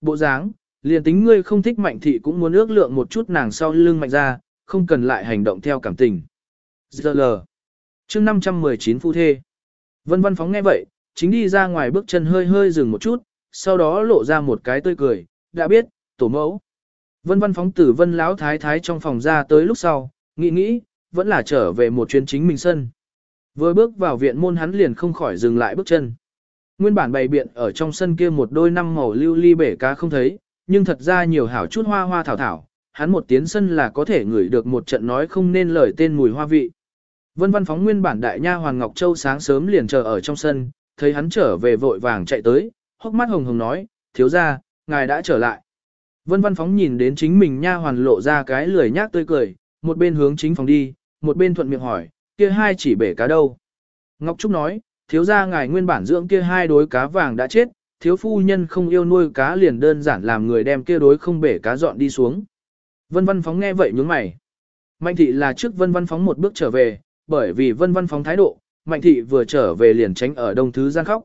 Bộ dáng, liền tính ngươi không thích mạnh thị cũng muốn ước lượng một chút nàng sau lưng mạnh ra, không cần lại hành động theo cảm tình. Giờ lờ. Trước 519 phu thê. Vân văn phóng nghe vậy, chính đi ra ngoài bước chân hơi hơi dừng một chút, sau đó lộ ra một cái tươi cười, đã biết, tổ mẫu. Vân văn phóng tử vân lão thái thái trong phòng ra tới lúc sau, nghĩ nghĩ, vẫn là trở về một chuyến chính mình sân. Vừa bước vào viện môn hắn liền không khỏi dừng lại bước chân. Nguyên bản bày biện ở trong sân kia một đôi năm màu lưu ly bể cá không thấy, nhưng thật ra nhiều hảo chút hoa hoa thảo thảo, hắn một tiến sân là có thể ngửi được một trận nói không nên lời tên mùi hoa vị. Vân văn phóng nguyên bản đại nha Hoàng Ngọc Châu sáng sớm liền chờ ở trong sân, thấy hắn trở về vội vàng chạy tới, hốc mắt hồng hồng nói, thiếu ra, ngài đã trở lại. Vân văn phóng nhìn đến chính mình nha hoàn lộ ra cái lười nhác tươi cười, một bên hướng chính phòng đi, một bên thuận miệng hỏi, kia hai chỉ bể cá đâu. Ngọc Trúc nói, thiếu gia ngài nguyên bản dưỡng kia hai đối cá vàng đã chết, thiếu phu nhân không yêu nuôi cá liền đơn giản làm người đem kia đối không bể cá dọn đi xuống. Vân Văn Phóng nghe vậy nhướng mày. Mạnh thị là trước Vân Văn Phóng một bước trở về, bởi vì Vân Văn Phóng thái độ, Mạnh thị vừa trở về liền tránh ở đông thứ gian khóc.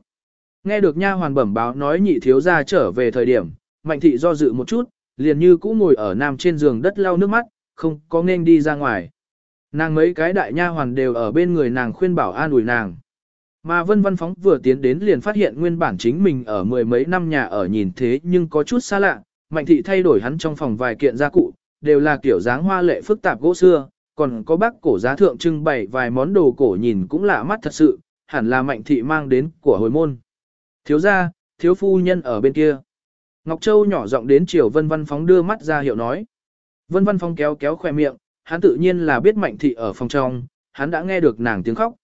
Nghe được nha hoàn bẩm báo nói nhị thiếu gia trở về thời điểm, Mạnh thị do dự một chút, liền như cũ ngồi ở nam trên giường đất lau nước mắt, không có nên đi ra ngoài. Nàng mấy cái đại nha hoàn đều ở bên người nàng khuyên bảo an ủi nàng. Mà Vân Văn Phóng vừa tiến đến liền phát hiện nguyên bản chính mình ở mười mấy năm nhà ở nhìn thế nhưng có chút xa lạ, Mạnh thị thay đổi hắn trong phòng vài kiện gia cụ, đều là kiểu dáng hoa lệ phức tạp gỗ xưa, còn có bác cổ giá thượng trưng bày vài món đồ cổ nhìn cũng lạ mắt thật sự, hẳn là Mạnh thị mang đến của hồi môn. Thiếu gia, thiếu phu nhân ở bên kia. Ngọc Châu nhỏ giọng đến chiều Vân Văn Phóng đưa mắt ra hiệu nói. Vân Văn Phóng kéo kéo khoe miệng, hắn tự nhiên là biết Mạnh thị ở phòng trong, hắn đã nghe được nàng tiếng khóc.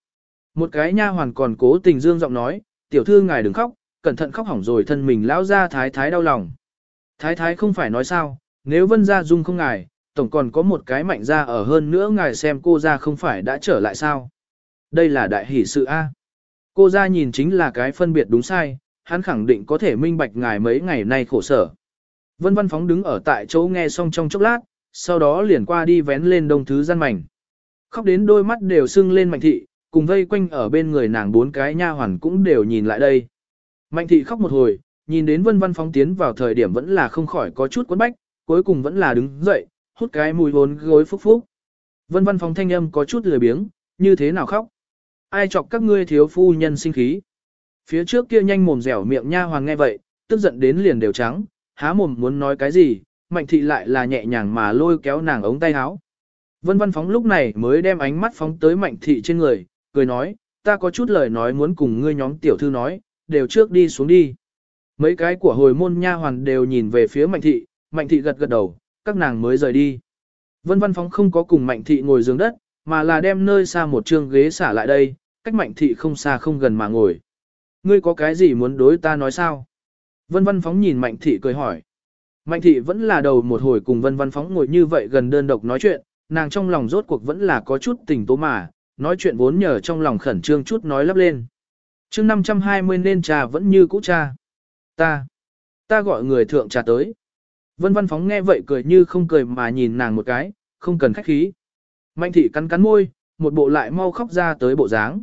Một cái nha hoàn còn cố tình dương giọng nói, tiểu thư ngài đừng khóc, cẩn thận khóc hỏng rồi thân mình lão ra thái thái đau lòng. Thái thái không phải nói sao, nếu vân gia dung không ngài, tổng còn có một cái mạnh ra ở hơn nữa ngài xem cô ra không phải đã trở lại sao. Đây là đại hỷ sự A. Cô ra nhìn chính là cái phân biệt đúng sai, hắn khẳng định có thể minh bạch ngài mấy ngày nay khổ sở. Vân văn phóng đứng ở tại chỗ nghe xong trong chốc lát, sau đó liền qua đi vén lên đông thứ gian mảnh. Khóc đến đôi mắt đều sưng lên mạnh thị, cùng vây quanh ở bên người nàng bốn cái nha hoàn cũng đều nhìn lại đây. Mạnh thị khóc một hồi, nhìn đến vân văn phóng tiến vào thời điểm vẫn là không khỏi có chút quấn bách, cuối cùng vẫn là đứng dậy, hút cái mùi vốn gối phúc phúc. Vân văn phóng thanh âm có chút lười biếng, như thế nào khóc? Ai chọc các ngươi thiếu phu nhân sinh khí? Phía trước kia nhanh mồm dẻo miệng nha hoàng nghe vậy, tức giận đến liền đều trắng, há mồm muốn nói cái gì, mạnh thị lại là nhẹ nhàng mà lôi kéo nàng ống tay áo. Vân văn phóng lúc này mới đem ánh mắt phóng tới mạnh thị trên người, cười nói, ta có chút lời nói muốn cùng ngươi nhóm tiểu thư nói, đều trước đi xuống đi. Mấy cái của hồi môn nha hoàn đều nhìn về phía mạnh thị, mạnh thị gật gật đầu, các nàng mới rời đi. Vân văn phóng không có cùng mạnh thị ngồi giường đất, mà là đem nơi xa một trường ghế xả lại đây, cách mạnh thị không xa không gần mà ngồi. Ngươi có cái gì muốn đối ta nói sao? Vân văn phóng nhìn mạnh thị cười hỏi. Mạnh thị vẫn là đầu một hồi cùng vân văn phóng ngồi như vậy gần đơn độc nói chuyện, nàng trong lòng rốt cuộc vẫn là có chút tình tố mà, nói chuyện vốn nhờ trong lòng khẩn trương chút nói lắp lên. chương 520 nên trà vẫn như cũ cha. Ta, ta gọi người thượng trà tới. Vân văn phóng nghe vậy cười như không cười mà nhìn nàng một cái, không cần khách khí. Mạnh thị cắn cắn môi, một bộ lại mau khóc ra tới bộ dáng.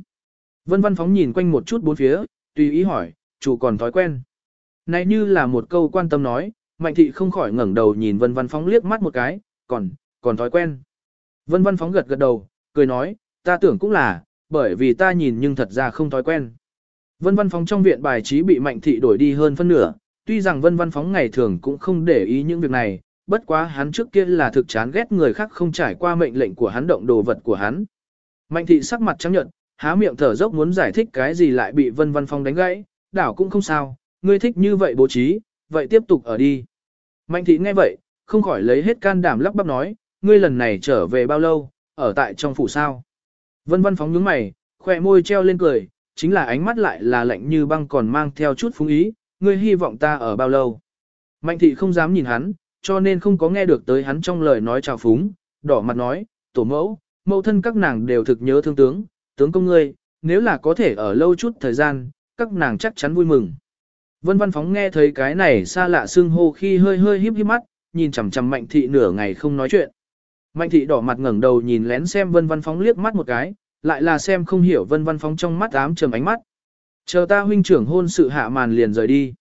Vân văn phóng nhìn quanh một chút bốn phía, tùy ý hỏi, chủ còn thói quen. Này như là một câu quan tâm nói, mạnh thị không khỏi ngẩng đầu nhìn vân văn phóng liếc mắt một cái, còn, còn thói quen. Vân văn phóng gật gật đầu, cười nói, ta tưởng cũng là, bởi vì ta nhìn nhưng thật ra không thói quen. Vân văn phóng trong viện bài trí bị mạnh thị đổi đi hơn phân nửa, tuy rằng vân văn phóng ngày thường cũng không để ý những việc này, bất quá hắn trước kia là thực chán ghét người khác không trải qua mệnh lệnh của hắn động đồ vật của hắn. Mạnh thị sắc mặt trắng nhận, há miệng thở dốc muốn giải thích cái gì lại bị vân văn phóng đánh gãy, đảo cũng không sao, ngươi thích như vậy bố trí, vậy tiếp tục ở đi. Mạnh thị nghe vậy, không khỏi lấy hết can đảm lắp bắp nói, ngươi lần này trở về bao lâu, ở tại trong phủ sao. Vân văn phóng nhướng mày, khoe môi treo lên cười, chính là ánh mắt lại là lạnh như băng còn mang theo chút phúng ý, ngươi hy vọng ta ở bao lâu. Mạnh thị không dám nhìn hắn, cho nên không có nghe được tới hắn trong lời nói chào phúng, đỏ mặt nói, tổ mẫu, mẫu thân các nàng đều thực nhớ thương tướng, tướng công ngươi, nếu là có thể ở lâu chút thời gian, các nàng chắc chắn vui mừng. Vân văn phóng nghe thấy cái này xa lạ xưng hô khi hơi hơi híp híp mắt, nhìn chằm chằm mạnh thị nửa ngày không nói chuyện. Mạnh thị đỏ mặt ngẩng đầu nhìn lén xem vân văn phóng liếc mắt một cái, lại là xem không hiểu vân văn phóng trong mắt ám trầm ánh mắt. Chờ ta huynh trưởng hôn sự hạ màn liền rời đi.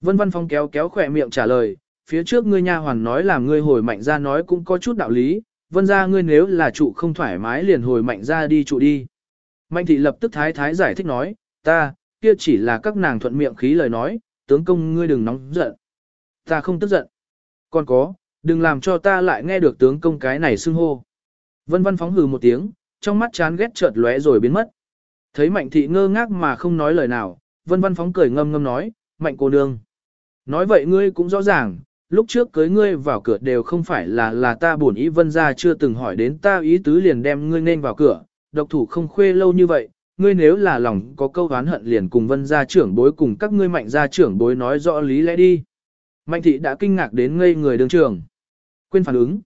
Vân Văn Phong kéo kéo khỏe miệng trả lời, phía trước ngươi nha hoàn nói làm ngươi hồi mạnh ra nói cũng có chút đạo lý, vân ra ngươi nếu là trụ không thoải mái liền hồi mạnh ra đi trụ đi. Mạnh thị lập tức thái thái giải thích nói, ta, kia chỉ là các nàng thuận miệng khí lời nói, tướng công ngươi đừng nóng giận. Ta không tức giận. Còn có, đừng làm cho ta lại nghe được tướng công cái này xưng hô. Vân văn phóng hừ một tiếng, trong mắt chán ghét chợt lóe rồi biến mất. Thấy mạnh thị ngơ ngác mà không nói lời nào, vân văn phóng cười ngâm ngâm nói, mạnh cô nương. Nói vậy ngươi cũng rõ ràng, lúc trước cưới ngươi vào cửa đều không phải là là ta buồn ý vân ra chưa từng hỏi đến ta ý tứ liền đem ngươi nên vào cửa, độc thủ không khuê lâu như vậy, ngươi nếu là lòng có câu oán hận liền cùng vân gia trưởng bối cùng các ngươi mạnh gia trưởng bối nói rõ lý lẽ đi. Mạnh thị đã kinh ngạc đến ngây người đường trường. Quên phản ứng.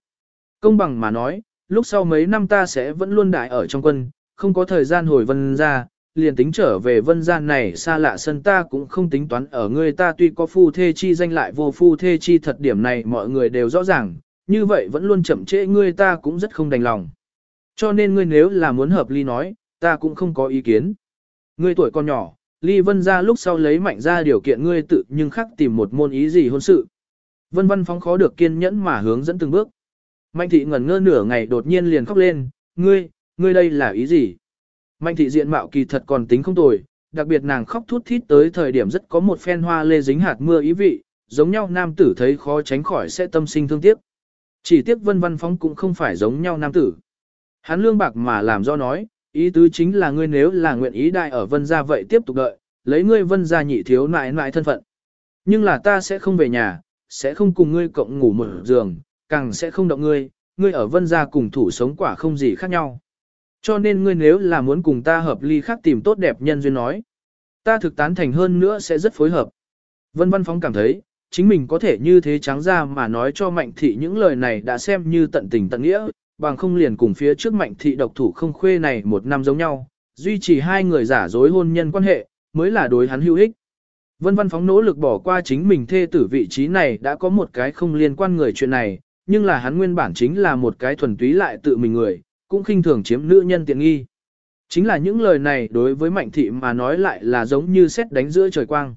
Công bằng mà nói, lúc sau mấy năm ta sẽ vẫn luôn đại ở trong quân, không có thời gian hồi vân gia, liền tính trở về vân gian này xa lạ sân ta cũng không tính toán ở ngươi ta tuy có phu thê chi danh lại vô phu thê chi thật điểm này mọi người đều rõ ràng, như vậy vẫn luôn chậm trễ ngươi ta cũng rất không đành lòng. Cho nên ngươi nếu là muốn hợp ly nói, ta cũng không có ý kiến. Ngươi tuổi còn nhỏ, ly vân ra lúc sau lấy mạnh ra điều kiện ngươi tự nhưng khắc tìm một môn ý gì hôn sự. Vân văn phóng khó được kiên nhẫn mà hướng dẫn từng bước. Mạnh thị ngẩn ngơ nửa ngày đột nhiên liền khóc lên, ngươi, ngươi đây là ý gì? Mạnh thị diện mạo kỳ thật còn tính không tồi, đặc biệt nàng khóc thút thít tới thời điểm rất có một phen hoa lê dính hạt mưa ý vị, giống nhau nam tử thấy khó tránh khỏi sẽ tâm sinh thương tiếc. Chỉ tiếc vân văn phóng cũng không phải giống nhau nam tử. Hắn lương bạc mà làm do nói, ý tứ chính là ngươi nếu là nguyện ý đại ở vân gia vậy tiếp tục đợi, lấy ngươi vân gia nhị thiếu nại nại thân phận. Nhưng là ta sẽ không về nhà, sẽ không cùng ngươi cộng ngủ một giường, càng sẽ không động ngươi, ngươi ở vân gia cùng thủ sống quả không gì khác nhau. Cho nên ngươi nếu là muốn cùng ta hợp ly khác tìm tốt đẹp nhân duyên nói. Ta thực tán thành hơn nữa sẽ rất phối hợp. Vân Văn Phóng cảm thấy, chính mình có thể như thế trắng ra mà nói cho Mạnh Thị những lời này đã xem như tận tình tận nghĩa, bằng không liền cùng phía trước Mạnh Thị độc thủ không khuê này một năm giống nhau, duy trì hai người giả dối hôn nhân quan hệ, mới là đối hắn hữu ích. Vân Văn Phóng nỗ lực bỏ qua chính mình thê tử vị trí này đã có một cái không liên quan người chuyện này, nhưng là hắn nguyên bản chính là một cái thuần túy lại tự mình người, cũng khinh thường chiếm nữ nhân tiện nghi. Chính là những lời này đối với mạnh thị mà nói lại là giống như xét đánh giữa trời quang.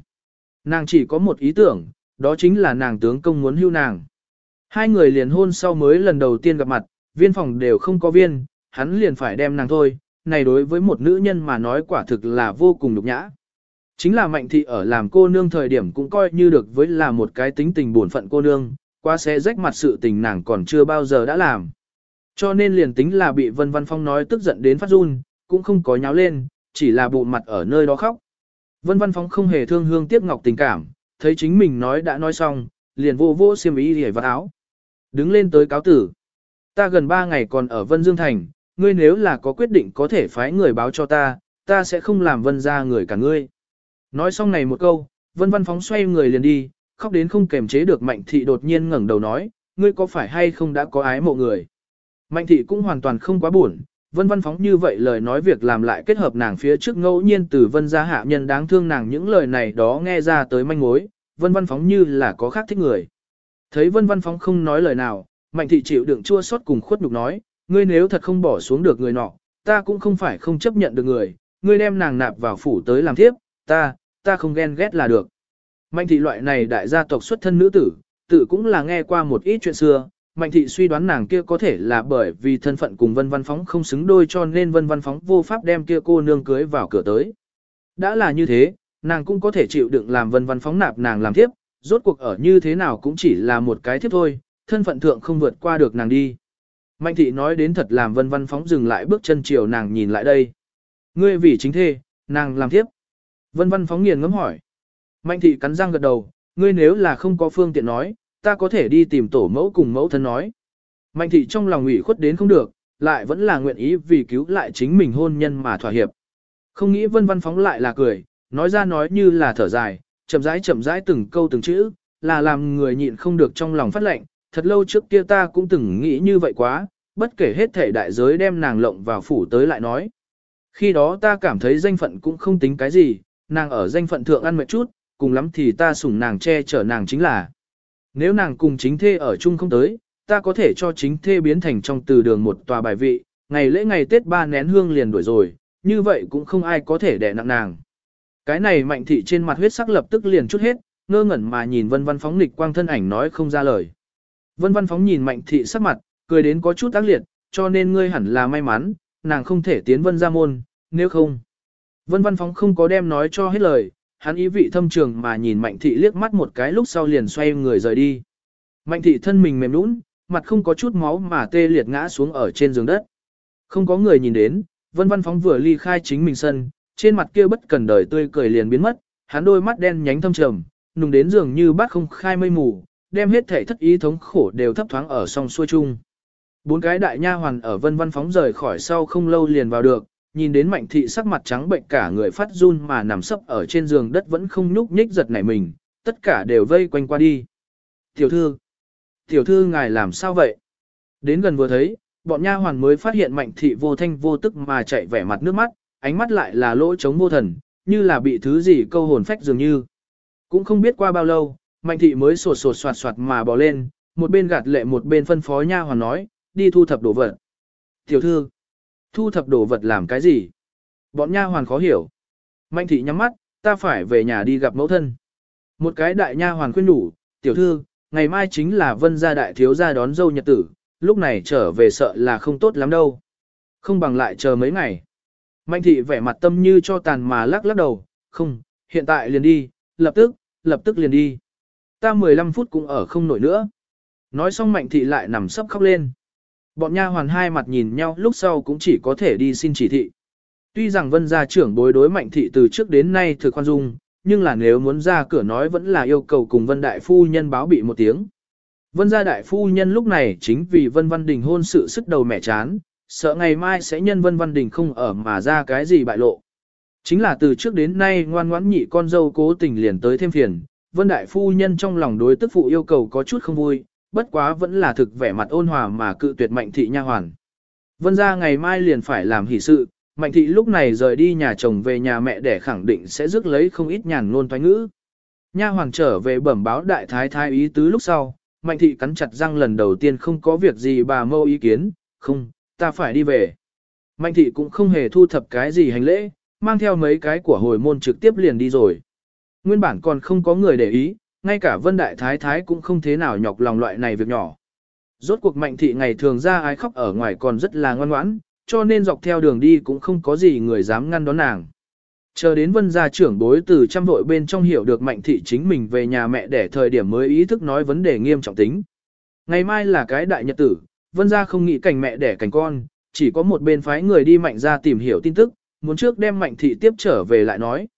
Nàng chỉ có một ý tưởng, đó chính là nàng tướng công muốn hưu nàng. Hai người liền hôn sau mới lần đầu tiên gặp mặt, viên phòng đều không có viên, hắn liền phải đem nàng thôi, này đối với một nữ nhân mà nói quả thực là vô cùng nhục nhã. Chính là mạnh thị ở làm cô nương thời điểm cũng coi như được với là một cái tính tình buồn phận cô nương, qua sẽ rách mặt sự tình nàng còn chưa bao giờ đã làm. Cho nên liền tính là bị Vân Văn Phong nói tức giận đến phát run, cũng không có nháo lên, chỉ là bộ mặt ở nơi đó khóc. Vân Văn Phong không hề thương hương tiếc ngọc tình cảm, thấy chính mình nói đã nói xong, liền vô vô xiêm y hề vật áo. Đứng lên tới cáo tử. Ta gần 3 ngày còn ở Vân Dương Thành, ngươi nếu là có quyết định có thể phái người báo cho ta, ta sẽ không làm Vân ra người cả ngươi. Nói xong này một câu, Vân Văn Phóng xoay người liền đi, khóc đến không kềm chế được Mạnh Thị đột nhiên ngẩng đầu nói, ngươi có phải hay không đã có ái mộ người. Mạnh thị cũng hoàn toàn không quá buồn, vân văn phóng như vậy lời nói việc làm lại kết hợp nàng phía trước ngẫu nhiên từ vân gia hạ nhân đáng thương nàng những lời này đó nghe ra tới manh mối, vân văn phóng như là có khác thích người. Thấy vân văn phóng không nói lời nào, mạnh thị chịu đựng chua xót cùng khuất nhục nói, ngươi nếu thật không bỏ xuống được người nọ, ta cũng không phải không chấp nhận được người, ngươi đem nàng nạp vào phủ tới làm thiếp, ta, ta không ghen ghét là được. Mạnh thị loại này đại gia tộc xuất thân nữ tử, tự cũng là nghe qua một ít chuyện xưa, Mạnh thị suy đoán nàng kia có thể là bởi vì thân phận cùng Vân Văn Phóng không xứng đôi cho nên Vân Văn Phóng vô pháp đem kia cô nương cưới vào cửa tới. Đã là như thế, nàng cũng có thể chịu đựng làm Vân Văn Phóng nạp nàng làm thiếp, rốt cuộc ở như thế nào cũng chỉ là một cái thiếp thôi, thân phận thượng không vượt qua được nàng đi. Mạnh thị nói đến thật làm Vân Văn Phóng dừng lại bước chân chiều nàng nhìn lại đây. Ngươi vì chính thê, nàng làm thiếp. Vân Văn Phóng nghiền ngẫm hỏi. Mạnh thị cắn răng gật đầu, ngươi nếu là không có phương tiện nói, ta có thể đi tìm tổ mẫu cùng mẫu thân nói. Mạnh thị trong lòng ủy khuất đến không được, lại vẫn là nguyện ý vì cứu lại chính mình hôn nhân mà thỏa hiệp. Không nghĩ vân văn phóng lại là cười, nói ra nói như là thở dài, chậm rãi chậm rãi từng câu từng chữ, là làm người nhịn không được trong lòng phát lệnh. Thật lâu trước kia ta cũng từng nghĩ như vậy quá, bất kể hết thể đại giới đem nàng lộng vào phủ tới lại nói. Khi đó ta cảm thấy danh phận cũng không tính cái gì, nàng ở danh phận thượng ăn mệt chút, cùng lắm thì ta sủng nàng che chở nàng chính là. Nếu nàng cùng chính thê ở chung không tới, ta có thể cho chính thê biến thành trong từ đường một tòa bài vị, ngày lễ ngày Tết ba nén hương liền đuổi rồi, như vậy cũng không ai có thể đè nặng nàng. Cái này mạnh thị trên mặt huyết sắc lập tức liền chút hết, ngơ ngẩn mà nhìn vân văn phóng nịch quang thân ảnh nói không ra lời. Vân văn phóng nhìn mạnh thị sắc mặt, cười đến có chút ác liệt, cho nên ngươi hẳn là may mắn, nàng không thể tiến vân ra môn, nếu không. Vân văn phóng không có đem nói cho hết lời, hắn ý vị thâm trường mà nhìn mạnh thị liếc mắt một cái lúc sau liền xoay người rời đi. Mạnh thị thân mình mềm nũng, mặt không có chút máu mà tê liệt ngã xuống ở trên giường đất. Không có người nhìn đến, vân văn phóng vừa ly khai chính mình sân, trên mặt kia bất cần đời tươi cười liền biến mất, hắn đôi mắt đen nhánh thâm trầm, nùng đến giường như bát không khai mây mù, đem hết thể thất ý thống khổ đều thấp thoáng ở song xuôi chung. Bốn cái đại nha hoàn ở vân văn phóng rời khỏi sau không lâu liền vào được, nhìn đến mạnh thị sắc mặt trắng bệnh cả người phát run mà nằm sấp ở trên giường đất vẫn không nhúc nhích giật nảy mình, tất cả đều vây quanh qua đi. Tiểu thư, tiểu thư ngài làm sao vậy? Đến gần vừa thấy, bọn nha hoàn mới phát hiện mạnh thị vô thanh vô tức mà chạy vẻ mặt nước mắt, ánh mắt lại là lỗ trống vô thần, như là bị thứ gì câu hồn phách dường như. Cũng không biết qua bao lâu, mạnh thị mới sột sột soạt soạt mà bò lên, một bên gạt lệ một bên phân phó nha hoàn nói, đi thu thập đồ vật. Tiểu thư, thu thập đồ vật làm cái gì? Bọn nha hoàn khó hiểu. Mạnh thị nhắm mắt, ta phải về nhà đi gặp mẫu thân. Một cái đại nha hoàn khuyên đủ, tiểu thư, ngày mai chính là vân gia đại thiếu gia đón dâu nhật tử, lúc này trở về sợ là không tốt lắm đâu. Không bằng lại chờ mấy ngày. Mạnh thị vẻ mặt tâm như cho tàn mà lắc lắc đầu, không, hiện tại liền đi, lập tức, lập tức liền đi. Ta 15 phút cũng ở không nổi nữa. Nói xong mạnh thị lại nằm sấp khóc lên. Bọn nha hoàn hai mặt nhìn nhau lúc sau cũng chỉ có thể đi xin chỉ thị. Tuy rằng vân gia trưởng bối đối mạnh thị từ trước đến nay thực khoan dung, nhưng là nếu muốn ra cửa nói vẫn là yêu cầu cùng vân đại phu nhân báo bị một tiếng. Vân gia đại phu nhân lúc này chính vì vân văn đình hôn sự sức đầu mẻ chán, sợ ngày mai sẽ nhân vân văn đình không ở mà ra cái gì bại lộ. Chính là từ trước đến nay ngoan ngoãn nhị con dâu cố tình liền tới thêm phiền, vân đại phu nhân trong lòng đối tức phụ yêu cầu có chút không vui, bất quá vẫn là thực vẻ mặt ôn hòa mà cự tuyệt mạnh thị nha hoàn. Vân ra ngày mai liền phải làm hỷ sự, mạnh thị lúc này rời đi nhà chồng về nhà mẹ để khẳng định sẽ rước lấy không ít nhàn ngôn thoái ngữ. Nha hoàng trở về bẩm báo đại thái thái ý tứ lúc sau, mạnh thị cắn chặt răng lần đầu tiên không có việc gì bà mâu ý kiến, không, ta phải đi về. Mạnh thị cũng không hề thu thập cái gì hành lễ, mang theo mấy cái của hồi môn trực tiếp liền đi rồi. Nguyên bản còn không có người để ý, ngay cả vân đại thái thái cũng không thế nào nhọc lòng loại này việc nhỏ. Rốt cuộc mạnh thị ngày thường ra ai khóc ở ngoài còn rất là ngoan ngoãn, cho nên dọc theo đường đi cũng không có gì người dám ngăn đón nàng. Chờ đến vân gia trưởng bối từ trăm vội bên trong hiểu được mạnh thị chính mình về nhà mẹ để thời điểm mới ý thức nói vấn đề nghiêm trọng tính. Ngày mai là cái đại nhật tử, vân gia không nghĩ cảnh mẹ đẻ cảnh con, chỉ có một bên phái người đi mạnh gia tìm hiểu tin tức, muốn trước đem mạnh thị tiếp trở về lại nói.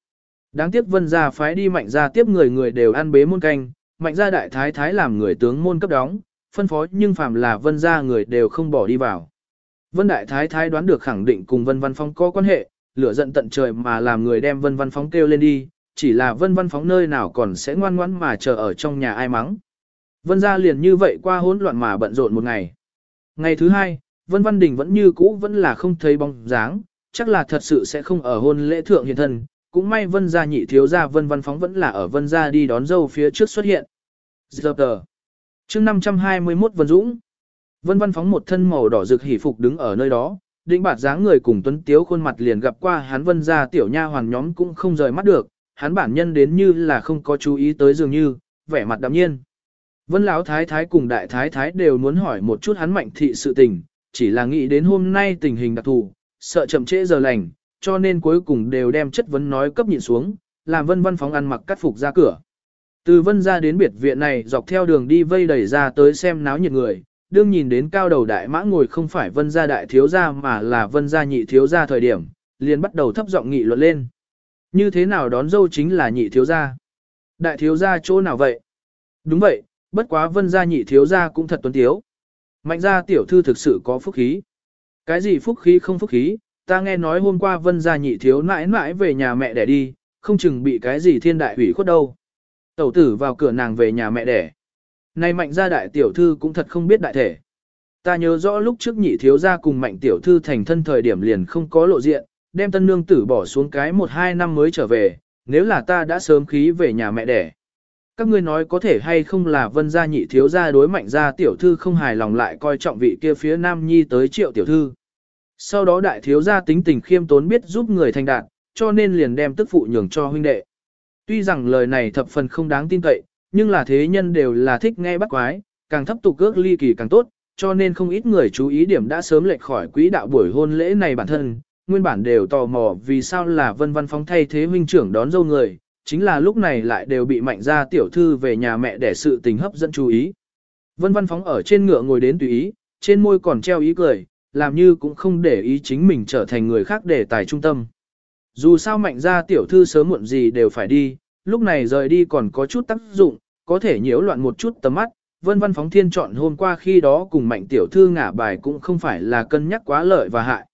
Đáng tiếc vân gia phái đi mạnh gia tiếp người người đều ăn bế môn canh, mạnh gia đại thái thái làm người tướng môn cấp đóng, phân phó nhưng phàm là vân gia người đều không bỏ đi vào. Vân đại thái thái đoán được khẳng định cùng vân văn phong có quan hệ, lửa giận tận trời mà làm người đem vân văn phóng kêu lên đi, chỉ là vân văn phóng nơi nào còn sẽ ngoan ngoãn mà chờ ở trong nhà ai mắng. Vân gia liền như vậy qua hỗn loạn mà bận rộn một ngày. Ngày thứ hai, vân văn đình vẫn như cũ vẫn là không thấy bóng dáng, chắc là thật sự sẽ không ở hôn lễ thượng hiện thân, cũng may vân gia nhị thiếu gia vân văn phóng vẫn là ở vân gia đi đón dâu phía trước xuất hiện. Giờ tờ. chương 521 Vân Dũng. Vân văn phóng một thân màu đỏ rực hỉ phục đứng ở nơi đó, định bạt dáng người cùng tuấn tiếu khuôn mặt liền gặp qua hắn vân gia tiểu nha hoàng nhóm cũng không rời mắt được, hắn bản nhân đến như là không có chú ý tới dường như, vẻ mặt đạm nhiên. Vân lão thái thái cùng đại thái thái đều muốn hỏi một chút hắn mạnh thị sự tình, chỉ là nghĩ đến hôm nay tình hình đặc thù, sợ chậm trễ giờ lành, cho nên cuối cùng đều đem chất vấn nói cấp nhịn xuống, làm vân văn phóng ăn mặc cắt phục ra cửa. Từ vân ra đến biệt viện này dọc theo đường đi vây đẩy ra tới xem náo nhiệt người, đương nhìn đến cao đầu đại mã ngồi không phải vân gia đại thiếu gia mà là vân gia nhị thiếu gia thời điểm, liền bắt đầu thấp giọng nghị luận lên. Như thế nào đón dâu chính là nhị thiếu gia? Đại thiếu gia chỗ nào vậy? Đúng vậy, bất quá vân gia nhị thiếu gia cũng thật tuấn thiếu, Mạnh gia tiểu thư thực sự có phúc khí. Cái gì phúc khí không phúc khí, ta nghe nói hôm qua vân gia nhị thiếu nãi nãi về nhà mẹ đẻ đi, không chừng bị cái gì thiên đại hủy khuất đâu. Tẩu tử vào cửa nàng về nhà mẹ đẻ. Này mạnh gia đại tiểu thư cũng thật không biết đại thể. Ta nhớ rõ lúc trước nhị thiếu gia cùng mạnh tiểu thư thành thân thời điểm liền không có lộ diện, đem tân nương tử bỏ xuống cái một hai năm mới trở về, nếu là ta đã sớm khí về nhà mẹ đẻ. Các ngươi nói có thể hay không là vân gia nhị thiếu gia đối mạnh gia tiểu thư không hài lòng lại coi trọng vị kia phía nam nhi tới triệu tiểu thư. Sau đó đại thiếu gia tính tình khiêm tốn biết giúp người thành đạt, cho nên liền đem tức phụ nhường cho huynh đệ. Tuy rằng lời này thập phần không đáng tin cậy, nhưng là thế nhân đều là thích nghe bắt quái, càng thấp tục cước ly kỳ càng tốt, cho nên không ít người chú ý điểm đã sớm lệch khỏi quỹ đạo buổi hôn lễ này bản thân, nguyên bản đều tò mò vì sao là vân văn phóng thay thế huynh trưởng đón dâu người, chính là lúc này lại đều bị mạnh ra tiểu thư về nhà mẹ để sự tình hấp dẫn chú ý. Vân văn phóng ở trên ngựa ngồi đến tùy ý, trên môi còn treo ý cười, làm như cũng không để ý chính mình trở thành người khác để tài trung tâm. Dù sao mạnh ra tiểu thư sớm muộn gì đều phải đi, lúc này rời đi còn có chút tác dụng, có thể nhiễu loạn một chút tầm mắt. Vân văn phóng thiên chọn hôm qua khi đó cùng mạnh tiểu thư ngả bài cũng không phải là cân nhắc quá lợi và hại.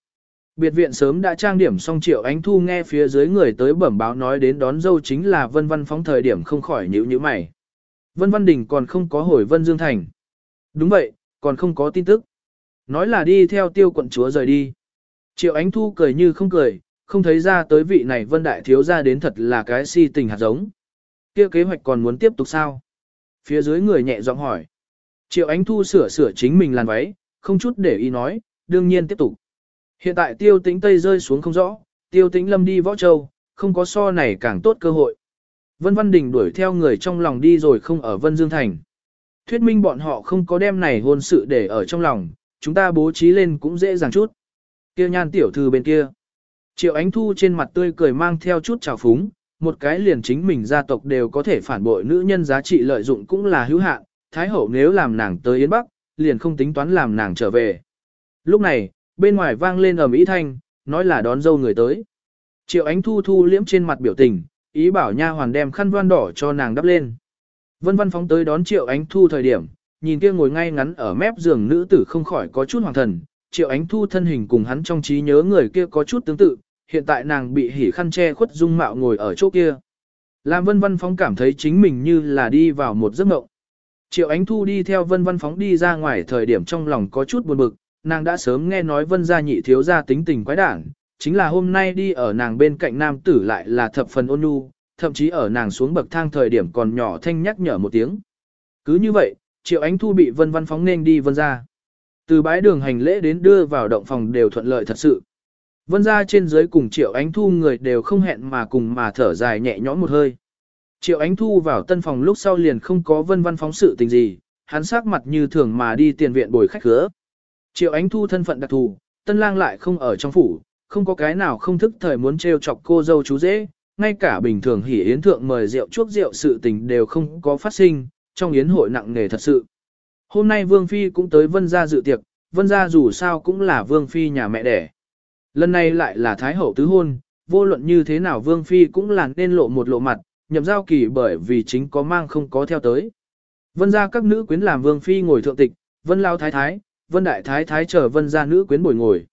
Biệt viện sớm đã trang điểm xong triệu ánh thu nghe phía dưới người tới bẩm báo nói đến đón dâu chính là vân văn phóng thời điểm không khỏi nhữ nhíu mày. Vân văn đình còn không có hồi vân dương thành. Đúng vậy, còn không có tin tức. Nói là đi theo tiêu quận chúa rời đi. Triệu ánh thu cười như không cười, không thấy ra tới vị này vân đại thiếu ra đến thật là cái si tình hạt giống. kia kế hoạch còn muốn tiếp tục sao? Phía dưới người nhẹ giọng hỏi. Triệu ánh thu sửa sửa chính mình làn váy, không chút để ý nói, đương nhiên tiếp tục. Hiện tại tiêu tĩnh Tây rơi xuống không rõ, tiêu tĩnh lâm đi võ châu, không có so này càng tốt cơ hội. Vân Văn Đình đuổi theo người trong lòng đi rồi không ở Vân Dương Thành. Thuyết minh bọn họ không có đem này hôn sự để ở trong lòng, chúng ta bố trí lên cũng dễ dàng chút. Kia nhan tiểu thư bên kia. Triệu Ánh Thu trên mặt tươi cười mang theo chút trào phúng, một cái liền chính mình gia tộc đều có thể phản bội nữ nhân giá trị lợi dụng cũng là hữu hạn, Thái Hậu nếu làm nàng tới Yến Bắc, liền không tính toán làm nàng trở về. Lúc này, bên ngoài vang lên ầm ĩ thanh, nói là đón dâu người tới. Triệu Ánh Thu thu liễm trên mặt biểu tình, ý bảo nha hoàn đem khăn voan đỏ cho nàng đắp lên. Vân Văn phóng tới đón Triệu Ánh Thu thời điểm, nhìn kia ngồi ngay ngắn ở mép giường nữ tử không khỏi có chút hoàng thần, Triệu Ánh Thu thân hình cùng hắn trong trí nhớ người kia có chút tương tự, hiện tại nàng bị hỉ khăn che khuất dung mạo ngồi ở chỗ kia. Làm Vân Văn Phóng cảm thấy chính mình như là đi vào một giấc mộng. Triệu Ánh Thu đi theo Vân Văn Phóng đi ra ngoài thời điểm trong lòng có chút buồn bực, nàng đã sớm nghe nói Vân gia nhị thiếu gia tính tình quái đản, chính là hôm nay đi ở nàng bên cạnh nam tử lại là thập phần ôn nhu, thậm chí ở nàng xuống bậc thang thời điểm còn nhỏ thanh nhắc nhở một tiếng. Cứ như vậy, Triệu Ánh Thu bị Vân Văn Phóng nên đi Vân gia. Từ bãi đường hành lễ đến đưa vào động phòng đều thuận lợi thật sự. Vân ra trên dưới cùng Triệu Ánh Thu người đều không hẹn mà cùng mà thở dài nhẹ nhõm một hơi. Triệu Ánh Thu vào tân phòng lúc sau liền không có vân văn phóng sự tình gì, hắn sắc mặt như thường mà đi tiền viện bồi khách khứa. Triệu Ánh Thu thân phận đặc thù, tân lang lại không ở trong phủ, không có cái nào không thức thời muốn trêu chọc cô dâu chú dễ, ngay cả bình thường hỉ yến thượng mời rượu chuốc rượu sự tình đều không có phát sinh, trong yến hội nặng nề thật sự. Hôm nay Vương Phi cũng tới Vân gia dự tiệc, Vân gia dù sao cũng là Vương Phi nhà mẹ đẻ. Lần này lại là Thái Hậu tứ hôn, vô luận như thế nào Vương Phi cũng là nên lộ một lộ mặt, nhậm giao kỳ bởi vì chính có mang không có theo tới. Vân gia các nữ quyến làm Vương Phi ngồi thượng tịch, Vân Lao Thái Thái, Vân Đại Thái Thái chờ Vân gia nữ quyến bồi ngồi.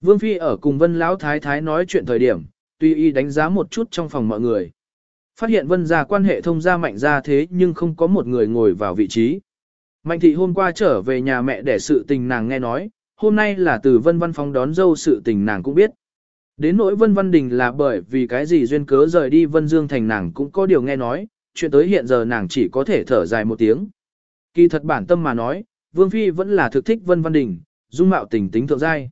Vương Phi ở cùng Vân Lão Thái Thái nói chuyện thời điểm, tuy y đánh giá một chút trong phòng mọi người. Phát hiện Vân gia quan hệ thông gia mạnh ra thế nhưng không có một người ngồi vào vị trí. Mạnh thị hôm qua trở về nhà mẹ để sự tình nàng nghe nói, hôm nay là từ vân văn phóng đón dâu sự tình nàng cũng biết. Đến nỗi vân văn đình là bởi vì cái gì duyên cớ rời đi vân dương thành nàng cũng có điều nghe nói, chuyện tới hiện giờ nàng chỉ có thể thở dài một tiếng. Kỳ thật bản tâm mà nói, Vương Phi vẫn là thực thích vân văn đình, dung mạo tình tính thượng giai.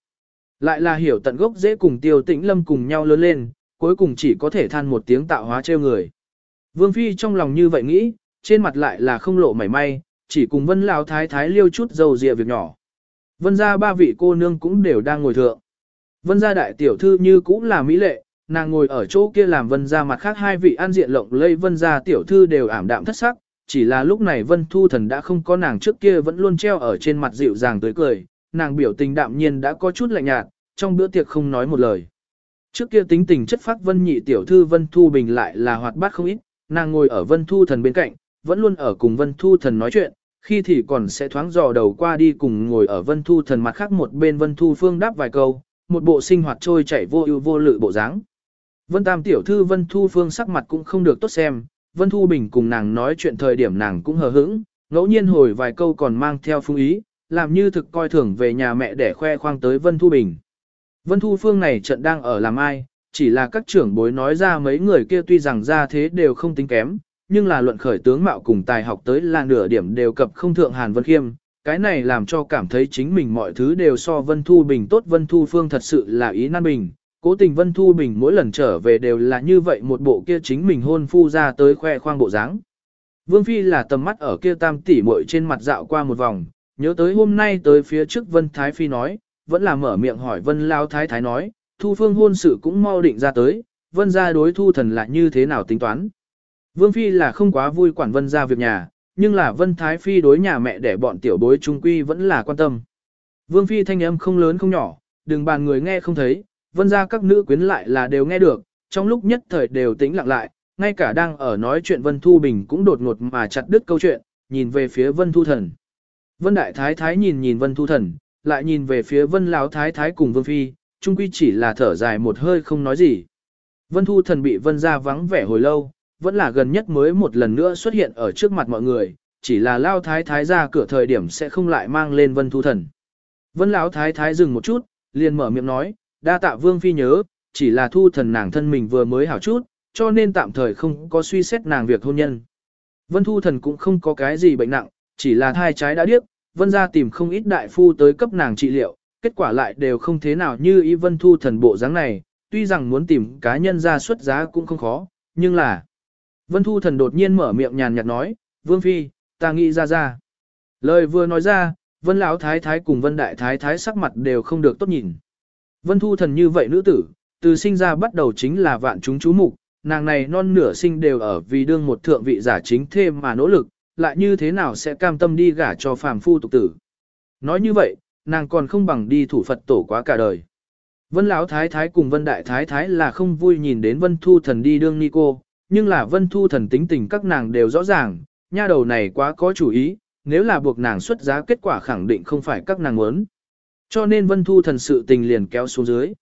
Lại là hiểu tận gốc dễ cùng tiêu tĩnh lâm cùng nhau lớn lên, cuối cùng chỉ có thể than một tiếng tạo hóa trêu người. Vương Phi trong lòng như vậy nghĩ, trên mặt lại là không lộ mảy may, chỉ cùng vân lão thái thái liêu chút dầu dịa việc nhỏ. Vân gia ba vị cô nương cũng đều đang ngồi thượng. Vân gia đại tiểu thư như cũng là mỹ lệ, nàng ngồi ở chỗ kia làm vân gia mặt khác hai vị an diện lộng lây vân gia tiểu thư đều ảm đạm thất sắc, chỉ là lúc này vân thu thần đã không có nàng trước kia vẫn luôn treo ở trên mặt dịu dàng tới cười, nàng biểu tình đạm nhiên đã có chút lạnh nhạt, trong bữa tiệc không nói một lời. Trước kia tính tình chất phát vân nhị tiểu thư vân thu bình lại là hoạt bát không ít, nàng ngồi ở vân thu thần bên cạnh, vẫn luôn ở cùng vân thu thần nói chuyện, khi thì còn sẽ thoáng dò đầu qua đi cùng ngồi ở Vân Thu thần mặt khác một bên Vân Thu Phương đáp vài câu, một bộ sinh hoạt trôi chảy vô ưu vô lự bộ dáng. Vân Tam tiểu thư Vân Thu Phương sắc mặt cũng không được tốt xem, Vân Thu Bình cùng nàng nói chuyện thời điểm nàng cũng hờ hững, ngẫu nhiên hồi vài câu còn mang theo phương ý, làm như thực coi thường về nhà mẹ để khoe khoang tới Vân Thu Bình. Vân Thu Phương này trận đang ở làm ai, chỉ là các trưởng bối nói ra mấy người kia tuy rằng ra thế đều không tính kém, nhưng là luận khởi tướng mạo cùng tài học tới là nửa điểm đều cập không thượng Hàn Vân Khiêm, cái này làm cho cảm thấy chính mình mọi thứ đều so Vân Thu Bình tốt. Vân Thu Phương thật sự là ý nan bình, cố tình Vân Thu Bình mỗi lần trở về đều là như vậy một bộ kia chính mình hôn phu ra tới khoe khoang bộ dáng. Vương Phi là tầm mắt ở kia tam tỷ muội trên mặt dạo qua một vòng, nhớ tới hôm nay tới phía trước Vân Thái Phi nói, vẫn là mở miệng hỏi Vân Lao Thái Thái nói, Thu Phương hôn sự cũng mau định ra tới, Vân gia đối Thu thần là như thế nào tính toán. Vương Phi là không quá vui quản Vân gia việc nhà, nhưng là Vân Thái Phi đối nhà mẹ để bọn tiểu bối trung quy vẫn là quan tâm. Vương Phi thanh âm không lớn không nhỏ, đừng bàn người nghe không thấy, Vân gia các nữ quyến lại là đều nghe được, trong lúc nhất thời đều tĩnh lặng lại, ngay cả đang ở nói chuyện Vân Thu Bình cũng đột ngột mà chặt đứt câu chuyện, nhìn về phía Vân Thu Thần. Vân Đại Thái Thái nhìn nhìn Vân Thu Thần, lại nhìn về phía Vân Lão Thái Thái cùng Vương Phi, trung quy chỉ là thở dài một hơi không nói gì. Vân Thu Thần bị Vân gia vắng vẻ hồi lâu, vẫn là gần nhất mới một lần nữa xuất hiện ở trước mặt mọi người, chỉ là Lao Thái Thái ra cửa thời điểm sẽ không lại mang lên Vân Thu Thần. Vân Lão Thái Thái dừng một chút, liền mở miệng nói, đa tạ Vương Phi nhớ, chỉ là Thu Thần nàng thân mình vừa mới hảo chút, cho nên tạm thời không có suy xét nàng việc hôn nhân. Vân Thu Thần cũng không có cái gì bệnh nặng, chỉ là thai trái đã điếc, Vân ra tìm không ít đại phu tới cấp nàng trị liệu, kết quả lại đều không thế nào như Y Vân Thu Thần bộ dáng này, tuy rằng muốn tìm cá nhân ra xuất giá cũng không khó, nhưng là... Vân Thu Thần đột nhiên mở miệng nhàn nhạt nói, Vương Phi, ta nghĩ ra ra. Lời vừa nói ra, Vân Lão Thái Thái cùng Vân Đại Thái Thái sắc mặt đều không được tốt nhìn. Vân Thu Thần như vậy nữ tử, từ sinh ra bắt đầu chính là vạn chúng chú mục, nàng này non nửa sinh đều ở vì đương một thượng vị giả chính thêm mà nỗ lực, lại như thế nào sẽ cam tâm đi gả cho phàm phu tục tử. Nói như vậy, nàng còn không bằng đi thủ Phật tổ quá cả đời. Vân Lão Thái Thái cùng Vân Đại Thái Thái là không vui nhìn đến Vân Thu Thần đi đương ni cô, nhưng là Vân Thu Thần tính tình các nàng đều rõ ràng, nha đầu này quá có chủ ý, nếu là buộc nàng xuất giá kết quả khẳng định không phải các nàng muốn. Cho nên Vân Thu Thần sự tình liền kéo xuống dưới.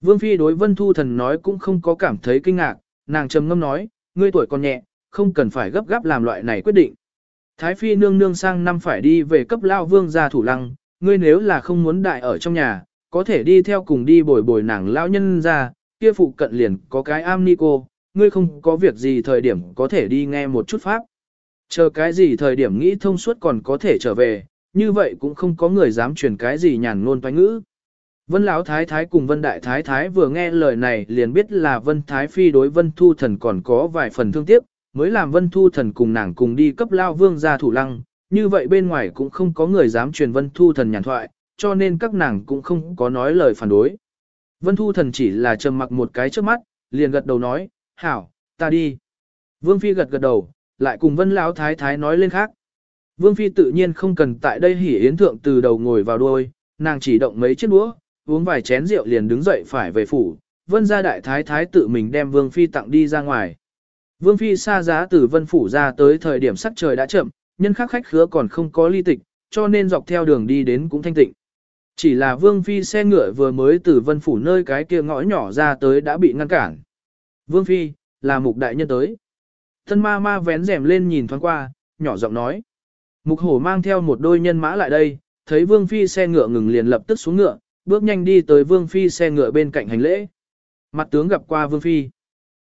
Vương Phi đối Vân Thu Thần nói cũng không có cảm thấy kinh ngạc, nàng trầm ngâm nói, ngươi tuổi còn nhẹ, không cần phải gấp gáp làm loại này quyết định. Thái Phi nương nương sang năm phải đi về cấp lao vương gia thủ lăng, ngươi nếu là không muốn đại ở trong nhà, có thể đi theo cùng đi bồi bồi nàng lão nhân ra, kia phụ cận liền có cái am ni cô, ngươi không có việc gì thời điểm có thể đi nghe một chút pháp. Chờ cái gì thời điểm nghĩ thông suốt còn có thể trở về, như vậy cũng không có người dám truyền cái gì nhàn ngôn toanh ngữ. Vân Lão Thái Thái cùng Vân Đại Thái Thái vừa nghe lời này liền biết là Vân Thái Phi đối Vân Thu Thần còn có vài phần thương tiếc, mới làm Vân Thu Thần cùng nàng cùng đi cấp Lao Vương ra thủ lăng, như vậy bên ngoài cũng không có người dám truyền Vân Thu Thần nhàn thoại, cho nên các nàng cũng không có nói lời phản đối. Vân Thu Thần chỉ là trầm mặc một cái trước mắt, liền gật đầu nói, hảo, ta đi. Vương Phi gật gật đầu, lại cùng Vân Lão Thái Thái nói lên khác. Vương Phi tự nhiên không cần tại đây hỉ yến thượng từ đầu ngồi vào đuôi, nàng chỉ động mấy chiếc đũa, uống vài chén rượu liền đứng dậy phải về phủ, Vân gia đại thái thái tự mình đem Vương Phi tặng đi ra ngoài. Vương Phi xa giá từ Vân Phủ ra tới thời điểm sắc trời đã chậm, nhân khác khách khứa còn không có ly tịch, cho nên dọc theo đường đi đến cũng thanh tịnh. Chỉ là Vương Phi xe ngựa vừa mới từ Vân Phủ nơi cái kia ngõ nhỏ ra tới đã bị ngăn cản. Vương Phi, là mục đại nhân tới. Thân ma ma vén rèm lên nhìn thoáng qua, nhỏ giọng nói. Mục hổ mang theo một đôi nhân mã lại đây, thấy Vương Phi xe ngựa ngừng liền lập tức xuống ngựa, bước nhanh đi tới Vương Phi xe ngựa bên cạnh hành lễ. Mặt tướng gặp qua Vương Phi.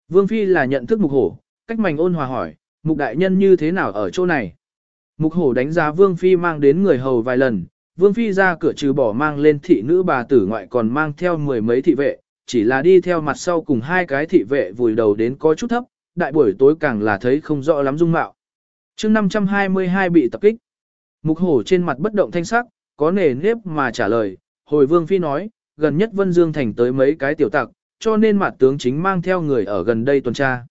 Vương Phi là nhận thức mục hổ, cách mảnh ôn hòa hỏi, mục đại nhân như thế nào ở chỗ này. Mục hổ đánh giá Vương Phi mang đến người hầu vài lần, Vương Phi ra cửa trừ bỏ mang lên thị nữ bà tử ngoại còn mang theo mười mấy thị vệ, chỉ là đi theo mặt sau cùng hai cái thị vệ vùi đầu đến có chút thấp, đại buổi tối càng là thấy không rõ lắm dung mạo. chương 522 bị tập kích. Mục hổ trên mặt bất động thanh sắc, có nề nếp mà trả lời, hồi Vương Phi nói, gần nhất Vân Dương Thành tới mấy cái tiểu tặc, cho nên mặt tướng chính mang theo người ở gần đây tuần tra.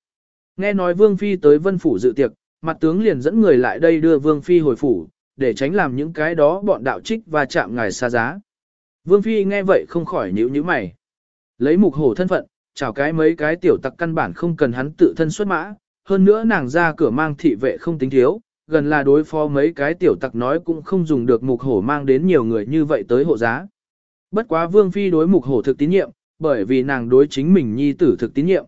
Nghe nói Vương Phi tới Vân Phủ dự tiệc, mặt tướng liền dẫn người lại đây đưa Vương Phi hồi phủ, để tránh làm những cái đó bọn đạo trích và chạm ngài xa giá. Vương Phi nghe vậy không khỏi nhíu nhíu mày. Lấy mục hổ thân phận, chào cái mấy cái tiểu tặc căn bản không cần hắn tự thân xuất mã, hơn nữa nàng ra cửa mang thị vệ không tính thiếu, gần là đối phó mấy cái tiểu tặc nói cũng không dùng được mục hổ mang đến nhiều người như vậy tới hộ giá. Bất quá Vương Phi đối mục hổ thực tín nhiệm, bởi vì nàng đối chính mình nhi tử thực tín nhiệm.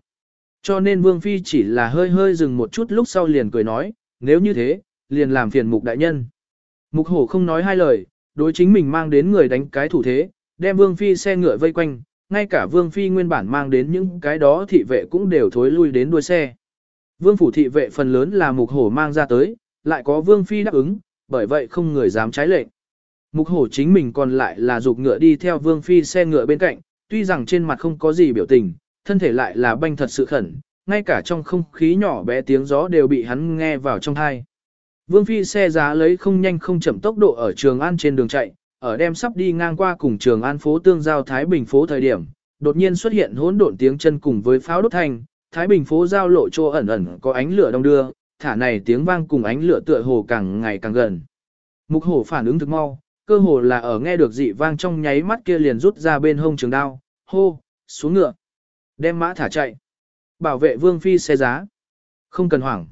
Cho nên Vương Phi chỉ là hơi hơi dừng một chút lúc sau liền cười nói, nếu như thế, liền làm phiền mục đại nhân. Mục hổ không nói hai lời, đối chính mình mang đến người đánh cái thủ thế, đem Vương Phi xe ngựa vây quanh, ngay cả Vương Phi nguyên bản mang đến những cái đó thị vệ cũng đều thối lui đến đuôi xe. Vương phủ thị vệ phần lớn là mục hổ mang ra tới, lại có Vương Phi đáp ứng, bởi vậy không người dám trái lệnh. Mục hổ chính mình còn lại là dục ngựa đi theo Vương Phi xe ngựa bên cạnh, tuy rằng trên mặt không có gì biểu tình, thân thể lại là banh thật sự khẩn, ngay cả trong không khí nhỏ bé tiếng gió đều bị hắn nghe vào trong thai. Vương Phi xe giá lấy không nhanh không chậm tốc độ ở Trường An trên đường chạy, ở đem sắp đi ngang qua cùng Trường An phố tương giao Thái Bình phố thời điểm, đột nhiên xuất hiện hỗn độn tiếng chân cùng với pháo đốt thanh, Thái Bình phố giao lộ chỗ ẩn ẩn có ánh lửa đông đưa, thả này tiếng vang cùng ánh lửa tựa hồ càng ngày càng gần. Mục hổ phản ứng thực mau, cơ hồ là ở nghe được dị vang trong nháy mắt kia liền rút ra bên hông trường đao, hô, xuống ngựa, đem mã thả chạy. Bảo vệ Vương Phi xe giá. Không cần hoảng.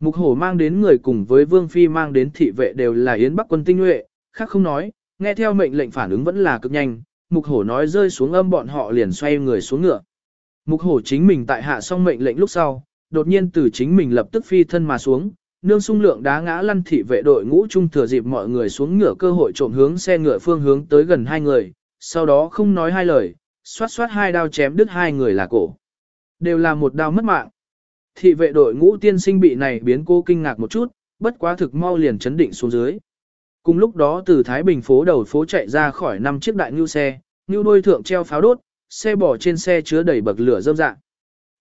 Mục hổ mang đến người cùng với Vương Phi mang đến thị vệ đều là Yến Bắc quân tinh nhuệ, khác không nói, nghe theo mệnh lệnh phản ứng vẫn là cực nhanh, mục hổ nói rơi xuống âm bọn họ liền xoay người xuống ngựa. Mục hổ chính mình tại hạ xong mệnh lệnh lúc sau, đột nhiên từ chính mình lập tức phi thân mà xuống, nương sung lượng đá ngã lăn thị vệ đội ngũ trung thừa dịp mọi người xuống ngựa cơ hội trộm hướng xe ngựa phương hướng tới gần hai người, sau đó không nói hai lời, xoát xoát hai đao chém đứt hai người là cổ. Đều là một đao mất mạng. Thị vệ đội ngũ tiên sinh bị này biến cô kinh ngạc một chút, bất quá thực mau liền chấn định xuống dưới. Cùng lúc đó từ Thái Bình phố đầu phố chạy ra khỏi năm chiếc đại ngưu xe, ngưu đôi thượng treo pháo đốt, xe bò trên xe chứa đầy bậc lửa rơm dạng.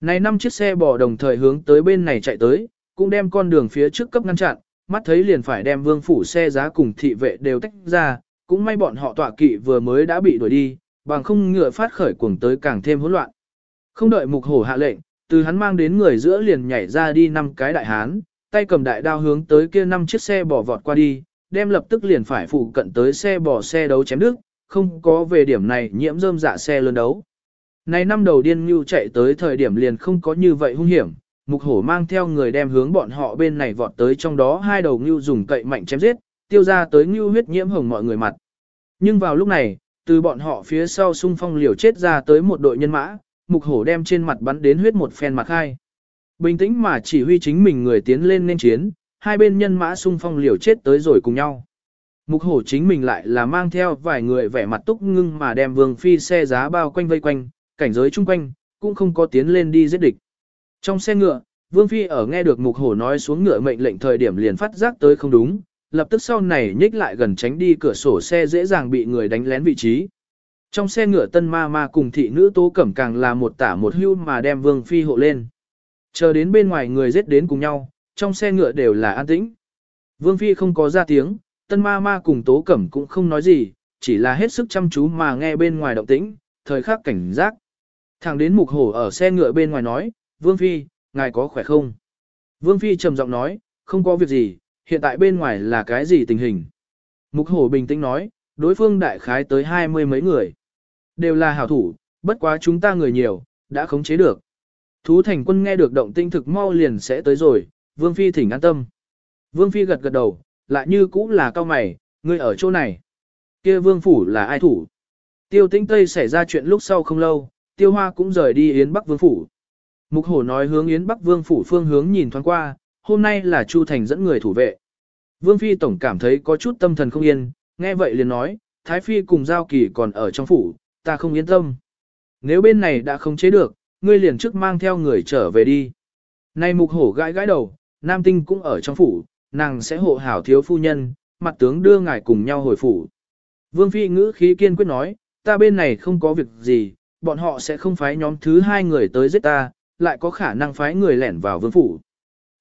Này năm chiếc xe bò đồng thời hướng tới bên này chạy tới, cũng đem con đường phía trước cấp ngăn chặn, mắt thấy liền phải đem vương phủ xe giá cùng thị vệ đều tách ra, cũng may bọn họ tọa kỵ vừa mới đã bị đuổi đi, bằng không ngựa phát khởi cuồng tới càng thêm hỗn loạn. Không đợi mục hổ hạ lệnh, từ hắn mang đến người giữa liền nhảy ra đi năm cái đại hán, tay cầm đại đao hướng tới kia năm chiếc xe bò vọt qua đi, đem lập tức liền phải phụ cận tới xe bò xe đấu chém đứt, không có về điểm này nhiễm rơm dạ xe lớn đấu. Này năm đầu điên như chạy tới thời điểm liền không có như vậy hung hiểm, mục hổ mang theo người đem hướng bọn họ bên này vọt tới trong đó hai đầu ngưu dùng cậy mạnh chém giết, tiêu ra tới ngưu huyết nhiễm hồng mọi người mặt. Nhưng vào lúc này, từ bọn họ phía sau xung phong liều chết ra tới một đội nhân mã, mục hổ đem trên mặt bắn đến huyết một phen mặt hai. Bình tĩnh mà chỉ huy chính mình người tiến lên nên chiến, hai bên nhân mã xung phong liều chết tới rồi cùng nhau. Mục hổ chính mình lại là mang theo vài người vẻ mặt túc ngưng mà đem vương phi xe giá bao quanh vây quanh, cảnh giới chung quanh, cũng không có tiến lên đi giết địch. Trong xe ngựa, vương phi ở nghe được mục hổ nói xuống ngựa mệnh lệnh thời điểm liền phát giác tới không đúng, lập tức sau này nhích lại gần tránh đi cửa sổ xe dễ dàng bị người đánh lén vị trí. Trong xe ngựa tân ma ma cùng thị nữ tố cẩm càng là một tả một hưu mà đem vương phi hộ lên. Chờ đến bên ngoài người giết đến cùng nhau, trong xe ngựa đều là an tĩnh. Vương phi không có ra tiếng, tân ma ma cùng tố cẩm cũng không nói gì, chỉ là hết sức chăm chú mà nghe bên ngoài động tĩnh, thời khắc cảnh giác. Thẳng đến mục hổ ở xe ngựa bên ngoài nói, Vương phi, ngài có khỏe không? Vương phi trầm giọng nói, không có việc gì, hiện tại bên ngoài là cái gì tình hình? Mục hổ bình tĩnh nói, đối phương đại khái tới hai mươi mấy người. Đều là hảo thủ, bất quá chúng ta người nhiều, đã khống chế được. Thú thành quân nghe được động tinh thực mau liền sẽ tới rồi, Vương Phi thỉnh an tâm. Vương Phi gật gật đầu, lại như cũng là cao mày, ngươi ở chỗ này. kia Vương Phủ là ai thủ? Tiêu tĩnh Tây xảy ra chuyện lúc sau không lâu, Tiêu Hoa cũng rời đi Yến Bắc Vương Phủ. Mục Hổ nói hướng Yến Bắc Vương Phủ phương hướng nhìn thoáng qua, hôm nay là Chu Thành dẫn người thủ vệ. Vương Phi Tổng cảm thấy có chút tâm thần không yên, nghe vậy liền nói, Thái Phi cùng Giao Kỳ còn ở trong phủ, ta không yên tâm. Nếu bên này đã không chế được, ngươi liền trước mang theo người trở về đi. Nay mục hổ gãi gãi đầu, nam tinh cũng ở trong phủ, nàng sẽ hộ hảo thiếu phu nhân, mặt tướng đưa ngài cùng nhau hồi phủ. Vương phi ngữ khí kiên quyết nói, ta bên này không có việc gì, bọn họ sẽ không phái nhóm thứ hai người tới giết ta, lại có khả năng phái người lẻn vào vương phủ.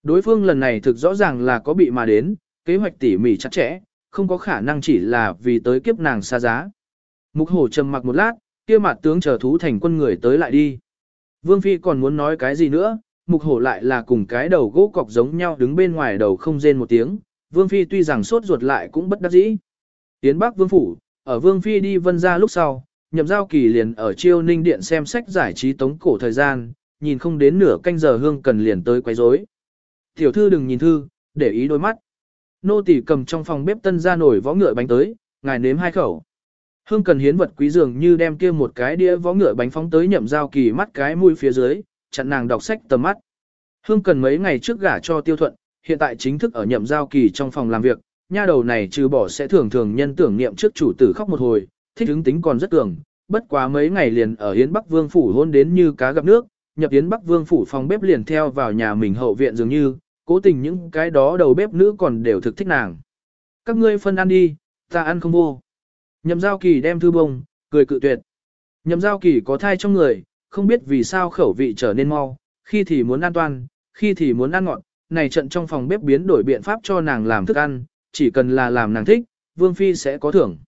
Đối phương lần này thực rõ ràng là có bị mà đến, kế hoạch tỉ mỉ chặt chẽ, không có khả năng chỉ là vì tới kiếp nàng xa giá. Mục hổ trầm mặc một lát, kia mặt tướng chờ thú thành quân người tới lại đi. Vương Phi còn muốn nói cái gì nữa, mục hổ lại là cùng cái đầu gỗ cọc giống nhau đứng bên ngoài đầu không rên một tiếng. Vương Phi tuy rằng sốt ruột lại cũng bất đắc dĩ. Tiến Bắc Vương Phủ, ở Vương Phi đi vân ra lúc sau, nhậm giao kỳ liền ở chiêu ninh điện xem sách giải trí tống cổ thời gian, nhìn không đến nửa canh giờ hương cần liền tới quấy rối. Tiểu thư đừng nhìn thư, để ý đôi mắt. Nô tỳ cầm trong phòng bếp tân ra nổi võ ngựa bánh tới, ngài nếm hai khẩu. Hương cần hiến vật quý dường như đem kia một cái đĩa võ ngựa bánh phóng tới nhậm giao kỳ mắt cái mũi phía dưới, chặn nàng đọc sách tầm mắt. Hương cần mấy ngày trước gả cho tiêu thuận, hiện tại chính thức ở nhậm giao kỳ trong phòng làm việc, nha đầu này trừ bỏ sẽ thường thường nhân tưởng niệm trước chủ tử khóc một hồi, thích hứng tính còn rất cường, bất quá mấy ngày liền ở Yến Bắc Vương phủ hôn đến như cá gặp nước, nhập Yến Bắc Vương phủ phòng bếp liền theo vào nhà mình hậu viện dường như, cố tình những cái đó đầu bếp nữ còn đều thực thích nàng. Các ngươi phân ăn đi, ta ăn không vô. Nhậm giao kỳ đem thư bông, cười cự tuyệt. Nhậm giao kỳ có thai trong người, không biết vì sao khẩu vị trở nên mau, khi thì muốn ăn toàn, khi thì muốn ăn ngọt, này trận trong phòng bếp biến đổi biện pháp cho nàng làm thức ăn, chỉ cần là làm nàng thích, Vương Phi sẽ có thưởng.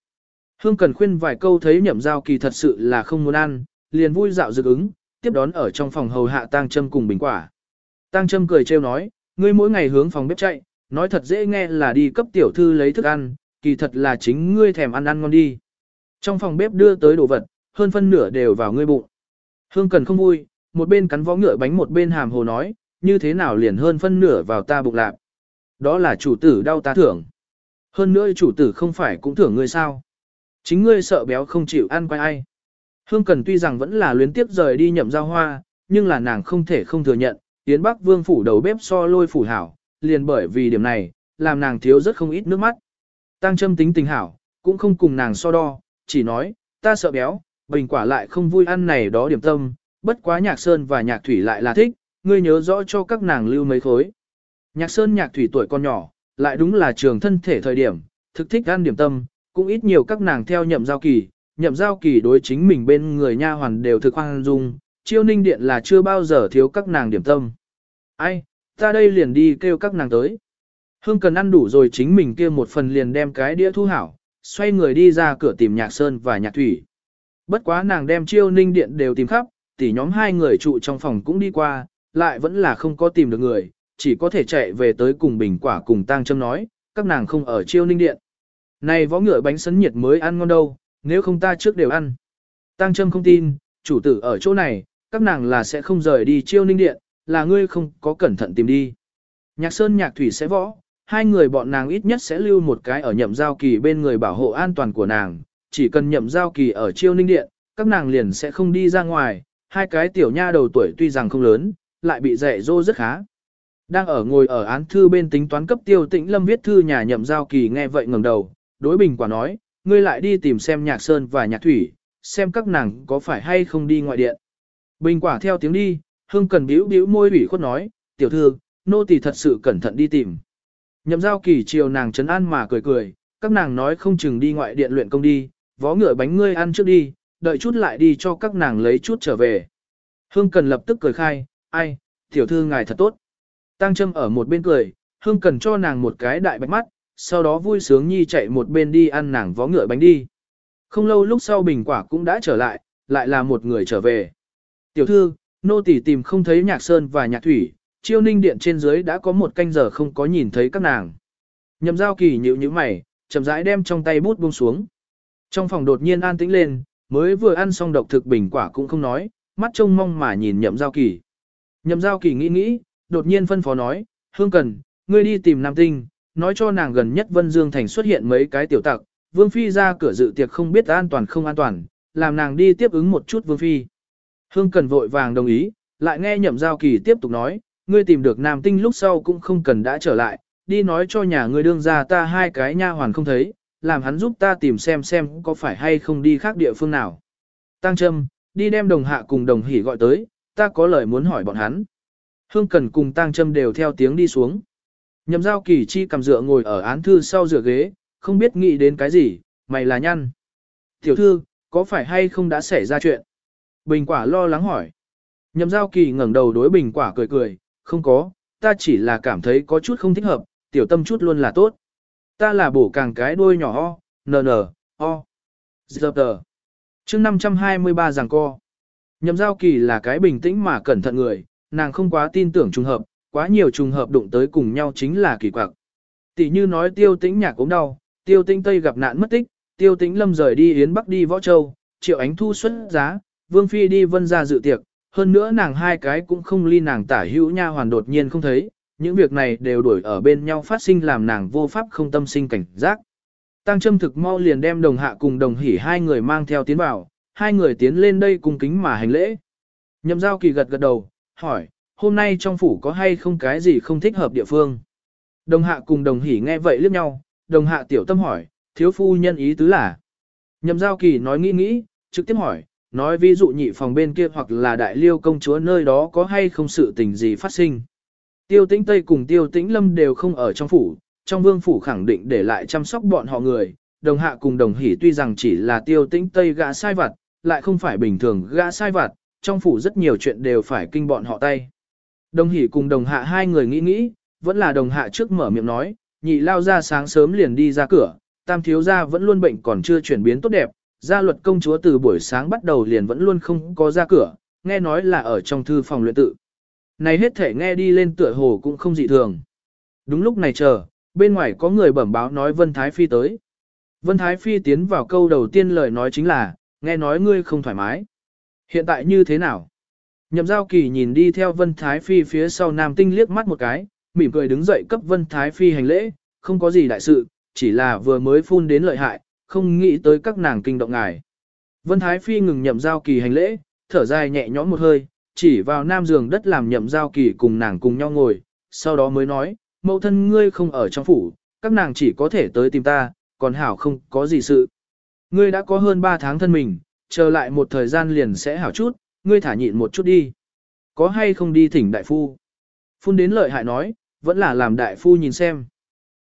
Hương cần khuyên vài câu thấy nhậm giao kỳ thật sự là không muốn ăn, liền vui dạo dự ứng, tiếp đón ở trong phòng hầu hạ tang châm cùng bình quả. Tang châm cười trêu nói, ngươi mỗi ngày hướng phòng bếp chạy, nói thật dễ nghe là đi cấp tiểu thư lấy thức ăn, kỳ thật là chính ngươi thèm ăn ăn ngon đi. Trong phòng bếp đưa tới đồ vật, hơn phân nửa đều vào ngươi bụng. Hương cần không vui, một bên cắn vó ngựa bánh một bên hàm hồ nói, như thế nào liền hơn phân nửa vào ta bụng lạc. Đó là chủ tử đau ta thưởng. Hơn nữa chủ tử không phải cũng thưởng ngươi sao. Chính ngươi sợ béo không chịu ăn quay ai. Hương Cần tuy rằng vẫn là luyến tiếp rời đi nhậm giao hoa, nhưng là nàng không thể không thừa nhận, Yến Bắc Vương phủ đầu bếp so lôi phủ hảo, liền bởi vì điểm này, làm nàng thiếu rất không ít nước mắt. Tăng châm tính tình hảo, cũng không cùng nàng so đo, chỉ nói, ta sợ béo, bình quả lại không vui ăn này đó điểm tâm, bất quá nhạc sơn và nhạc thủy lại là thích, ngươi nhớ rõ cho các nàng lưu mấy khối. Nhạc sơn nhạc thủy tuổi con nhỏ, lại đúng là trường thân thể thời điểm, thực thích ăn điểm tâm, cũng ít nhiều các nàng theo nhậm giao kỳ, nhậm giao kỳ đối chính mình bên người nha hoàn đều thực hoang dung, chiêu ninh điện là chưa bao giờ thiếu các nàng điểm tâm. Ai, ta đây liền đi kêu các nàng tới. Hương cần ăn đủ rồi chính mình kia một phần liền đem cái đĩa thu hảo, xoay người đi ra cửa tìm nhạc sơn và nhạc thủy. Bất quá nàng đem chiêu ninh điện đều tìm khắp, tỉ nhóm hai người trụ trong phòng cũng đi qua, lại vẫn là không có tìm được người, chỉ có thể chạy về tới cùng bình quả cùng tang châm nói, các nàng không ở chiêu ninh điện. Này võ ngựa bánh sấn nhiệt mới ăn ngon đâu, nếu không ta trước đều ăn. Tăng Trâm không tin, chủ tử ở chỗ này, các nàng là sẽ không rời đi chiêu ninh điện, là ngươi không có cẩn thận tìm đi. Nhạc Sơn Nhạc Thủy sẽ võ, hai người bọn nàng ít nhất sẽ lưu một cái ở nhậm giao kỳ bên người bảo hộ an toàn của nàng, chỉ cần nhậm giao kỳ ở chiêu ninh điện, các nàng liền sẽ không đi ra ngoài, hai cái tiểu nha đầu tuổi tuy rằng không lớn, lại bị dạy dỗ rất khá. Đang ở ngồi ở án thư bên tính toán cấp tiêu tĩnh lâm viết thư nhà nhậm giao kỳ nghe vậy ngẩng đầu, đối bình quả nói, ngươi lại đi tìm xem nhạc sơn và nhạc thủy, xem các nàng có phải hay không đi ngoại điện. Bình quả theo tiếng đi, hương cần bĩu bĩu môi ủy khuất nói, tiểu thư, nô tỳ thật sự cẩn thận đi tìm. Nhậm giao kỳ chiều nàng trấn an mà cười cười, các nàng nói không chừng đi ngoại điện luyện công đi, vó ngựa bánh ngươi ăn trước đi, đợi chút lại đi cho các nàng lấy chút trở về. Hương cần lập tức cười khai, ai, tiểu thư ngài thật tốt. Tăng châm ở một bên cười, hương cần cho nàng một cái đại bạch mắt, sau đó vui sướng nhi chạy một bên đi ăn nàng vó ngựa bánh đi. Không lâu lúc sau bình quả cũng đã trở lại, lại là một người trở về. Tiểu thư, nô tỳ tìm không thấy nhạc sơn và nhạc thủy, chiêu ninh điện trên dưới đã có một canh giờ không có nhìn thấy các nàng. Nhậm giao kỳ nhịu như mày, chậm rãi đem trong tay bút buông xuống. Trong phòng đột nhiên an tĩnh lên, mới vừa ăn xong độc thực bình quả cũng không nói, mắt trông mong mà nhìn nhậm giao kỳ. Nhậm giao kỳ nghĩ nghĩ, đột nhiên phân phó nói, hương cần, ngươi đi tìm nam tinh, nói cho nàng gần nhất Vân Dương Thành xuất hiện mấy cái tiểu tặc, Vương Phi ra cửa dự tiệc không biết an toàn không an toàn, làm nàng đi tiếp ứng một chút Vương Phi. Hương cần vội vàng đồng ý, lại nghe nhậm giao kỳ tiếp tục nói, ngươi tìm được nam tinh lúc sau cũng không cần đã trở lại, đi nói cho nhà ngươi đương ra ta hai cái nha hoàn không thấy, làm hắn giúp ta tìm xem xem có phải hay không đi khác địa phương nào. Tăng Trâm, đi đem đồng hạ cùng đồng hỉ gọi tới, ta có lời muốn hỏi bọn hắn. Hương Cần cùng Tăng Trâm đều theo tiếng đi xuống. Nhậm giao kỳ chi cầm dựa ngồi ở án thư sau dựa ghế, không biết nghĩ đến cái gì, mày là nhăn. Tiểu thư, có phải hay không đã xảy ra chuyện? Bình quả lo lắng hỏi. Nhậm giao kỳ ngẩng đầu đối bình quả cười cười, không có, ta chỉ là cảm thấy có chút không thích hợp, tiểu tâm chút luôn là tốt. Ta là bổ càng cái đuôi nhỏ ho, nờ nờ, ho. Dập tờ. chương 523 giảng co. Nhậm giao kỳ là cái bình tĩnh mà cẩn thận người, nàng không quá tin tưởng trùng hợp, quá nhiều trùng hợp đụng tới cùng nhau chính là kỳ quặc. Tỷ như nói tiêu tĩnh nhạc cũng đau, tiêu tĩnh tây gặp nạn mất tích, tiêu tĩnh lâm rời đi yến bắc đi võ châu, triệu ánh thu xuất giá, vương phi đi vân ra dự tiệc, hơn nữa nàng hai cái cũng không ly nàng tả hữu nha hoàn đột nhiên không thấy, những việc này đều đuổi ở bên nhau phát sinh làm nàng vô pháp không tâm sinh cảnh giác. Tăng châm thực mau liền đem đồng hạ cùng đồng hỉ hai người mang theo tiến vào, hai người tiến lên đây cùng kính mà hành lễ. Nhậm giao kỳ gật gật đầu, hỏi, hôm nay trong phủ có hay không cái gì không thích hợp địa phương. Đồng hạ cùng đồng hỉ nghe vậy liếc nhau, đồng hạ tiểu tâm hỏi, thiếu phu nhân ý tứ là. Nhậm giao kỳ nói nghĩ nghĩ, trực tiếp hỏi, nói ví dụ nhị phòng bên kia hoặc là đại liêu công chúa nơi đó có hay không sự tình gì phát sinh. Tiêu tĩnh Tây cùng tiêu tĩnh Lâm đều không ở trong phủ, trong vương phủ khẳng định để lại chăm sóc bọn họ người, đồng hạ cùng đồng hỉ tuy rằng chỉ là tiêu tĩnh Tây gã sai vặt, lại không phải bình thường gã sai vặt, trong phủ rất nhiều chuyện đều phải kinh bọn họ tay. Đồng hỷ cùng đồng hạ hai người nghĩ nghĩ, vẫn là đồng hạ trước mở miệng nói, nhị lao ra sáng sớm liền đi ra cửa, tam thiếu gia vẫn luôn bệnh còn chưa chuyển biến tốt đẹp, gia luật công chúa từ buổi sáng bắt đầu liền vẫn luôn không có ra cửa, nghe nói là ở trong thư phòng luyện tự. Này hết thể nghe đi lên tựa hồ cũng không dị thường. Đúng lúc này chờ, bên ngoài có người bẩm báo nói Vân Thái Phi tới. Vân Thái Phi tiến vào câu đầu tiên lời nói chính là, nghe nói ngươi không thoải mái. Hiện tại như thế nào? Nhậm giao kỳ nhìn đi theo Vân Thái Phi phía sau Nam Tinh liếc mắt một cái, mỉm cười đứng dậy cấp Vân Thái Phi hành lễ, không có gì đại sự, chỉ là vừa mới phun đến lợi hại, không nghĩ tới các nàng kinh động ngài. Vân Thái Phi ngừng nhậm giao kỳ hành lễ, thở dài nhẹ nhõm một hơi, chỉ vào nam giường đất làm nhậm giao kỳ cùng nàng cùng nhau ngồi, sau đó mới nói, mẫu thân ngươi không ở trong phủ, các nàng chỉ có thể tới tìm ta, còn hảo không có gì sự. Ngươi đã có hơn 3 tháng thân mình, chờ lại một thời gian liền sẽ hảo chút, ngươi thả nhịn một chút đi. Có hay không đi thỉnh đại phu? Phun đến lợi hại nói, vẫn là làm đại phu nhìn xem.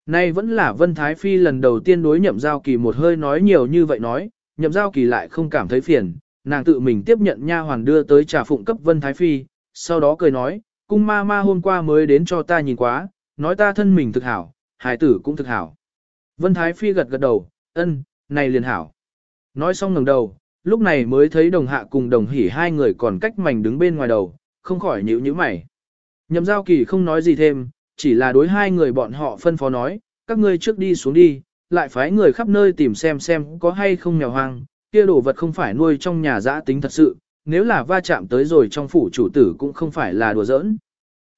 Nay vẫn là Vân Thái Phi lần đầu tiên đối nhậm giao kỳ một hơi nói nhiều như vậy nói, nhậm giao kỳ lại không cảm thấy phiền, nàng tự mình tiếp nhận nha hoàn đưa tới trà phụng cấp Vân Thái Phi, sau đó cười nói, cung ma ma hôm qua mới đến cho ta nhìn quá, nói ta thân mình thực hảo, hài tử cũng thực hảo. Vân Thái Phi gật gật đầu, ân, này liền hảo. Nói xong ngẩng đầu, lúc này mới thấy đồng hạ cùng đồng hỉ hai người còn cách mảnh đứng bên ngoài đầu, không khỏi nhíu nhíu mày. Nhậm giao kỳ không nói gì thêm, chỉ là đối hai người bọn họ phân phó nói, các ngươi trước đi xuống đi, lại phái người khắp nơi tìm xem xem có hay không mèo hoang, kia đồ vật không phải nuôi trong nhà giã tính thật sự, nếu là va chạm tới rồi trong phủ chủ tử cũng không phải là đùa giỡn.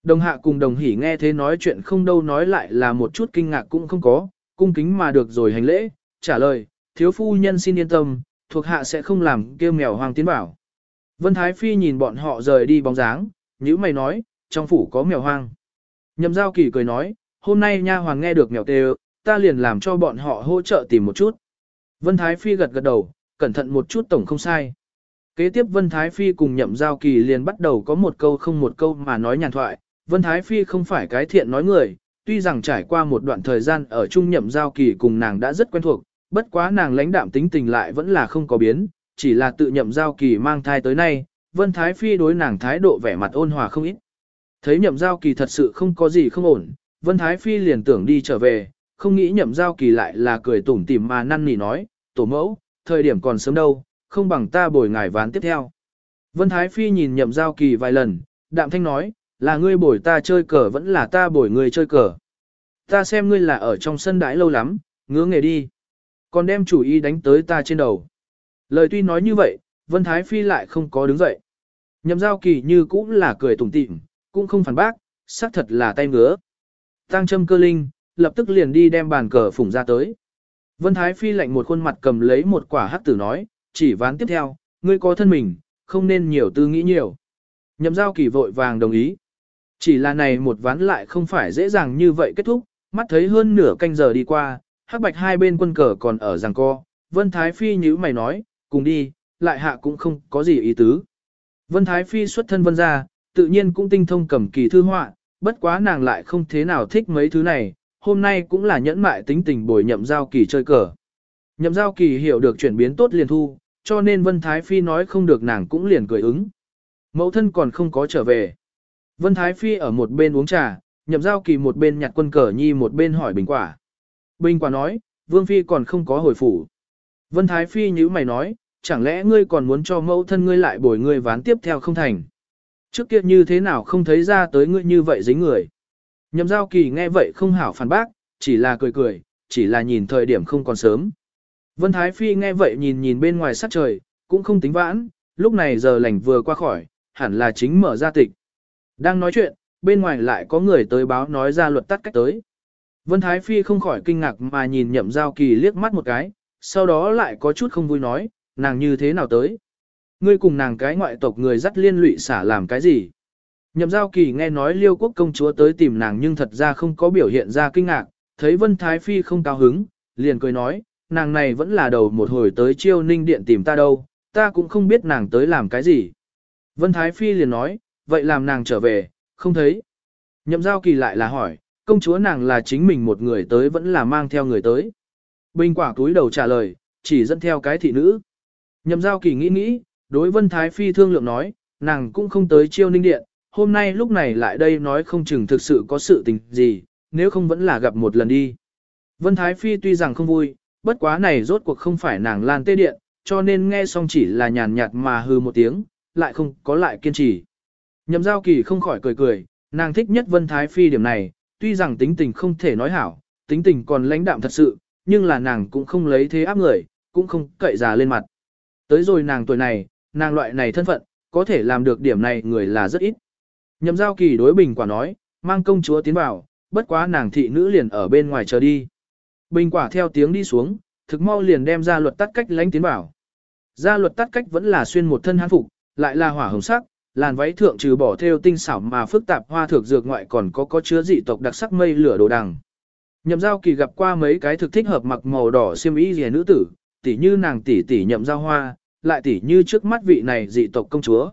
Đồng hạ cùng đồng hỉ nghe thế nói chuyện không đâu nói lại là một chút kinh ngạc cũng không có, cung kính mà được rồi hành lễ, trả lời, thiếu phu nhân xin yên tâm, thuộc hạ sẽ không làm kêu mèo hoang tiến bảo. Vân Thái Phi nhìn bọn họ rời đi bóng dáng, nhữ mày nói, trong phủ có mèo hoang. Nhậm giao kỳ cười nói, hôm nay nha hoàng nghe được mèo tê ta liền làm cho bọn họ hỗ trợ tìm một chút. Vân Thái Phi gật gật đầu, cẩn thận một chút tổng không sai. Kế tiếp Vân Thái Phi cùng nhậm giao kỳ liền bắt đầu có một câu không một câu mà nói nhàn thoại. Vân Thái Phi không phải cái thiện nói người, tuy rằng trải qua một đoạn thời gian ở chung nhậm giao kỳ cùng nàng đã rất quen thuộc, bất quá nàng lãnh đạm tính tình lại vẫn là không có biến, chỉ là tự nhậm giao kỳ mang thai tới nay, Vân Thái Phi đối nàng thái độ vẻ mặt ôn hòa không ít. Thấy nhậm giao kỳ thật sự không có gì không ổn, Vân Thái Phi liền tưởng đi trở về, không nghĩ nhậm giao kỳ lại là cười tủm tỉm mà năn nỉ nói, tổ mẫu, thời điểm còn sớm đâu, không bằng ta bồi ngài ván tiếp theo. Vân Thái Phi nhìn nhậm giao kỳ vài lần, đạm thanh nói, là ngươi bồi ta chơi cờ vẫn là ta bồi ngươi chơi cờ. Ta xem ngươi là ở trong sân đãi lâu lắm, ngứa nghề đi. Còn đem chủ ý đánh tới ta trên đầu. Lời tuy nói như vậy, Vân Thái Phi lại không có đứng dậy. Nhậm giao kỳ như cũng là cười tủm tỉm, cũng không phản bác, xác thật là tay ngứa. Tăng châm cơ linh, lập tức liền đi đem bàn cờ phủng ra tới. Vân Thái Phi lạnh một khuôn mặt cầm lấy một quả hắc tử nói, chỉ ván tiếp theo, ngươi có thân mình, không nên nhiều tư nghĩ nhiều. Nhậm giao kỳ vội vàng đồng ý. Chỉ là này một ván lại không phải dễ dàng như vậy kết thúc, mắt thấy hơn nửa canh giờ đi qua, hắc bạch hai bên quân cờ còn ở giằng co. Vân Thái Phi nhíu mày nói, cùng đi, lại hạ cũng không có gì ý tứ. Vân Thái Phi xuất thân vân ra, tự nhiên cũng tinh thông cầm kỳ thư họa, bất quá nàng lại không thế nào thích mấy thứ này, hôm nay cũng là nhẫn mại tính tình bồi nhậm giao kỳ chơi cờ. Nhậm giao kỳ hiểu được chuyển biến tốt liền thu, cho nên Vân Thái Phi nói không được nàng cũng liền cười ứng. Mẫu thân còn không có trở về. Vân Thái Phi ở một bên uống trà, nhậm giao kỳ một bên nhặt quân cờ nhi một bên hỏi bình quả. Bình quả nói, Vương Phi còn không có hồi phủ. Vân Thái Phi như mày nói, chẳng lẽ ngươi còn muốn cho mẫu thân ngươi lại bồi ngươi ván tiếp theo không thành. Trước kia như thế nào không thấy ra tới ngươi như vậy dính người. Nhậm giao kỳ nghe vậy không hảo phản bác, chỉ là cười cười, chỉ là nhìn thời điểm không còn sớm. Vân Thái Phi nghe vậy nhìn nhìn bên ngoài sát trời, cũng không tính vãn, lúc này giờ lành vừa qua khỏi, hẳn là chính mở ra tịch. Đang nói chuyện, bên ngoài lại có người tới báo nói ra luật tắt cách tới. Vân Thái Phi không khỏi kinh ngạc mà nhìn nhậm giao kỳ liếc mắt một cái, sau đó lại có chút không vui nói, nàng như thế nào tới. Ngươi cùng nàng cái ngoại tộc người dắt liên lụy xả làm cái gì? Nhậm giao kỳ nghe nói liêu quốc công chúa tới tìm nàng nhưng thật ra không có biểu hiện ra kinh ngạc, thấy Vân Thái Phi không cao hứng, liền cười nói, nàng này vẫn là đầu một hồi tới chiêu ninh điện tìm ta đâu, ta cũng không biết nàng tới làm cái gì. Vân Thái Phi liền nói, vậy làm nàng trở về, không thấy. Nhậm giao kỳ lại là hỏi, công chúa nàng là chính mình một người tới vẫn là mang theo người tới. Bình quả túi đầu trả lời, chỉ dẫn theo cái thị nữ. Nhậm giao kỳ nghĩ nghĩ, đối Vân Thái Phi thương lượng nói, nàng cũng không tới chiêu ninh điện, hôm nay lúc này lại đây nói không chừng thực sự có sự tình gì, nếu không vẫn là gặp một lần đi. Vân Thái Phi tuy rằng không vui, bất quá này rốt cuộc không phải nàng lan tê điện, cho nên nghe xong chỉ là nhàn nhạt mà hư một tiếng, lại không có lại kiên trì. Nhậm giao kỳ không khỏi cười cười, nàng thích nhất Vân Thái Phi điểm này, tuy rằng tính tình không thể nói hảo, tính tình còn lãnh đạm thật sự, nhưng là nàng cũng không lấy thế áp người, cũng không cậy già lên mặt. Tới rồi nàng tuổi này, nàng loại này thân phận, có thể làm được điểm này người là rất ít. Nhậm giao kỳ đối bình quả nói, mang công chúa tiến vào, bất quá nàng thị nữ liền ở bên ngoài chờ đi. Bình quả theo tiếng đi xuống, thực mau liền đem ra luật tắt cách lánh tiến vào. Gia luật tắt cách vẫn là xuyên một thân hán phục, lại là hỏa hồng sắc, làn váy thượng trừ bỏ theo tinh xảo mà phức tạp hoa thược dược ngoại còn có có chứa dị tộc đặc sắc mây lửa đồ đằng. Nhậm giao kỳ gặp qua mấy cái thực thích hợp mặc màu đỏ xiêm y rẻ nữ tử, tỉ như nàng tỷ tỷ nhậm giao hoa, lại tỉ như trước mắt vị này dị tộc công chúa.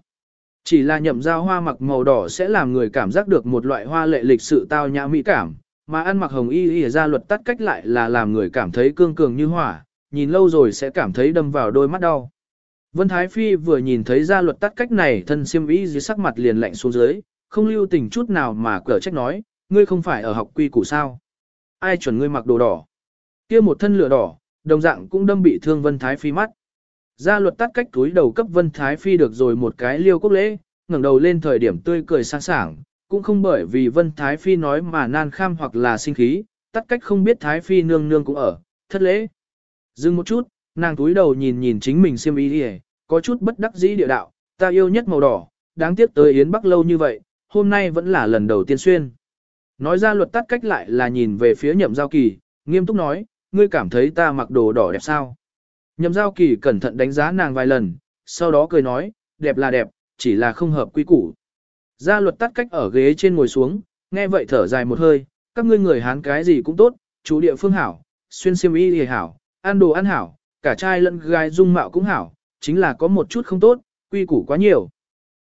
Chỉ là nhậm giao hoa mặc màu đỏ sẽ làm người cảm giác được một loại hoa lệ lịch sự tao nhã mỹ cảm, mà ăn mặc hồng y y ra luật tắt cách lại là làm người cảm thấy cương cường như hỏa, nhìn lâu rồi sẽ cảm thấy đâm vào đôi mắt đau. Vân Thái Phi vừa nhìn thấy ra luật tắt cách này thân siêm ý dưới sắc mặt liền lạnh xuống dưới, không lưu tình chút nào mà cở trách nói, ngươi không phải ở học quy củ sao. Ai chuẩn ngươi mặc đồ đỏ. kia một thân lửa đỏ, đồng dạng cũng đâm bị thương Vân Thái Phi mắt. Gia luật tắt cách túi đầu cấp Vân Thái Phi được rồi một cái liêu quốc lễ, ngẩng đầu lên thời điểm tươi cười sáng sảng, cũng không bởi vì Vân Thái Phi nói mà nan kham hoặc là sinh khí, tắt cách không biết Thái Phi nương nương cũng ở, thất lễ. Dừng một chút, nàng túi đầu nhìn nhìn chính mình xiêm y đi có chút bất đắc dĩ địa đạo, ta yêu nhất màu đỏ, đáng tiếc tới Yến Bắc lâu như vậy, hôm nay vẫn là lần đầu tiên xuyên. Nói ra luật tắt cách lại là nhìn về phía nhậm giao kỳ, nghiêm túc nói, ngươi cảm thấy ta mặc đồ đỏ đẹp sao? Nhậm giao kỳ cẩn thận đánh giá nàng vài lần, sau đó cười nói, đẹp là đẹp, chỉ là không hợp quy củ. Gia luật tắt cách ở ghế trên ngồi xuống, nghe vậy thở dài một hơi, các ngươi người Hán cái gì cũng tốt, chú địa phương hảo, xuyên xiêm y thì hảo, ăn đồ ăn hảo, cả trai lẫn gái dung mạo cũng hảo, chính là có một chút không tốt, quy củ quá nhiều.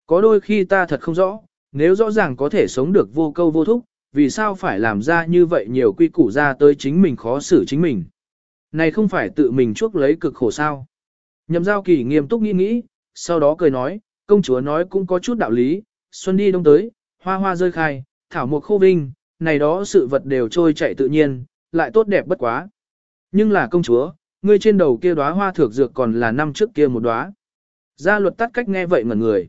Có đôi khi ta thật không rõ, nếu rõ ràng có thể sống được vô câu vô thúc, vì sao phải làm ra như vậy nhiều quy củ ra tới chính mình khó xử chính mình. Này không phải tự mình chuốc lấy cực khổ sao. Nhậm giao kỳ nghiêm túc nghĩ nghĩ, sau đó cười nói, công chúa nói cũng có chút đạo lý, xuân đi đông tới, hoa hoa rơi khai, thảo mộc khô vinh, này đó sự vật đều trôi chạy tự nhiên, lại tốt đẹp bất quá. Nhưng là công chúa, ngươi trên đầu kia đóa hoa thược dược còn là năm trước kia một đóa. Gia luật tắt cách nghe vậy ngẩn người.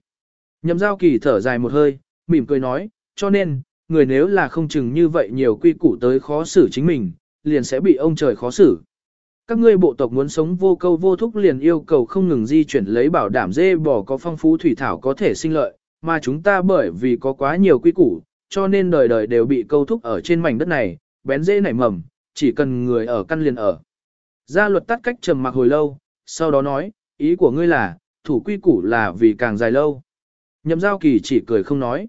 Nhậm giao kỳ thở dài một hơi, mỉm cười nói, cho nên, người nếu là không chừng như vậy nhiều quy củ tới khó xử chính mình, liền sẽ bị ông trời khó xử. Các ngươi bộ tộc muốn sống vô câu vô thúc liền yêu cầu không ngừng di chuyển lấy bảo đảm dê bò có phong phú thủy thảo có thể sinh lợi, mà chúng ta bởi vì có quá nhiều quy củ, cho nên đời đời đều bị câu thúc ở trên mảnh đất này, bén dê nảy mầm, chỉ cần người ở căn liền ở. Gia luật tắt cách trầm mặc hồi lâu, sau đó nói, ý của ngươi là, thủ quy củ là vì càng dài lâu. Nhậm giao kỳ chỉ cười không nói.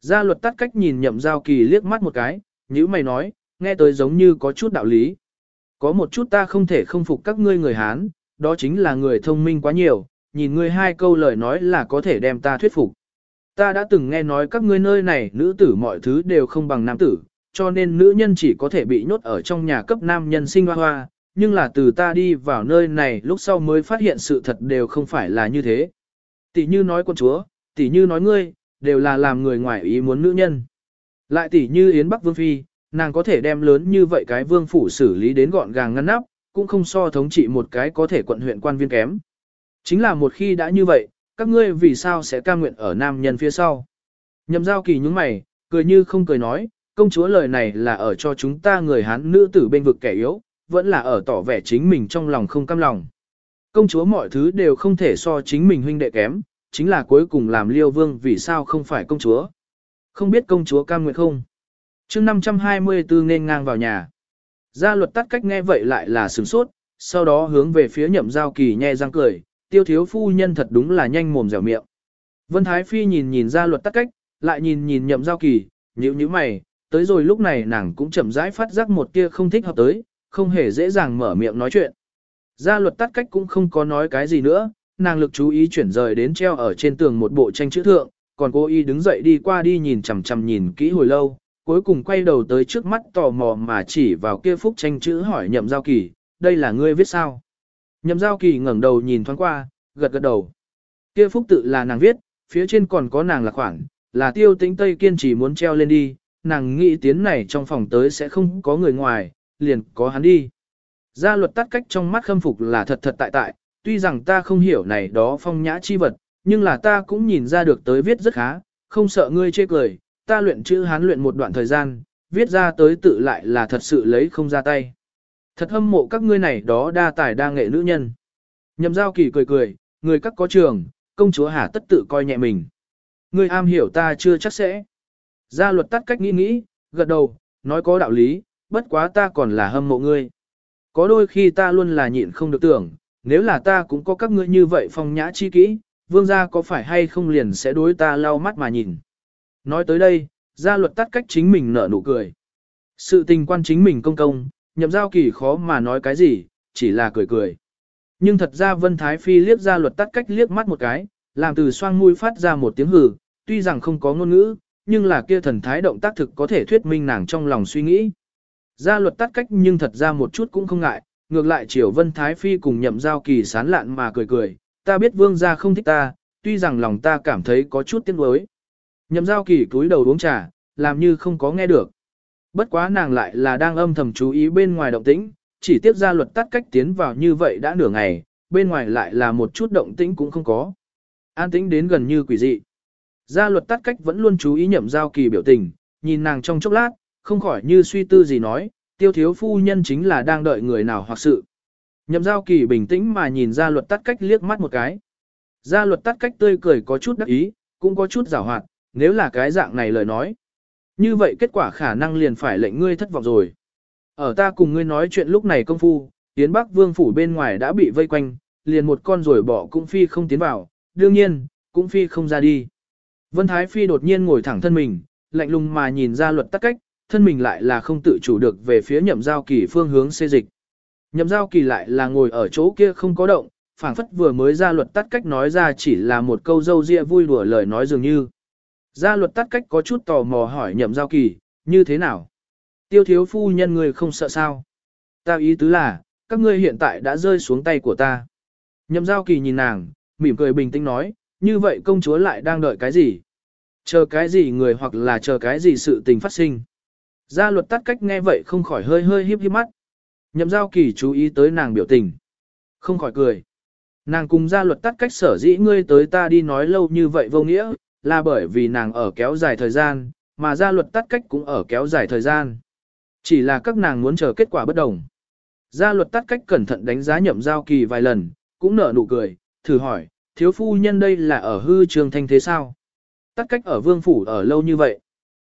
Gia luật tắt cách nhìn nhậm giao kỳ liếc mắt một cái, như mày nói, nghe tới giống như có chút đạo lý. Có một chút ta không thể không phục các ngươi người Hán, đó chính là người thông minh quá nhiều, nhìn ngươi hai câu lời nói là có thể đem ta thuyết phục. Ta đã từng nghe nói các ngươi nơi này nữ tử mọi thứ đều không bằng nam tử, cho nên nữ nhân chỉ có thể bị nhốt ở trong nhà cấp nam nhân sinh hoa hoa, nhưng là từ ta đi vào nơi này lúc sau mới phát hiện sự thật đều không phải là như thế. Tỷ như nói con chúa, tỷ như nói ngươi, đều là làm người ngoài ý muốn nữ nhân. Lại tỷ như Yến Bắc Vương Phi, nàng có thể đem lớn như vậy cái vương phủ xử lý đến gọn gàng ngăn nắp, cũng không so thống trị một cái có thể quận huyện quan viên kém. Chính là một khi đã như vậy, các ngươi vì sao sẽ cam nguyện ở nam nhân phía sau. Nhậm giao kỳ nhúng mày, cười như không cười nói, công chúa lời này là ở cho chúng ta người Hán nữ tử bên vực kẻ yếu, vẫn là ở tỏ vẻ chính mình trong lòng không cam lòng. Công chúa mọi thứ đều không thể so chính mình huynh đệ kém, chính là cuối cùng làm liêu vương vì sao không phải công chúa. Không biết công chúa cam nguyện không? Chương 524 nên ngang vào nhà. Gia luật tắt cách nghe vậy lại là sửng sốt, sau đó hướng về phía nhậm giao kỳ nhe răng cười, tiêu thiếu phu nhân thật đúng là nhanh mồm dẻo miệng. Vân Thái Phi nhìn nhìn gia luật tắt cách, lại nhìn nhìn nhậm giao kỳ, nhíu nhíu mày, tới rồi lúc này nàng cũng chậm rãi phát giác một tia không thích hợp tới, không hề dễ dàng mở miệng nói chuyện. Gia luật tắt cách cũng không có nói cái gì nữa, nàng lực chú ý chuyển rời đến treo ở trên tường một bộ tranh chữ thượng, còn cô y đứng dậy đi qua đi nhìn chằm chằm nhìn kỹ hồi lâu, cuối cùng quay đầu tới trước mắt tò mò mà chỉ vào kia phúc tranh chữ hỏi nhậm giao kỳ, đây là ngươi viết sao? Nhậm giao kỳ ngẩng đầu nhìn thoáng qua, gật gật đầu. Kia phúc tự là nàng viết, phía trên còn có nàng là khoảng, là tiêu tĩnh Tây kiên trì muốn treo lên đi, nàng nghĩ tiến này trong phòng tới sẽ không có người ngoài, liền có hắn đi. Gia luật tắt cách trong mắt khâm phục là thật thật tại tại, tuy rằng ta không hiểu này đó phong nhã chi vật, nhưng là ta cũng nhìn ra được tới viết rất khá, không sợ ngươi chê cười, ta luyện chữ hán luyện một đoạn thời gian, viết ra tới tự lại là thật sự lấy không ra tay. Thật hâm mộ các ngươi này đó đa tài đa nghệ nữ nhân. Nhậm giao kỳ cười cười, người các có trường, công chúa hà tất tự coi nhẹ mình. Người am hiểu ta chưa chắc sẽ. Gia luật tắt cách nghĩ nghĩ, gật đầu, nói có đạo lý, bất quá ta còn là hâm mộ ngươi. Có đôi khi ta luôn là nhịn không được tưởng, nếu là ta cũng có các ngươi như vậy phong nhã chi kỹ, vương gia có phải hay không liền sẽ đối ta lau mắt mà nhìn. Nói tới đây, gia luật tắt cách chính mình nở nụ cười. Sự tình quan chính mình công công, nhậm giao kỳ khó mà nói cái gì, chỉ là cười cười. Nhưng thật ra Vân Thái Phi liếc gia luật tắt cách liếc mắt một cái, làm từ xoang mũi phát ra một tiếng hừ, tuy rằng không có ngôn ngữ, nhưng là kia thần thái động tác thực có thể thuyết minh nàng trong lòng suy nghĩ. Gia luật tắt cách nhưng thật ra một chút cũng không ngại, ngược lại chiều Vân Thái Phi cùng nhậm giao kỳ sán lạn mà cười cười, ta biết vương gia không thích ta, tuy rằng lòng ta cảm thấy có chút tiếc nuối. Nhậm giao kỳ cúi đầu uống trà, làm như không có nghe được. Bất quá nàng lại là đang âm thầm chú ý bên ngoài động tĩnh, chỉ tiếp ra luật tắt cách tiến vào như vậy đã nửa ngày, bên ngoài lại là một chút động tĩnh cũng không có. An tĩnh đến gần như quỷ dị. Gia luật tắt cách vẫn luôn chú ý nhậm giao kỳ biểu tình, nhìn nàng trong chốc lát, không khỏi như suy tư gì nói, tiêu thiếu phu nhân chính là đang đợi người nào hoặc sự. Nhậm giao kỳ bình tĩnh mà nhìn ra luật tắt cách liếc mắt một cái. Gia luật tắt cách tươi cười có chút đắc ý, cũng có chút giảo hoạt, nếu là cái dạng này lời nói. Như vậy kết quả khả năng liền phải lệnh ngươi thất vọng rồi. Ở ta cùng ngươi nói chuyện lúc này công phu, tiến bắc vương phủ bên ngoài đã bị vây quanh, liền một con rồi bỏ cũng phi không tiến vào, đương nhiên, cũng phi không ra đi. Vân Thái Phi đột nhiên ngồi thẳng thân mình, lạnh lùng mà nhìn ra luật tắc cách, thân mình lại là không tự chủ được về phía nhậm giao kỳ phương hướng xê dịch. Nhậm giao kỳ lại là ngồi ở chỗ kia không có động, phảng phất vừa mới ra luật tắt cách nói ra chỉ là một câu dâu ria vui đùa lời nói dường như. Gia luật tắt cách có chút tò mò hỏi nhậm giao kỳ, như thế nào? Tiêu thiếu phu nhân người không sợ sao? Ta ý tứ là, các ngươi hiện tại đã rơi xuống tay của ta. Nhậm giao kỳ nhìn nàng, mỉm cười bình tĩnh nói, như vậy công chúa lại đang đợi cái gì? Chờ cái gì người hoặc là chờ cái gì sự tình phát sinh? Gia luật tắt cách nghe vậy không khỏi hơi hơi hiếp hiếp mắt. Nhậm giao kỳ chú ý tới nàng biểu tình. Không khỏi cười. Nàng cùng gia luật tắt cách sở dĩ ngươi tới ta đi nói lâu như vậy vô nghĩa, là bởi vì nàng ở kéo dài thời gian, mà gia luật tắt cách cũng ở kéo dài thời gian. Chỉ là các nàng muốn chờ kết quả bất đồng. Gia luật tắt cách cẩn thận đánh giá nhậm giao kỳ vài lần, cũng nở nụ cười, thử hỏi, thiếu phu nhân đây là ở hư trường thanh thế sao? Tắt cách ở vương phủ ở lâu như vậy.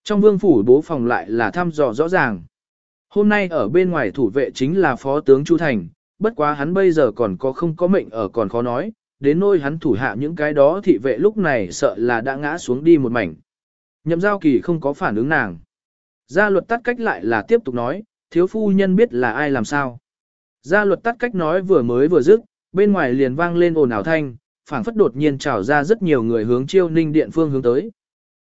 Trong vương phủ bố phòng lại là thăm dò rõ ràng. Hôm nay ở bên ngoài thủ vệ chính là phó tướng Chu Thành, bất quá hắn bây giờ còn có không có mệnh ở còn khó nói, đến nôi hắn thủ hạ những cái đó thị vệ lúc này sợ là đã ngã xuống đi một mảnh. Nhậm giao kỳ không có phản ứng nàng. Gia luật tắt cách lại là tiếp tục nói, thiếu phu nhân biết là ai làm sao. Gia luật tắt cách nói vừa mới vừa dứt, bên ngoài liền vang lên ồn ào thanh, phảng phất đột nhiên trào ra rất nhiều người hướng chiêu ninh điện phương hướng tới.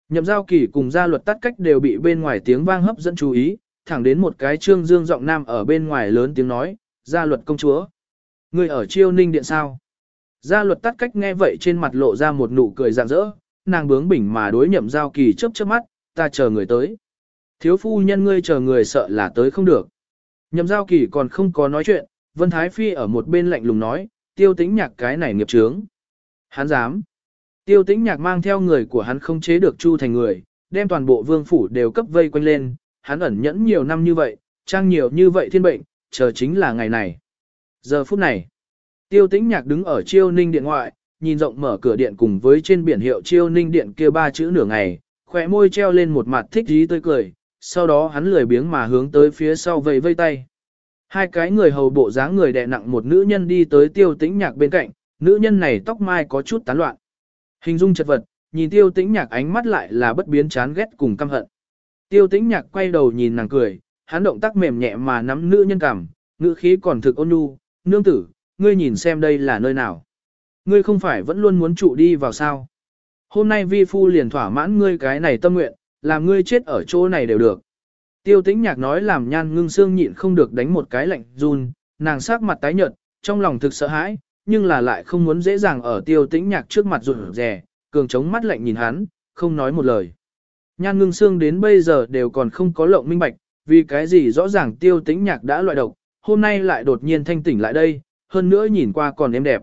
Nhậm giao kỳ cùng gia luật tắt cách đều bị bên ngoài tiếng vang hấp dẫn chú ý, thẳng đến một cái trương dương giọng nam ở bên ngoài lớn tiếng nói, gia luật công chúa. Người ở chiêu ninh điện sao? Gia luật tắt cách nghe vậy trên mặt lộ ra một nụ cười rạng rỡ, nàng bướng bỉnh mà đối nhậm giao kỳ chớp chớp mắt, ta chờ người tới. Thiếu phu nhân ngươi chờ người sợ là tới không được. Nhậm giao kỳ còn không có nói chuyện, Vân Thái Phi ở một bên lạnh lùng nói, tiêu tĩnh nhạc cái này nghiệp trướng. Hắn dám. Tiêu tĩnh nhạc mang theo người của hắn không chế được chu thành người, đem toàn bộ vương phủ đều cấp vây quanh lên, hắn ẩn nhẫn nhiều năm như vậy, trang nhiều như vậy thiên bệnh, chờ chính là ngày này. Giờ phút này, tiêu tĩnh nhạc đứng ở chiêu ninh điện ngoại, nhìn rộng mở cửa điện cùng với trên biển hiệu chiêu ninh điện kia ba chữ nửa ngày, khỏe môi treo lên một mặt thích dí tươi cười, sau đó hắn lười biếng mà hướng tới phía sau vây vây tay. Hai cái người hầu bộ dáng người đè nặng một nữ nhân đi tới tiêu tĩnh nhạc bên cạnh, nữ nhân này tóc mai có chút tán loạn. Hình dung chật vật, nhìn tiêu tĩnh nhạc ánh mắt lại là bất biến chán ghét cùng căm hận. Tiêu tĩnh nhạc quay đầu nhìn nàng cười, hắn động tác mềm nhẹ mà nắm nữ nhân cảm, ngữ khí còn thực ôn nhu, nương tử, ngươi nhìn xem đây là nơi nào. Ngươi không phải vẫn luôn muốn trụ đi vào sao. Hôm nay vi phu liền thỏa mãn ngươi cái này tâm nguyện, làm ngươi chết ở chỗ này đều được. Tiêu tĩnh nhạc nói làm nhan ngưng xương nhịn không được đánh một cái lạnh run, nàng sắc mặt tái nhợt, trong lòng thực sợ hãi, nhưng là lại không muốn dễ dàng ở tiêu tĩnh nhạc trước mặt rụt rè, cường chống mắt lạnh nhìn hắn, không nói một lời. Nhan ngưng xương đến bây giờ đều còn không có lộng minh bạch, vì cái gì rõ ràng tiêu tĩnh nhạc đã loại độc, hôm nay lại đột nhiên thanh tỉnh lại đây, hơn nữa nhìn qua còn êm đẹp.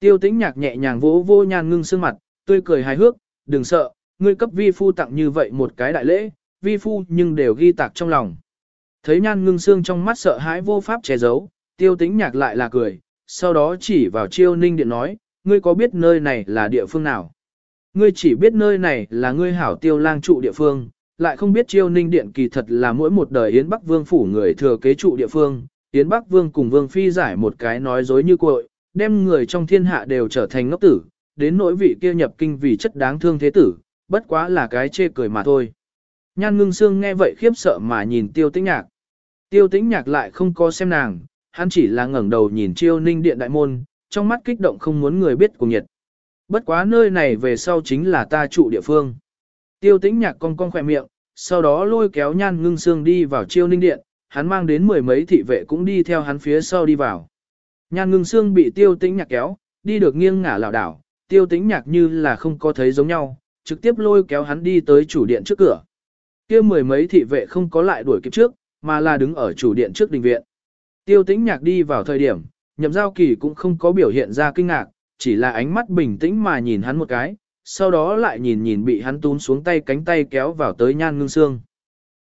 Tiêu tĩnh nhạc nhẹ nhàng vỗ vô nhan ngưng xương mặt, tươi cười hài hước, đừng sợ, ngươi cấp vi phu tặng như vậy một cái đại lễ, vi phu nhưng đều ghi tạc trong lòng. Thấy nhan ngưng xương trong mắt sợ hãi vô pháp che giấu, tiêu tĩnh nhạc lại là cười, sau đó chỉ vào chiêu ninh điện nói, ngươi có biết nơi này là địa phương nào? Ngươi chỉ biết nơi này là ngươi hảo tiêu lang trụ địa phương, lại không biết chiêu ninh điện kỳ thật là mỗi một đời Yến Bắc Vương phủ người thừa kế trụ địa phương. Yến Bắc Vương cùng Vương Phi giải một cái nói dối như cội, đem người trong thiên hạ đều trở thành ngốc tử, đến nỗi vị kia nhập kinh vì chất đáng thương thế tử, bất quá là cái chê cười mà thôi. Nhan ngưng xương nghe vậy khiếp sợ mà nhìn tiêu tĩnh nhạc. Tiêu tĩnh nhạc lại không có xem nàng, hắn chỉ là ngẩng đầu nhìn chiêu ninh điện đại môn, trong mắt kích động không muốn người biết cùng nhiệt. Bất quá nơi này về sau chính là ta trụ địa phương. Tiêu tĩnh nhạc cong cong khỏe miệng, sau đó lôi kéo nhan ngưng xương đi vào chiêu ninh điện, hắn mang đến mười mấy thị vệ cũng đi theo hắn phía sau đi vào. Nhan ngưng xương bị tiêu tĩnh nhạc kéo, đi được nghiêng ngả lảo đảo, tiêu tĩnh nhạc như là không có thấy giống nhau, trực tiếp lôi kéo hắn đi tới chủ điện trước cửa. kia mười mấy thị vệ không có lại đuổi kịp trước, mà là đứng ở chủ điện trước đình viện. Tiêu tĩnh nhạc đi vào thời điểm, nhậm giao kỳ cũng không có biểu hiện ra kinh ngạc, chỉ là ánh mắt bình tĩnh mà nhìn hắn một cái, sau đó lại nhìn nhìn bị hắn túm xuống tay cánh tay kéo vào tới nhan ngưng xương.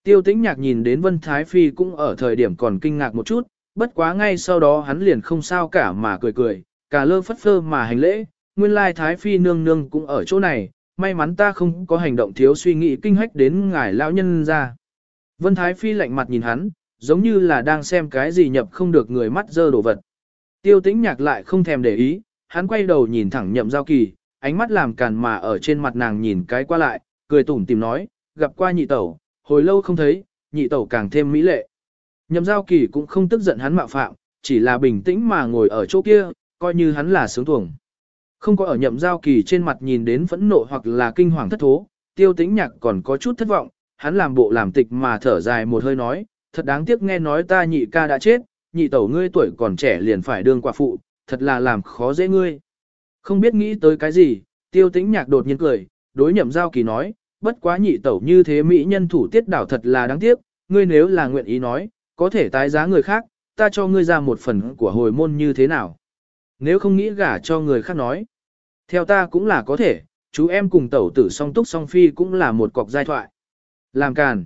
Tiêu tĩnh nhạc nhìn đến Vân Thái Phi cũng ở thời điểm còn kinh ngạc một chút, bất quá ngay sau đó hắn liền không sao cả mà cười cười, cả lơ phất phơ mà hành lễ, nguyên lai Thái Phi nương nương cũng ở chỗ này, may mắn ta không có hành động thiếu suy nghĩ kinh hách đến ngài lão nhân ra. Vân Thái Phi lạnh mặt nhìn hắn, giống như là đang xem cái gì nhập không được người mắt dơ đồ vật. Tiêu tĩnh nhạc lại không thèm để ý, hắn quay đầu nhìn thẳng nhậm giao kỳ, ánh mắt làm càn mà ở trên mặt nàng nhìn cái qua lại, cười tủm tìm nói, gặp qua nhị tẩu, hồi lâu không thấy, nhị tẩu càng thêm mỹ lệ. Nhậm giao kỳ cũng không tức giận hắn mạo phạm, chỉ là bình tĩnh mà ngồi ở chỗ kia, coi như hắn là sướng tuồng. Không có ở nhậm giao kỳ trên mặt nhìn đến phẫn nộ hoặc là kinh hoàng thất thố, tiêu tĩnh nhạc còn có chút thất vọng, hắn làm bộ làm tịch mà thở dài một hơi nói, thật đáng tiếc nghe nói ta nhị ca đã chết, nhị tẩu ngươi tuổi còn trẻ liền phải đương quả phụ, thật là làm khó dễ ngươi. Không biết nghĩ tới cái gì, tiêu tĩnh nhạc đột nhiên cười, đối nhậm giao kỳ nói, bất quá nhị tẩu như thế mỹ nhân thủ tiết đảo thật là đáng tiếc, ngươi nếu là nguyện ý nói, có thể tái giá người khác, ta cho ngươi ra một phần của hồi môn như thế nào. Nếu không nghĩ gả cho người khác nói, theo ta cũng là có thể, chú em cùng tẩu tử song túc song phi cũng là một cọc giai thoại. Làm càn.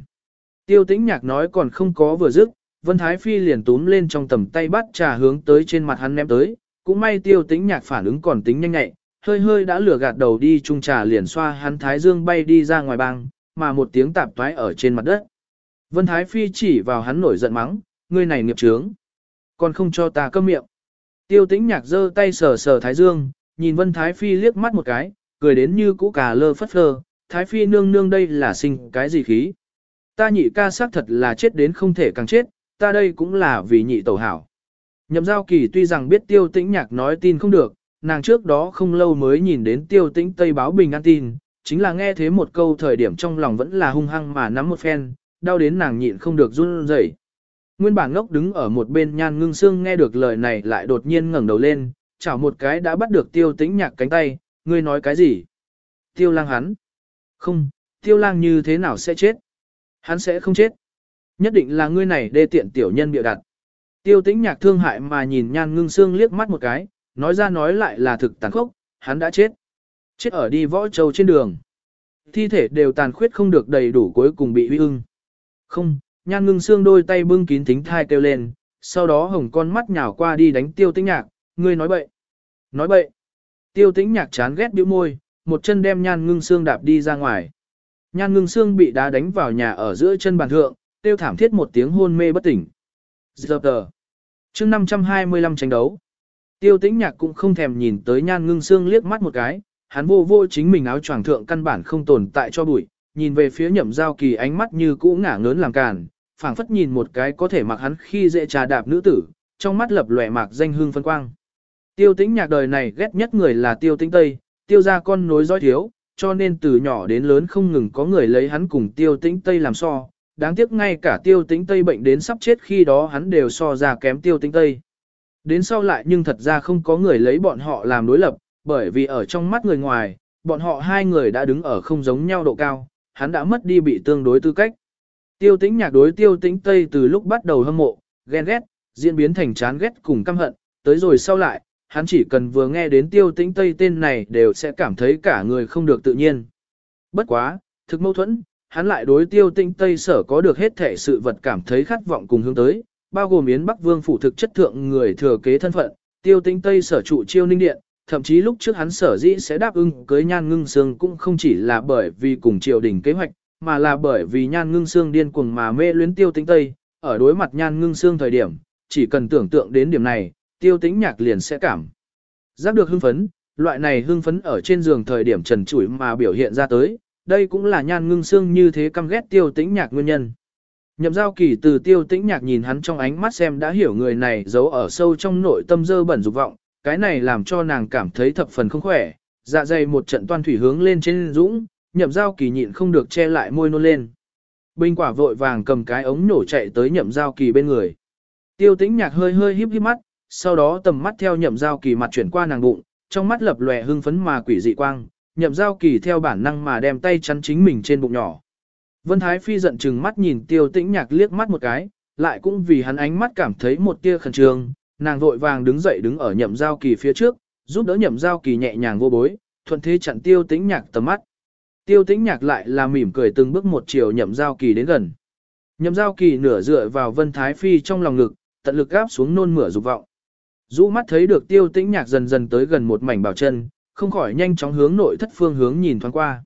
Tiêu tĩnh nhạc nói còn không có vừa dứt, Vân Thái Phi liền túm lên trong tầm tay bắt trà hướng tới trên mặt hắn ném tới, cũng may tiêu tĩnh nhạc phản ứng còn tính nhanh nhạy, hơi hơi đã lửa gạt đầu đi trung trà liền xoa hắn thái dương bay đi ra ngoài bang, mà một tiếng tạp toái ở trên mặt đất. Vân Thái Phi chỉ vào hắn nổi giận mắng, ngươi này nghiệp trướng. Còn không cho ta câm miệng. Tiêu tĩnh nhạc giơ tay sờ sờ thái dương, nhìn Vân Thái Phi liếc mắt một cái, cười đến như cũ cà lơ phất phơ, Thái Phi nương nương đây là sinh cái gì khí. Ta nhị ca xác thật là chết đến không thể càng chết, ta đây cũng là vì nhị tẩu hảo. Nhậm giao kỳ tuy rằng biết tiêu tĩnh nhạc nói tin không được, nàng trước đó không lâu mới nhìn đến tiêu tĩnh Tây báo bình an tin, chính là nghe thế một câu thời điểm trong lòng vẫn là hung hăng mà nắm một phen, đau đến nàng nhịn không được run rẩy. Nguyên bản ngốc đứng ở một bên nhan ngưng xương nghe được lời này lại đột nhiên ngẩng đầu lên, chảo một cái đã bắt được tiêu tĩnh nhạc cánh tay, ngươi nói cái gì? Tiêu lang hắn. Không, tiêu lang như thế nào sẽ chết? Hắn sẽ không chết. Nhất định là ngươi này đê tiện tiểu nhân bịa đặt. Tiêu tĩnh nhạc thương hại mà nhìn nhan ngưng xương liếc mắt một cái, nói ra nói lại là thực tàn khốc, hắn đã chết. Chết ở đi võ châu trên đường. Thi thể đều tàn khuyết không được đầy đủ cuối cùng bị huy ưng. Không, nhan ngưng xương đôi tay bưng kín thính thai kêu lên, sau đó hồng con mắt nhào qua đi đánh tiêu tĩnh nhạc, ngươi nói bậy. Nói bậy. Tiêu tĩnh nhạc chán ghét bĩu môi, một chân đem nhan ngưng xương đạp đi ra ngoài. Nhan ngưng xương bị đá đánh vào nhà ở giữa chân bàn thượng, tiêu thảm thiết một tiếng hôn mê bất tỉnh. Giờ tờ. Trước 525 tranh đấu. Tiêu tĩnh nhạc cũng không thèm nhìn tới nhan ngưng xương liếc mắt một cái, hắn vô vô chính mình áo choàng thượng căn bản không tồn tại cho bụi, nhìn về phía nhậm giao kỳ ánh mắt như cũ ngả ngớn làm càn, phảng phất nhìn một cái có thể mặc hắn khi dễ trà đạp nữ tử, trong mắt lập lòe mạc danh hương phân quang. Tiêu tĩnh nhạc đời này ghét nhất người là tiêu tĩnh tây, tiêu ra con nối dõi thiếu, cho nên từ nhỏ đến lớn không ngừng có người lấy hắn cùng tiêu tĩnh tây làm so, đáng tiếc ngay cả tiêu tĩnh tây bệnh đến sắp chết khi đó hắn đều so ra kém tiêu tĩnh tây. Đến sau lại nhưng thật ra không có người lấy bọn họ làm đối lập, bởi vì ở trong mắt người ngoài, bọn họ hai người đã đứng ở không giống nhau độ cao, hắn đã mất đi bị tương đối tư cách. Tiêu tĩnh nhạc đối tiêu tĩnh Tây từ lúc bắt đầu hâm mộ, ghen ghét, diễn biến thành chán ghét cùng căm hận, tới rồi sau lại, hắn chỉ cần vừa nghe đến tiêu tĩnh Tây tên này đều sẽ cảm thấy cả người không được tự nhiên. Bất quá, thực mâu thuẫn, hắn lại đối tiêu tĩnh Tây sở có được hết thể sự vật cảm thấy khát vọng cùng hướng tới, bao gồm Yến Bắc Vương phủ thực chất thượng người thừa kế thân phận, tiêu tĩnh Tây sở trụ chiêu ninh điện, thậm chí lúc trước hắn sở dĩ sẽ đáp ứng cưới nhan ngưng xương cũng không chỉ là bởi vì cùng triều đình kế hoạch, mà là bởi vì nhan ngưng xương điên cuồng mà mê luyến tiêu tĩnh Tây, ở đối mặt nhan ngưng xương thời điểm, chỉ cần tưởng tượng đến điểm này, tiêu tĩnh nhạc liền sẽ cảm. Giác được hưng phấn, loại này hưng phấn ở trên giường thời điểm trần trụi mà biểu hiện ra tới, đây cũng là nhan ngưng xương như thế căm ghét tiêu tĩnh nhạc nguyên nhân. Nhậm giao kỳ từ tiêu tĩnh nhạc nhìn hắn trong ánh mắt xem đã hiểu người này giấu ở sâu trong nội tâm dơ bẩn dục vọng, cái này làm cho nàng cảm thấy thập phần không khỏe, dạ dày một trận toan thủy hướng lên trên dũng, nhậm giao kỳ nhịn không được che lại môi nôn lên. Bình quả vội vàng cầm cái ống nổ chạy tới nhậm giao kỳ bên người. Tiêu tĩnh nhạc hơi hơi híp híp mắt, sau đó tầm mắt theo nhậm giao kỳ mặt chuyển qua nàng bụng, trong mắt lập lòe hưng phấn mà quỷ dị quang, nhậm giao kỳ theo bản năng mà đem tay chắn chính mình trên bụng nhỏ. Vân Thái Phi giận chừng mắt nhìn tiêu tĩnh nhạc liếc mắt một cái, lại cũng vì hắn ánh mắt cảm thấy một tia khẩn trương, nàng vội vàng đứng dậy đứng ở nhậm giao kỳ phía trước, giúp đỡ nhậm giao kỳ nhẹ nhàng vô bối, thuận thế chặn tiêu tĩnh nhạc tầm mắt. Tiêu tĩnh nhạc lại là mỉm cười từng bước một chiều nhậm giao kỳ đến gần. Nhậm giao kỳ nửa dựa vào vân thái phi trong lòng ngực, tận lực gáp xuống nôn mửa dục vọng. Dũ mắt thấy được tiêu tĩnh nhạc dần dần tới gần một mảnh bảo chân, không khỏi nhanh chóng hướng nội thất phương hướng nhìn thoáng qua.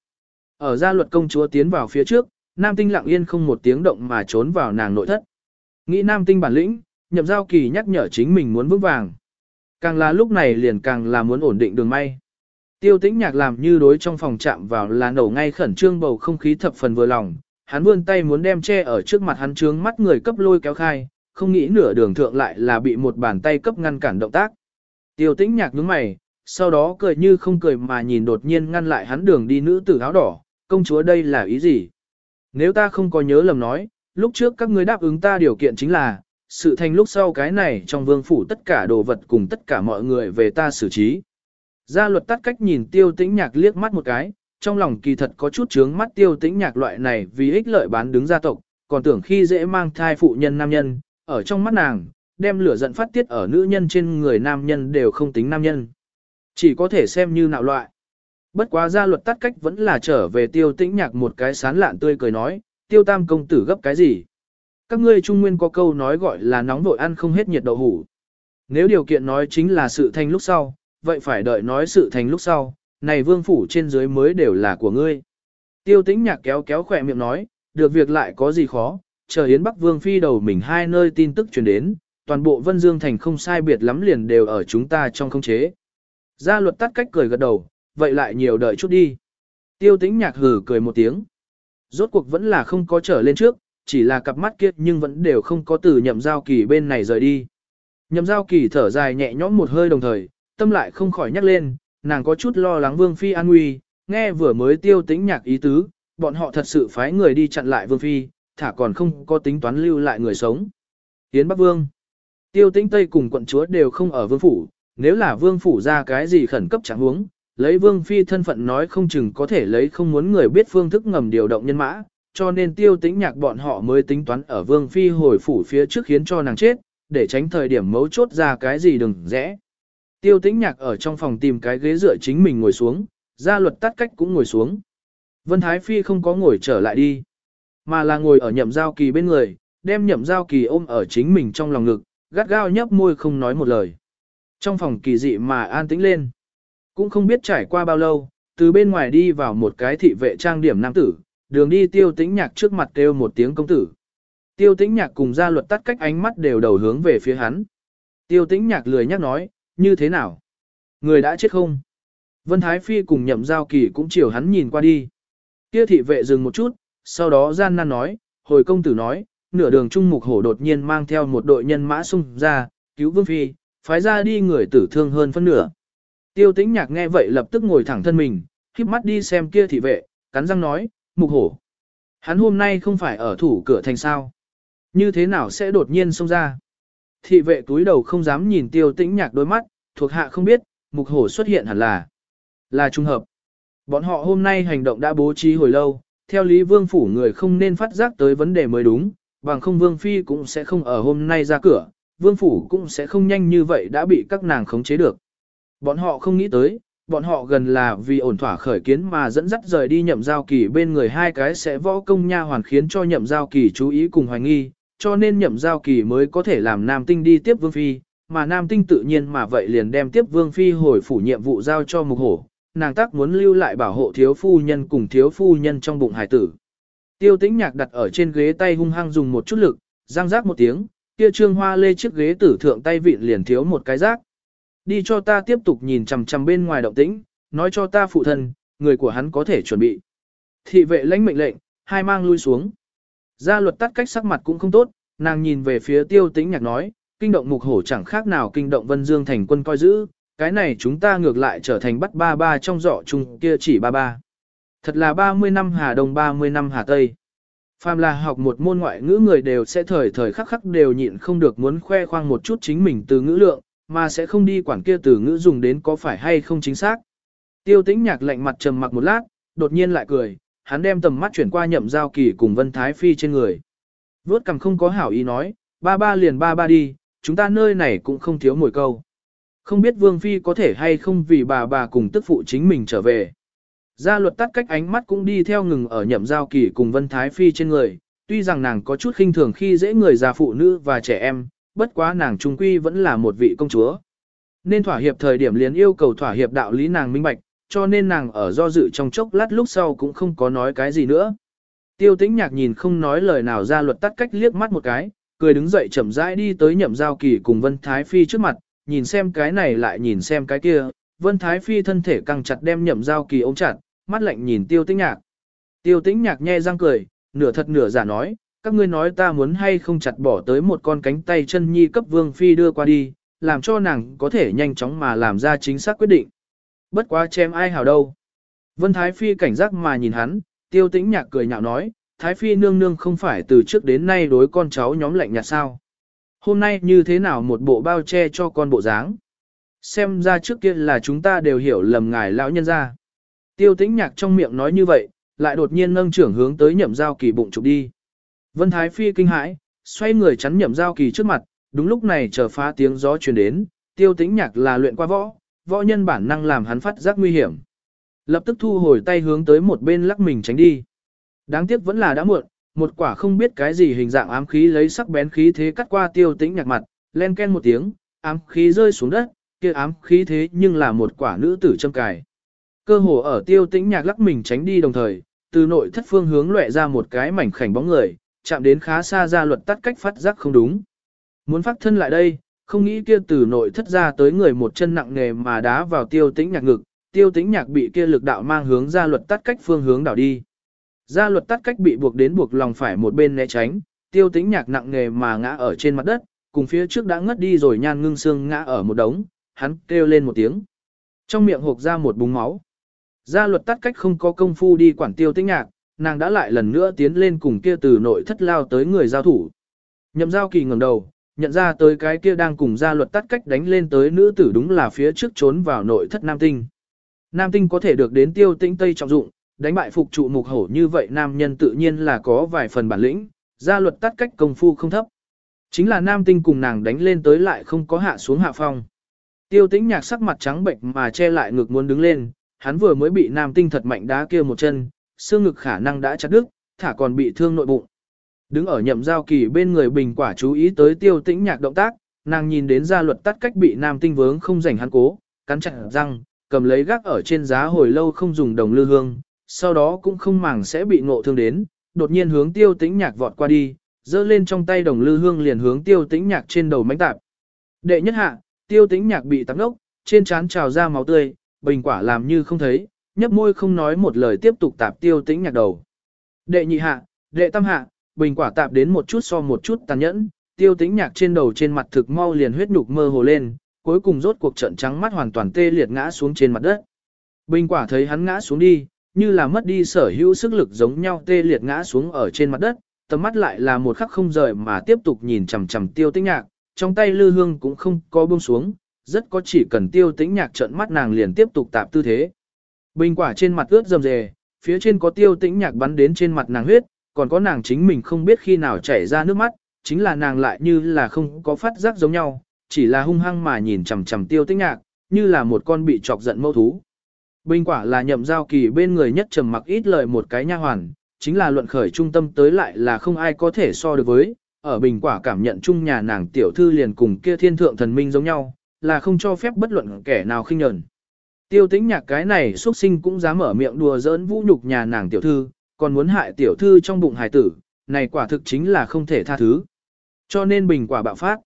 Ở gia luật công chúa tiến vào phía trước, nam tinh lặng yên không một tiếng động mà trốn vào nàng nội thất. Nghĩ nam tinh bản lĩnh, nhậm giao kỳ nhắc nhở chính mình muốn vững vàng. Càng là lúc này liền càng là muốn ổn định đường may. Tiêu tĩnh nhạc làm như đối trong phòng chạm vào là nổ ngay khẩn trương bầu không khí thập phần vừa lòng, hắn vươn tay muốn đem che ở trước mặt hắn trướng mắt người cấp lôi kéo khai, không nghĩ nửa đường thượng lại là bị một bàn tay cấp ngăn cản động tác. Tiêu tĩnh nhạc nhướng mày, sau đó cười như không cười mà nhìn đột nhiên ngăn lại hắn đường đi nữ tử áo đỏ, công chúa đây là ý gì? Nếu ta không có nhớ lầm nói, lúc trước các ngươi đáp ứng ta điều kiện chính là, sự thành lúc sau cái này trong vương phủ tất cả đồ vật cùng tất cả mọi người về ta xử trí. Gia luật tắt cách nhìn tiêu tĩnh nhạc liếc mắt một cái, trong lòng kỳ thật có chút chướng mắt tiêu tĩnh nhạc loại này vì ích lợi bán đứng gia tộc, còn tưởng khi dễ mang thai phụ nhân nam nhân, ở trong mắt nàng, đem lửa giận phát tiết ở nữ nhân trên người nam nhân đều không tính nam nhân. Chỉ có thể xem như nạo loại. Bất quá gia luật tắt cách vẫn là trở về tiêu tĩnh nhạc một cái sán lạn tươi cười nói, tiêu tam công tử gấp cái gì. Các ngươi trung nguyên có câu nói gọi là nóng vội ăn không hết nhiệt đậu hủ. Nếu điều kiện nói chính là sự thành lúc sau, vậy phải đợi nói sự thành lúc sau, này vương phủ trên dưới mới đều là của ngươi. Tiêu tĩnh nhạc kéo kéo khỏe miệng nói, được việc lại có gì khó, chờ Yến Bắc Vương phi đầu mình hai nơi tin tức truyền đến, toàn bộ Vân Dương Thành không sai biệt lắm liền đều ở chúng ta trong không chế. Gia luật tắt cách cười gật đầu, vậy lại nhiều đợi chút đi. Tiêu tĩnh nhạc hừ cười một tiếng. Rốt cuộc vẫn là không có trở lên trước, chỉ là cặp mắt kiết nhưng vẫn đều không có từ nhậm giao kỳ bên này rời đi. Nhậm giao kỳ thở dài nhẹ nhõm một hơi đồng thời, tâm lại không khỏi nhắc lên, nàng có chút lo lắng Vương Phi an nguy, nghe vừa mới tiêu tĩnh nhạc ý tứ, bọn họ thật sự phái người đi chặn lại Vương Phi, thả còn không có tính toán lưu lại người sống. yến Bắc Vương Tiêu tĩnh Tây cùng quận chúa đều không ở Vương Phủ, nếu là Vương Phủ ra cái gì khẩn cấp chẳng huống lấy Vương Phi thân phận nói không chừng có thể lấy không muốn người biết phương thức ngầm điều động nhân mã, cho nên tiêu tĩnh nhạc bọn họ mới tính toán ở Vương Phi hồi phủ phía trước khiến cho nàng chết, để tránh thời điểm mấu chốt ra cái gì đừng rẽ. Tiêu tĩnh nhạc ở trong phòng tìm cái ghế dựa chính mình ngồi xuống, gia luật tắt cách cũng ngồi xuống. Vân Thái Phi không có ngồi trở lại đi, mà là ngồi ở nhậm giao kỳ bên người, đem nhậm giao kỳ ôm ở chính mình trong lòng ngực, gắt gao nhấp môi không nói một lời. Trong phòng kỳ dị mà an tĩnh lên, cũng không biết trải qua bao lâu, từ bên ngoài đi vào một cái thị vệ trang điểm nam tử, đường đi tiêu tĩnh nhạc trước mặt kêu một tiếng công tử. Tiêu tĩnh nhạc cùng gia luật tắt cách ánh mắt đều đầu hướng về phía hắn. Tiêu tĩnh nhạc lười nhắc nói, như thế nào? Người đã chết không? Vân Thái Phi cùng nhậm giao kỳ cũng chiều hắn nhìn qua đi. Kia thị vệ dừng một chút, sau đó gian nan nói, hồi công tử nói, nửa đường trung mục hổ đột nhiên mang theo một đội nhân mã xung ra, cứu Vương Phi, phái ra đi người tử thương hơn phân nửa. Tiêu tĩnh nhạc nghe vậy lập tức ngồi thẳng thân mình, khiếp mắt đi xem kia thị vệ, cắn răng nói, mục hổ. Hắn hôm nay không phải ở thủ cửa thành sao. Như thế nào sẽ đột nhiên xông ra? Thị vệ túi đầu không dám nhìn tiêu tĩnh nhạc đôi mắt, thuộc hạ không biết, mục hổ xuất hiện hẳn là là trung hợp. Bọn họ hôm nay hành động đã bố trí hồi lâu, theo lý vương phủ người không nên phát giác tới vấn đề mới đúng, bằng không vương phi cũng sẽ không ở hôm nay ra cửa, vương phủ cũng sẽ không nhanh như vậy đã bị các nàng khống chế được. Bọn họ không nghĩ tới, bọn họ gần là vì ổn thỏa khởi kiến mà dẫn dắt rời đi nhậm giao kỳ bên người hai cái sẽ võ công nha hoàn khiến cho nhậm giao kỳ chú ý cùng hoài nghi, cho nên nhậm giao kỳ mới có thể làm nam tinh đi tiếp vương phi, mà nam tinh tự nhiên mà vậy liền đem tiếp vương phi hồi phủ nhiệm vụ giao cho mục hổ, nàng tác muốn lưu lại bảo hộ thiếu phu nhân cùng thiếu phu nhân trong bụng hải tử. Tiêu tĩnh nhạc đặt ở trên ghế tay hung hăng dùng một chút lực, răng rác một tiếng, kia trương hoa lê chiếc ghế tử thượng tay vịn liền thiếu một cái rác. Đi cho ta tiếp tục nhìn chằm chằm bên ngoài động tĩnh, nói cho ta phụ thân, người của hắn có thể chuẩn bị. Thị vệ lãnh mệnh lệnh, hai mang lui xuống. Gia luật tắt cách sắc mặt cũng không tốt, nàng nhìn về phía tiêu tĩnh nhạc nói, kinh động mục hổ chẳng khác nào kinh động vân dương thành quân coi giữ, cái này chúng ta ngược lại trở thành bắt ba ba trong giỏ chung kia chỉ ba ba. Thật là 30 năm Hà Đông 30 năm Hà Tây. Phàm là học một môn ngoại ngữ người đều sẽ thời thời khắc khắc đều nhịn không được muốn khoe khoang một chút chính mình từ ngữ lượng, mà sẽ không đi quản kia từ ngữ dùng đến có phải hay không chính xác. Tiêu tĩnh nhạc lạnh mặt trầm mặc một lát, đột nhiên lại cười, hắn đem tầm mắt chuyển qua nhậm giao kỳ cùng Vân Thái Phi trên người. Vốt cầm không có hảo ý nói, ba ba liền ba ba đi, chúng ta nơi này cũng không thiếu mồi câu. Không biết Vương Phi có thể hay không vì bà bà cùng tức phụ chính mình trở về. Gia luật tắt cách ánh mắt cũng đi theo ngừng ở nhậm giao kỳ cùng Vân Thái Phi trên người, tuy rằng nàng có chút khinh thường khi dễ người già phụ nữ và trẻ em, bất quá nàng trung quy vẫn là một vị công chúa. Nên thỏa hiệp thời điểm liền yêu cầu thỏa hiệp đạo lý nàng minh bạch, cho nên nàng ở do dự trong chốc lát lúc sau cũng không có nói cái gì nữa. Tiêu tĩnh nhạc nhìn không nói lời nào ra luật tắt cách liếc mắt một cái, cười đứng dậy chậm rãi đi tới nhậm giao kỳ cùng Vân Thái Phi trước mặt, nhìn xem cái này lại nhìn xem cái kia, Vân Thái Phi thân thể căng chặt đem nhậm giao kỳ ôm chặt, mắt lạnh nhìn tiêu tĩnh nhạc. Tiêu tĩnh nhạc nhe răng cười, nửa thật nửa giả nói, các ngươi nói ta muốn hay không chặt bỏ tới một con cánh tay chân nhi cấp vương phi đưa qua đi, làm cho nàng có thể nhanh chóng mà làm ra chính xác quyết định. Bất quá chém ai hảo đâu. Vân Thái Phi cảnh giác mà nhìn hắn, tiêu tĩnh nhạc cười nhạo nói, Thái Phi nương nương không phải từ trước đến nay đối con cháu nhóm lạnh nhạt sao. Hôm nay như thế nào một bộ bao che cho con bộ dáng. Xem ra trước kia là chúng ta đều hiểu lầm ngài lão nhân ra. Tiêu tĩnh nhạc trong miệng nói như vậy, lại đột nhiên nâng trưởng hướng tới nhậm giao kỳ bụng trục đi. Vân Thái Phi kinh hãi, xoay người chắn nhậm giao kỳ trước mặt, đúng lúc này chờ phá tiếng gió truyền đến, tiêu tĩnh nhạc là luyện qua võ, võ nhân bản năng làm hắn phát giác nguy hiểm. Lập tức thu hồi tay hướng tới một bên lắc mình tránh đi. Đáng tiếc vẫn là đã muộn, một quả không biết cái gì hình dạng ám khí lấy sắc bén khí thế cắt qua tiêu tĩnh nhạc mặt, len ken một tiếng, ám khí rơi xuống đất, kia ám khí thế nhưng là một quả nữ tử châm cài. Cơ hồ ở tiêu tĩnh nhạc lắc mình tránh đi đồng thời, từ nội thất phương hướng lệ ra một cái mảnh khảnh bóng người, chạm đến khá xa ra luật tắt cách phát giác không đúng. Muốn phát thân lại đây, không nghĩ kia từ nội thất ra tới người một chân nặng nề mà đá vào tiêu tĩnh nhạc ngực, tiêu tĩnh nhạc bị kia lực đạo mang hướng ra luật tắt cách phương hướng đảo đi. Gia luật tắt cách bị buộc đến buộc lòng phải một bên né tránh, tiêu tĩnh nhạc nặng nề mà ngã ở trên mặt đất, cùng phía trước đã ngất đi rồi nhan ngưng xương ngã ở một đống, hắn kêu lên một tiếng. Trong miệng hộp ra một búng máu. Gia luật tắt cách không có công phu đi quản tiêu tĩnh nhạc, nàng đã lại lần nữa tiến lên cùng kia từ nội thất lao tới người giao thủ. Nhậm giao kỳ ngẩng đầu, nhận ra tới cái kia đang cùng gia luật tắt cách đánh lên tới nữ tử đúng là phía trước trốn vào nội thất nam tinh. Nam tinh có thể được đến tiêu tĩnh tây trọng dụng, đánh bại phục trụ mục hổ như vậy nam nhân tự nhiên là có vài phần bản lĩnh, gia luật tắt cách công phu không thấp. Chính là nam tinh cùng nàng đánh lên tới lại không có hạ xuống hạ phong. Tiêu tĩnh nhạc sắc mặt trắng bệnh mà che lại ngực muốn đứng lên, hắn vừa mới bị nam tinh thật mạnh đá kia một chân, xương ngực khả năng đã chặt đứt, thả còn bị thương nội bụng. Đứng ở nhậm giao kỳ bên người bình quả chú ý tới tiêu tĩnh nhạc động tác, nàng nhìn đến gia luật tắt cách bị nam tinh vướng không rảnh hắn cố, cắn chặt răng, cầm lấy gác ở trên giá hồi lâu không dùng đồng lư hương, sau đó cũng không màng sẽ bị ngộ thương đến, đột nhiên hướng tiêu tĩnh nhạc vọt qua đi, dơ lên trong tay đồng lư hương liền hướng tiêu tĩnh nhạc trên đầu mánh tạp. Đệ nhất hạ, tiêu tĩnh nhạc bị tắm ốc, trên trán trào ra máu tươi, bình quả làm như không thấy, nhấp môi không nói một lời tiếp tục tạp tiêu tĩnh nhạc đầu. Đệ nhị hạ, đệ tam hạ, bình quả tạp đến một chút so một chút tàn nhẫn, tiêu tĩnh nhạc trên đầu trên mặt thực mau liền huyết nhục mơ hồ lên, cuối cùng rốt cuộc trận trắng mắt hoàn toàn tê liệt ngã xuống trên mặt đất. Bình quả thấy hắn ngã xuống đi, như là mất đi sở hữu sức lực giống nhau tê liệt ngã xuống ở trên mặt đất, tầm mắt lại là một khắc không rời mà tiếp tục nhìn chằm chằm tiêu tĩnh nhạc, trong tay lư hương cũng không có buông xuống, rất có chỉ cần tiêu tĩnh nhạc trận mắt nàng liền tiếp tục tạp tư thế. Bình quả trên mặt ướt rầm rề, phía trên có tiêu tĩnh nhạc bắn đến trên mặt nàng huyết, còn có nàng chính mình không biết khi nào chảy ra nước mắt, chính là nàng lại như là không có phát giác giống nhau, chỉ là hung hăng mà nhìn chằm chằm tiêu tĩnh nhạc, như là một con bị chọc giận mâu thú. Bình quả là nhậm giao kỳ bên người nhất trầm mặc ít lời một cái nha hoàn, chính là luận khởi trung tâm tới lại là không ai có thể so được với, ở bình quả cảm nhận chung nhà nàng tiểu thư liền cùng kia thiên thượng thần minh giống nhau, là không cho phép bất luận kẻ nào khinh nhẫn. Tiêu tĩnh nhạc cái này xuất sinh cũng dám mở miệng đùa giỡn vũ nhục nhà nàng tiểu thư, còn muốn hại tiểu thư trong bụng hài tử, này quả thực chính là không thể tha thứ. Cho nên bình quả bạo phát.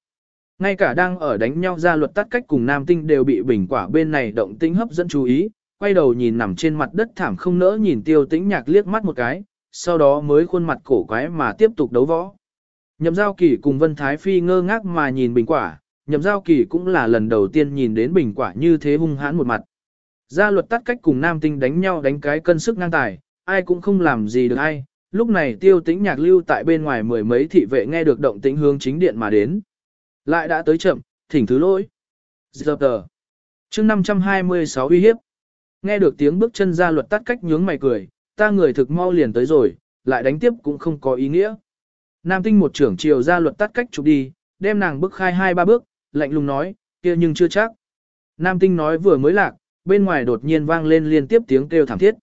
Ngay cả đang ở đánh nhau ra luật tắt cách cùng nam tinh đều bị bình quả bên này động tinh hấp dẫn chú ý, quay đầu nhìn nằm trên mặt đất thảm không nỡ nhìn tiêu tĩnh nhạc liếc mắt một cái, sau đó mới khuôn mặt cổ quái mà tiếp tục đấu võ. Nhậm giao kỳ cùng Vân Thái Phi ngơ ngác mà nhìn bình quả, nhậm giao kỳ cũng là lần đầu tiên nhìn đến bình quả như thế hung hãn một mặt. Gia luật tắt cách cùng nam tinh đánh nhau đánh cái cân sức ngang tài, ai cũng không làm gì được ai. Lúc này tiêu tĩnh nhạc lưu tại bên ngoài mười mấy thị vệ nghe được động tĩnh hướng chính điện mà đến. Lại đã tới chậm, thỉnh thứ lỗi. Giờ tờ. chương 526 uy hiếp. Nghe được tiếng bước chân gia luật tắt cách nhướng mày cười, ta người thực mau liền tới rồi, lại đánh tiếp cũng không có ý nghĩa. Nam tinh một trưởng chiều gia luật tắt cách chụp đi, đem nàng bước khai hai ba bước, lạnh lùng nói, kia nhưng chưa chắc. Nam tinh nói vừa mới lạc, bên ngoài đột nhiên vang lên liên tiếp tiếng kêu thảm thiết.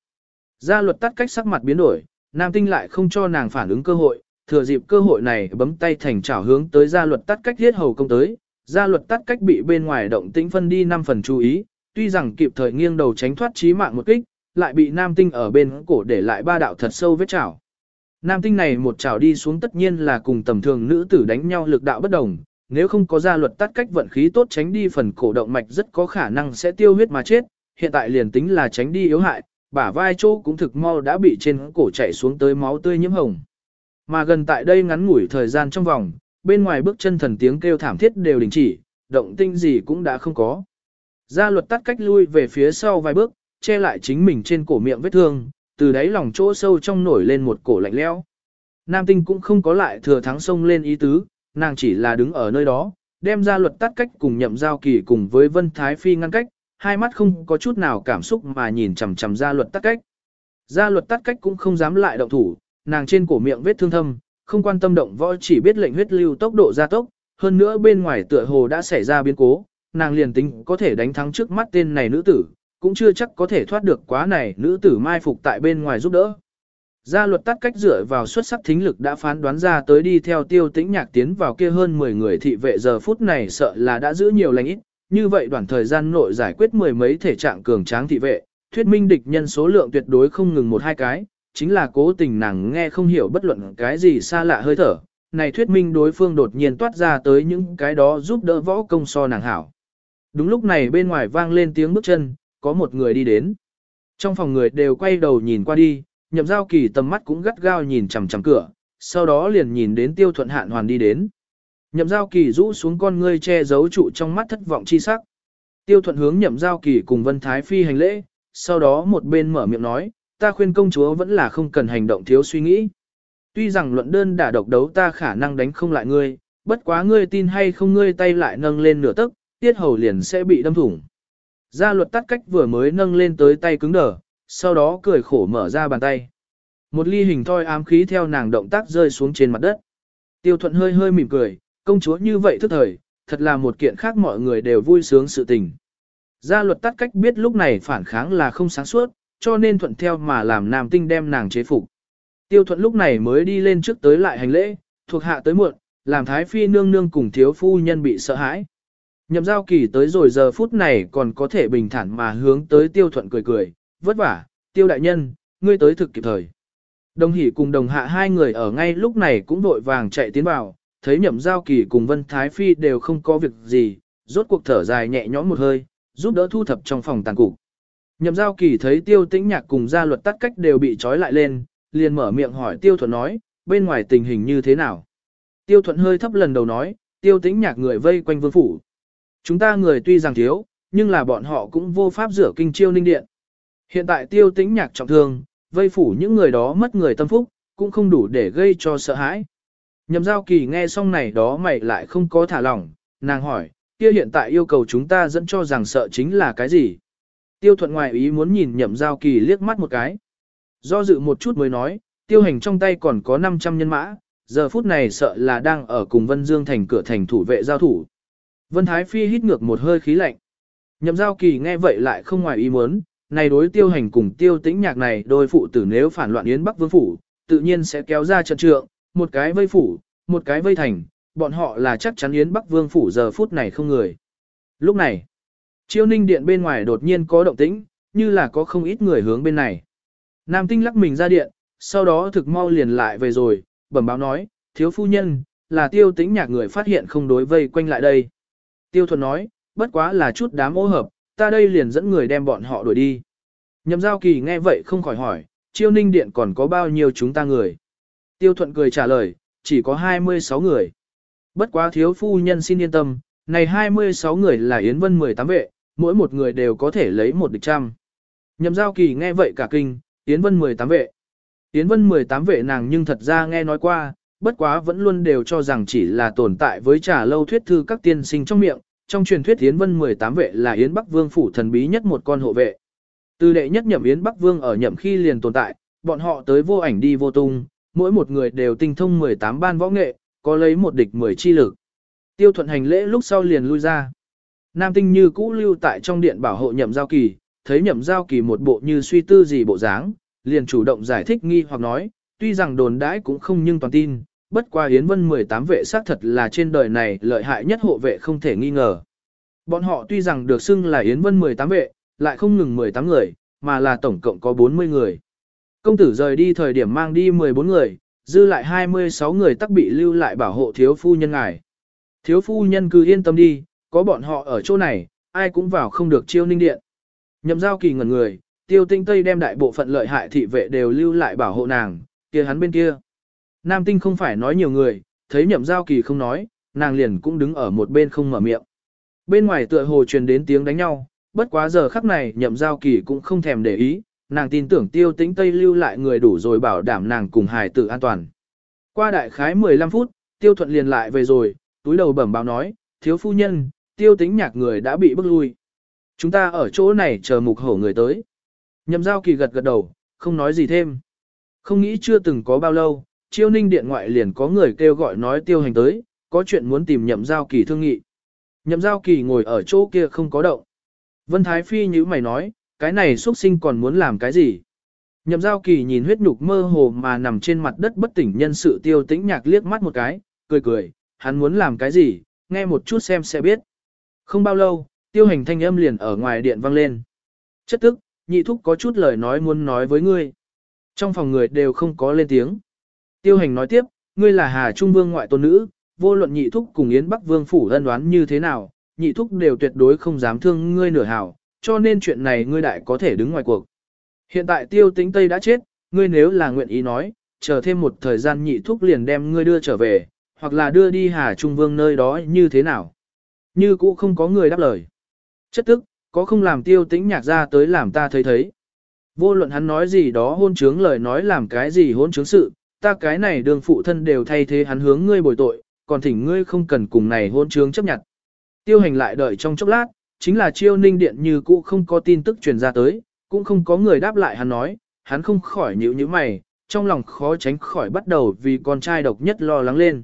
Gia luật tắt cách sắc mặt biến đổi, nam tinh lại không cho nàng phản ứng cơ hội, thừa dịp cơ hội này bấm tay thành chảo hướng tới gia luật tắt cách thiết hầu công tới. Gia luật tắt cách bị bên ngoài động tĩnh phân đi 5 phần chú ý, tuy rằng kịp thời nghiêng đầu tránh thoát chí mạng một kích, lại bị nam tinh ở bên cổ để lại ba đạo thật sâu vết chảo. Nam tinh này một chảo đi xuống tất nhiên là cùng tầm thường nữ tử đánh nhau lực đạo bất đồng, nếu không có gia luật tắt cách vận khí tốt tránh đi phần cổ động mạch rất có khả năng sẽ tiêu huyết mà chết, hiện tại liền tính là tránh đi yếu hại, bả vai chỗ cũng thực mau đã bị trên cổ chảy xuống tới máu tươi nhiễm hồng. Mà gần tại đây ngắn ngủi thời gian trong vòng, bên ngoài bước chân thần tiếng kêu thảm thiết đều đình chỉ, động tinh gì cũng đã không có. Gia luật tắt cách lui về phía sau vài bước, che lại chính mình trên cổ miệng vết thương, từ đáy lòng chỗ sâu trong nổi lên một cổ lạnh lẽo. Nam tinh cũng không có lại thừa thắng sông lên ý tứ, nàng chỉ là đứng ở nơi đó, đem ra luật tắt cách cùng nhậm giao kỳ cùng với Vân Thái Phi ngăn cách, hai mắt không có chút nào cảm xúc mà nhìn chằm chằm ra luật tắt cách. ra luật tắt cách cũng không dám lại động thủ, nàng trên cổ miệng vết thương thâm, không quan tâm động võ chỉ biết lệnh huyết lưu tốc độ gia tốc, hơn nữa bên ngoài tựa hồ đã xảy ra biến cố, nàng liền tính có thể đánh thắng trước mắt tên này nữ tử, cũng chưa chắc có thể thoát được quá này nữ tử mai phục tại bên ngoài giúp đỡ. Gia luật tắt cách dựa vào xuất sắc thính lực đã phán đoán ra tới đi theo tiêu tĩnh nhạc tiến vào kia hơn 10 người thị vệ giờ phút này sợ là đã giữ nhiều lành ít, như vậy đoạn thời gian nội giải quyết mười mấy thể trạng cường tráng thị vệ, thuyết minh địch nhân số lượng tuyệt đối không ngừng một hai cái, chính là cố tình nàng nghe không hiểu bất luận cái gì xa lạ hơi thở, này thuyết minh đối phương đột nhiên toát ra tới những cái đó giúp đỡ võ công so nàng hảo. Đúng lúc này bên ngoài vang lên tiếng bước chân, có một người đi đến. Trong phòng người đều quay đầu nhìn qua đi, nhậm giao kỳ tầm mắt cũng gắt gao nhìn chằm chằm cửa, sau đó liền nhìn đến tiêu thuận hạn hoàn đi đến. Nhậm giao kỳ rũ xuống con ngươi che giấu trụ trong mắt thất vọng chi sắc. Tiêu thuận hướng nhậm giao kỳ cùng Vân Thái Phi hành lễ, sau đó một bên mở miệng nói, ta khuyên công chúa vẫn là không cần hành động thiếu suy nghĩ. Tuy rằng luận đơn đã độc đấu ta khả năng đánh không lại ngươi, bất quá ngươi tin hay không ngươi tay lại nâng lên nửa tấc, tiết hầu liền sẽ bị đâm thủng. Gia luật tắt cách vừa mới nâng lên tới tay cứng đờ, sau đó cười khổ mở ra bàn tay. Một ly hình thoi ám khí theo nàng động tác rơi xuống trên mặt đất. Tiêu thuận hơi hơi mỉm cười, công chúa như vậy thức thời, thật là một kiện khác mọi người đều vui sướng sự tình. Gia luật tắt cách biết lúc này phản kháng là không sáng suốt, cho nên thuận theo mà làm nam tinh đem nàng chế phục. Tiêu thuận lúc này mới đi lên trước tới lại hành lễ, thuộc hạ tới muộn, làm thái phi nương nương cùng thiếu phu nhân bị sợ hãi. Nhậm giao kỳ tới rồi giờ phút này còn có thể bình thản mà hướng tới tiêu thuận cười cười, vất vả, tiêu đại nhân, ngươi tới thực kịp thời. Đồng hỷ cùng đồng hạ hai người ở ngay lúc này cũng vội vàng chạy tiến vào, thấy nhậm giao kỳ cùng Vân Thái Phi đều không có việc gì, rốt cuộc thở dài nhẹ nhõm một hơi, giúp đỡ thu thập trong phòng tàn cục. Nhậm giao kỳ thấy tiêu tĩnh nhạc cùng gia luật tắt cách đều bị trói lại lên, liền mở miệng hỏi tiêu thuận nói, bên ngoài tình hình như thế nào. Tiêu thuận hơi thấp lần đầu nói, tiêu tĩnh nhạc người vây quanh vương phủ. Chúng ta người tuy rằng thiếu, nhưng là bọn họ cũng vô pháp rửa kinh chiêu ninh điện. Hiện tại tiêu tĩnh nhạc trọng thương, vây phủ những người đó mất người tâm phúc, cũng không đủ để gây cho sợ hãi. Nhậm giao kỳ nghe xong này đó mày lại không có thả lỏng, nàng hỏi, kia hiện tại yêu cầu chúng ta dẫn cho rằng sợ chính là cái gì? Tiêu thuận ngoài ý muốn nhìn nhậm giao kỳ liếc mắt một cái. Do dự một chút mới nói, tiêu hành trong tay còn có 500 nhân mã, giờ phút này sợ là đang ở cùng Vân Dương thành cửa thành thủ vệ giao thủ. Vân Thái Phi hít ngược một hơi khí lạnh. Nhậm giao kỳ nghe vậy lại không ngoài ý muốn, này đối tiêu hành cùng tiêu tĩnh nhạc này đôi phụ tử nếu phản loạn Yến Bắc Vương Phủ, tự nhiên sẽ kéo ra trận trượng, một cái vây phủ, một cái vây thành, bọn họ là chắc chắn Yến Bắc Vương Phủ giờ phút này không người. Lúc này, chiêu ninh điện bên ngoài đột nhiên có động tĩnh, như là có không ít người hướng bên này. Nam tinh lắc mình ra điện, sau đó thực mau liền lại về rồi, bẩm báo nói, thiếu phu nhân, là tiêu tĩnh nhạc người phát hiện không đối vây quanh lại đây. Tiêu thuần nói, bất quá là chút đám ô hợp, ta đây liền dẫn người đem bọn họ đuổi đi. Nhậm giao kỳ nghe vậy không khỏi hỏi, chiêu ninh điện còn có bao nhiêu chúng ta người. Tiêu thuận cười trả lời, chỉ có 26 người. Bất quá thiếu phu nhân xin yên tâm, này 26 người là Yến Vân 18 vệ, mỗi một người đều có thể lấy một địch trăm. Nhậm giao kỳ nghe vậy cả kinh, Yến Vân 18 vệ. Yến Vân 18 vệ nàng nhưng thật ra nghe nói qua, bất quá vẫn luôn đều cho rằng chỉ là tồn tại với trà lâu thuyết thư các tiên sinh trong miệng. Trong truyền thuyết Yến Vân 18 vệ là Yến Bắc Vương phủ thần bí nhất một con hộ vệ. Từ đệ nhất nhậm Yến Bắc Vương ở nhậm khi liền tồn tại, bọn họ tới vô ảnh đi vô tung, mỗi một người đều tinh thông 18 ban võ nghệ, có lấy một địch 10 chi lực. Tiêu thuận hành lễ lúc sau liền lui ra. Nam tinh như cũ lưu tại trong điện bảo hộ nhậm giao kỳ, thấy nhậm giao kỳ một bộ như suy tư gì bộ dáng, liền chủ động giải thích nghi hoặc nói, tuy rằng đồn đãi cũng không nhưng toàn tin, bất qua Yến Vân 18 vệ xác thật là trên đời này lợi hại nhất hộ vệ không thể nghi ngờ. Bọn họ tuy rằng được xưng là Yến Vân 18 vệ, lại không ngừng 18 người, mà là tổng cộng có 40 người. Công tử rời đi thời điểm mang đi 14 người, dư lại 26 người tắc bị lưu lại bảo hộ thiếu phu nhân ngài. Thiếu phu nhân cứ yên tâm đi, có bọn họ ở chỗ này, ai cũng vào không được chiêu ninh điện. Nhậm giao kỳ ngẩn người, tiêu tinh tây đem đại bộ phận lợi hại thị vệ đều lưu lại bảo hộ nàng, kia hắn bên kia. Nam tinh không phải nói nhiều người, thấy nhậm giao kỳ không nói, nàng liền cũng đứng ở một bên không mở miệng. Bên ngoài tựa hồ truyền đến tiếng đánh nhau, bất quá giờ khắc này nhậm giao kỳ cũng không thèm để ý, nàng tin tưởng tiêu tĩnh Tây lưu lại người đủ rồi bảo đảm nàng cùng hài tử an toàn. Qua đại khái 15 phút, tiêu thuận liền lại về rồi, túi đầu bẩm báo nói, thiếu phu nhân, tiêu tĩnh nhạc người đã bị bức lui. Chúng ta ở chỗ này chờ mục hổ người tới. Nhậm giao kỳ gật gật đầu, không nói gì thêm. Không nghĩ chưa từng có bao lâu, chiêu ninh điện ngoại liền có người kêu gọi nói tiêu hành tới, có chuyện muốn tìm nhậm giao kỳ thương nghị. Nhậm giao kỳ ngồi ở chỗ kia không có động. Vân Thái Phi như mày nói, cái này xuất sinh còn muốn làm cái gì? Nhậm giao kỳ nhìn huyết nhục mơ hồ mà nằm trên mặt đất bất tỉnh nhân sự tiêu tĩnh nhạc liếc mắt một cái, cười cười, hắn muốn làm cái gì, nghe một chút xem sẽ biết. Không bao lâu, tiêu hành thanh âm liền ở ngoài điện vang lên. Chất tức, nhị thúc có chút lời nói muốn nói với ngươi. Trong phòng người đều không có lên tiếng. Tiêu hành nói tiếp, ngươi là Hà Trung Vương ngoại tôn nữ, vô luận nhị thúc cùng Yến Bắc Vương phủ ân đoán như thế nào, nhị thúc đều tuyệt đối không dám thương ngươi nửa hảo, cho nên chuyện này ngươi đại có thể đứng ngoài cuộc. Hiện tại tiêu tính Tây đã chết, ngươi nếu là nguyện ý nói, chờ thêm một thời gian nhị thúc liền đem ngươi đưa trở về, hoặc là đưa đi Hà Trung Vương nơi đó như thế nào. Như cũ không có người đáp lời. Chất tức, có không làm tiêu tĩnh nhạc ra tới làm ta thấy thấy. Vô luận hắn nói gì đó hôn trướng lời nói làm cái gì hôn trướng sự, ta cái này đường phụ thân đều thay thế hắn hướng ngươi bồi tội, còn thỉnh ngươi không cần cùng này hôn trướng chấp nhận. Tiêu hành lại đợi trong chốc lát, chính là chiêu ninh điện như cũ không có tin tức truyền ra tới, cũng không có người đáp lại hắn nói, hắn không khỏi nhíu nhíu mày, trong lòng khó tránh khỏi bắt đầu vì con trai độc nhất lo lắng lên.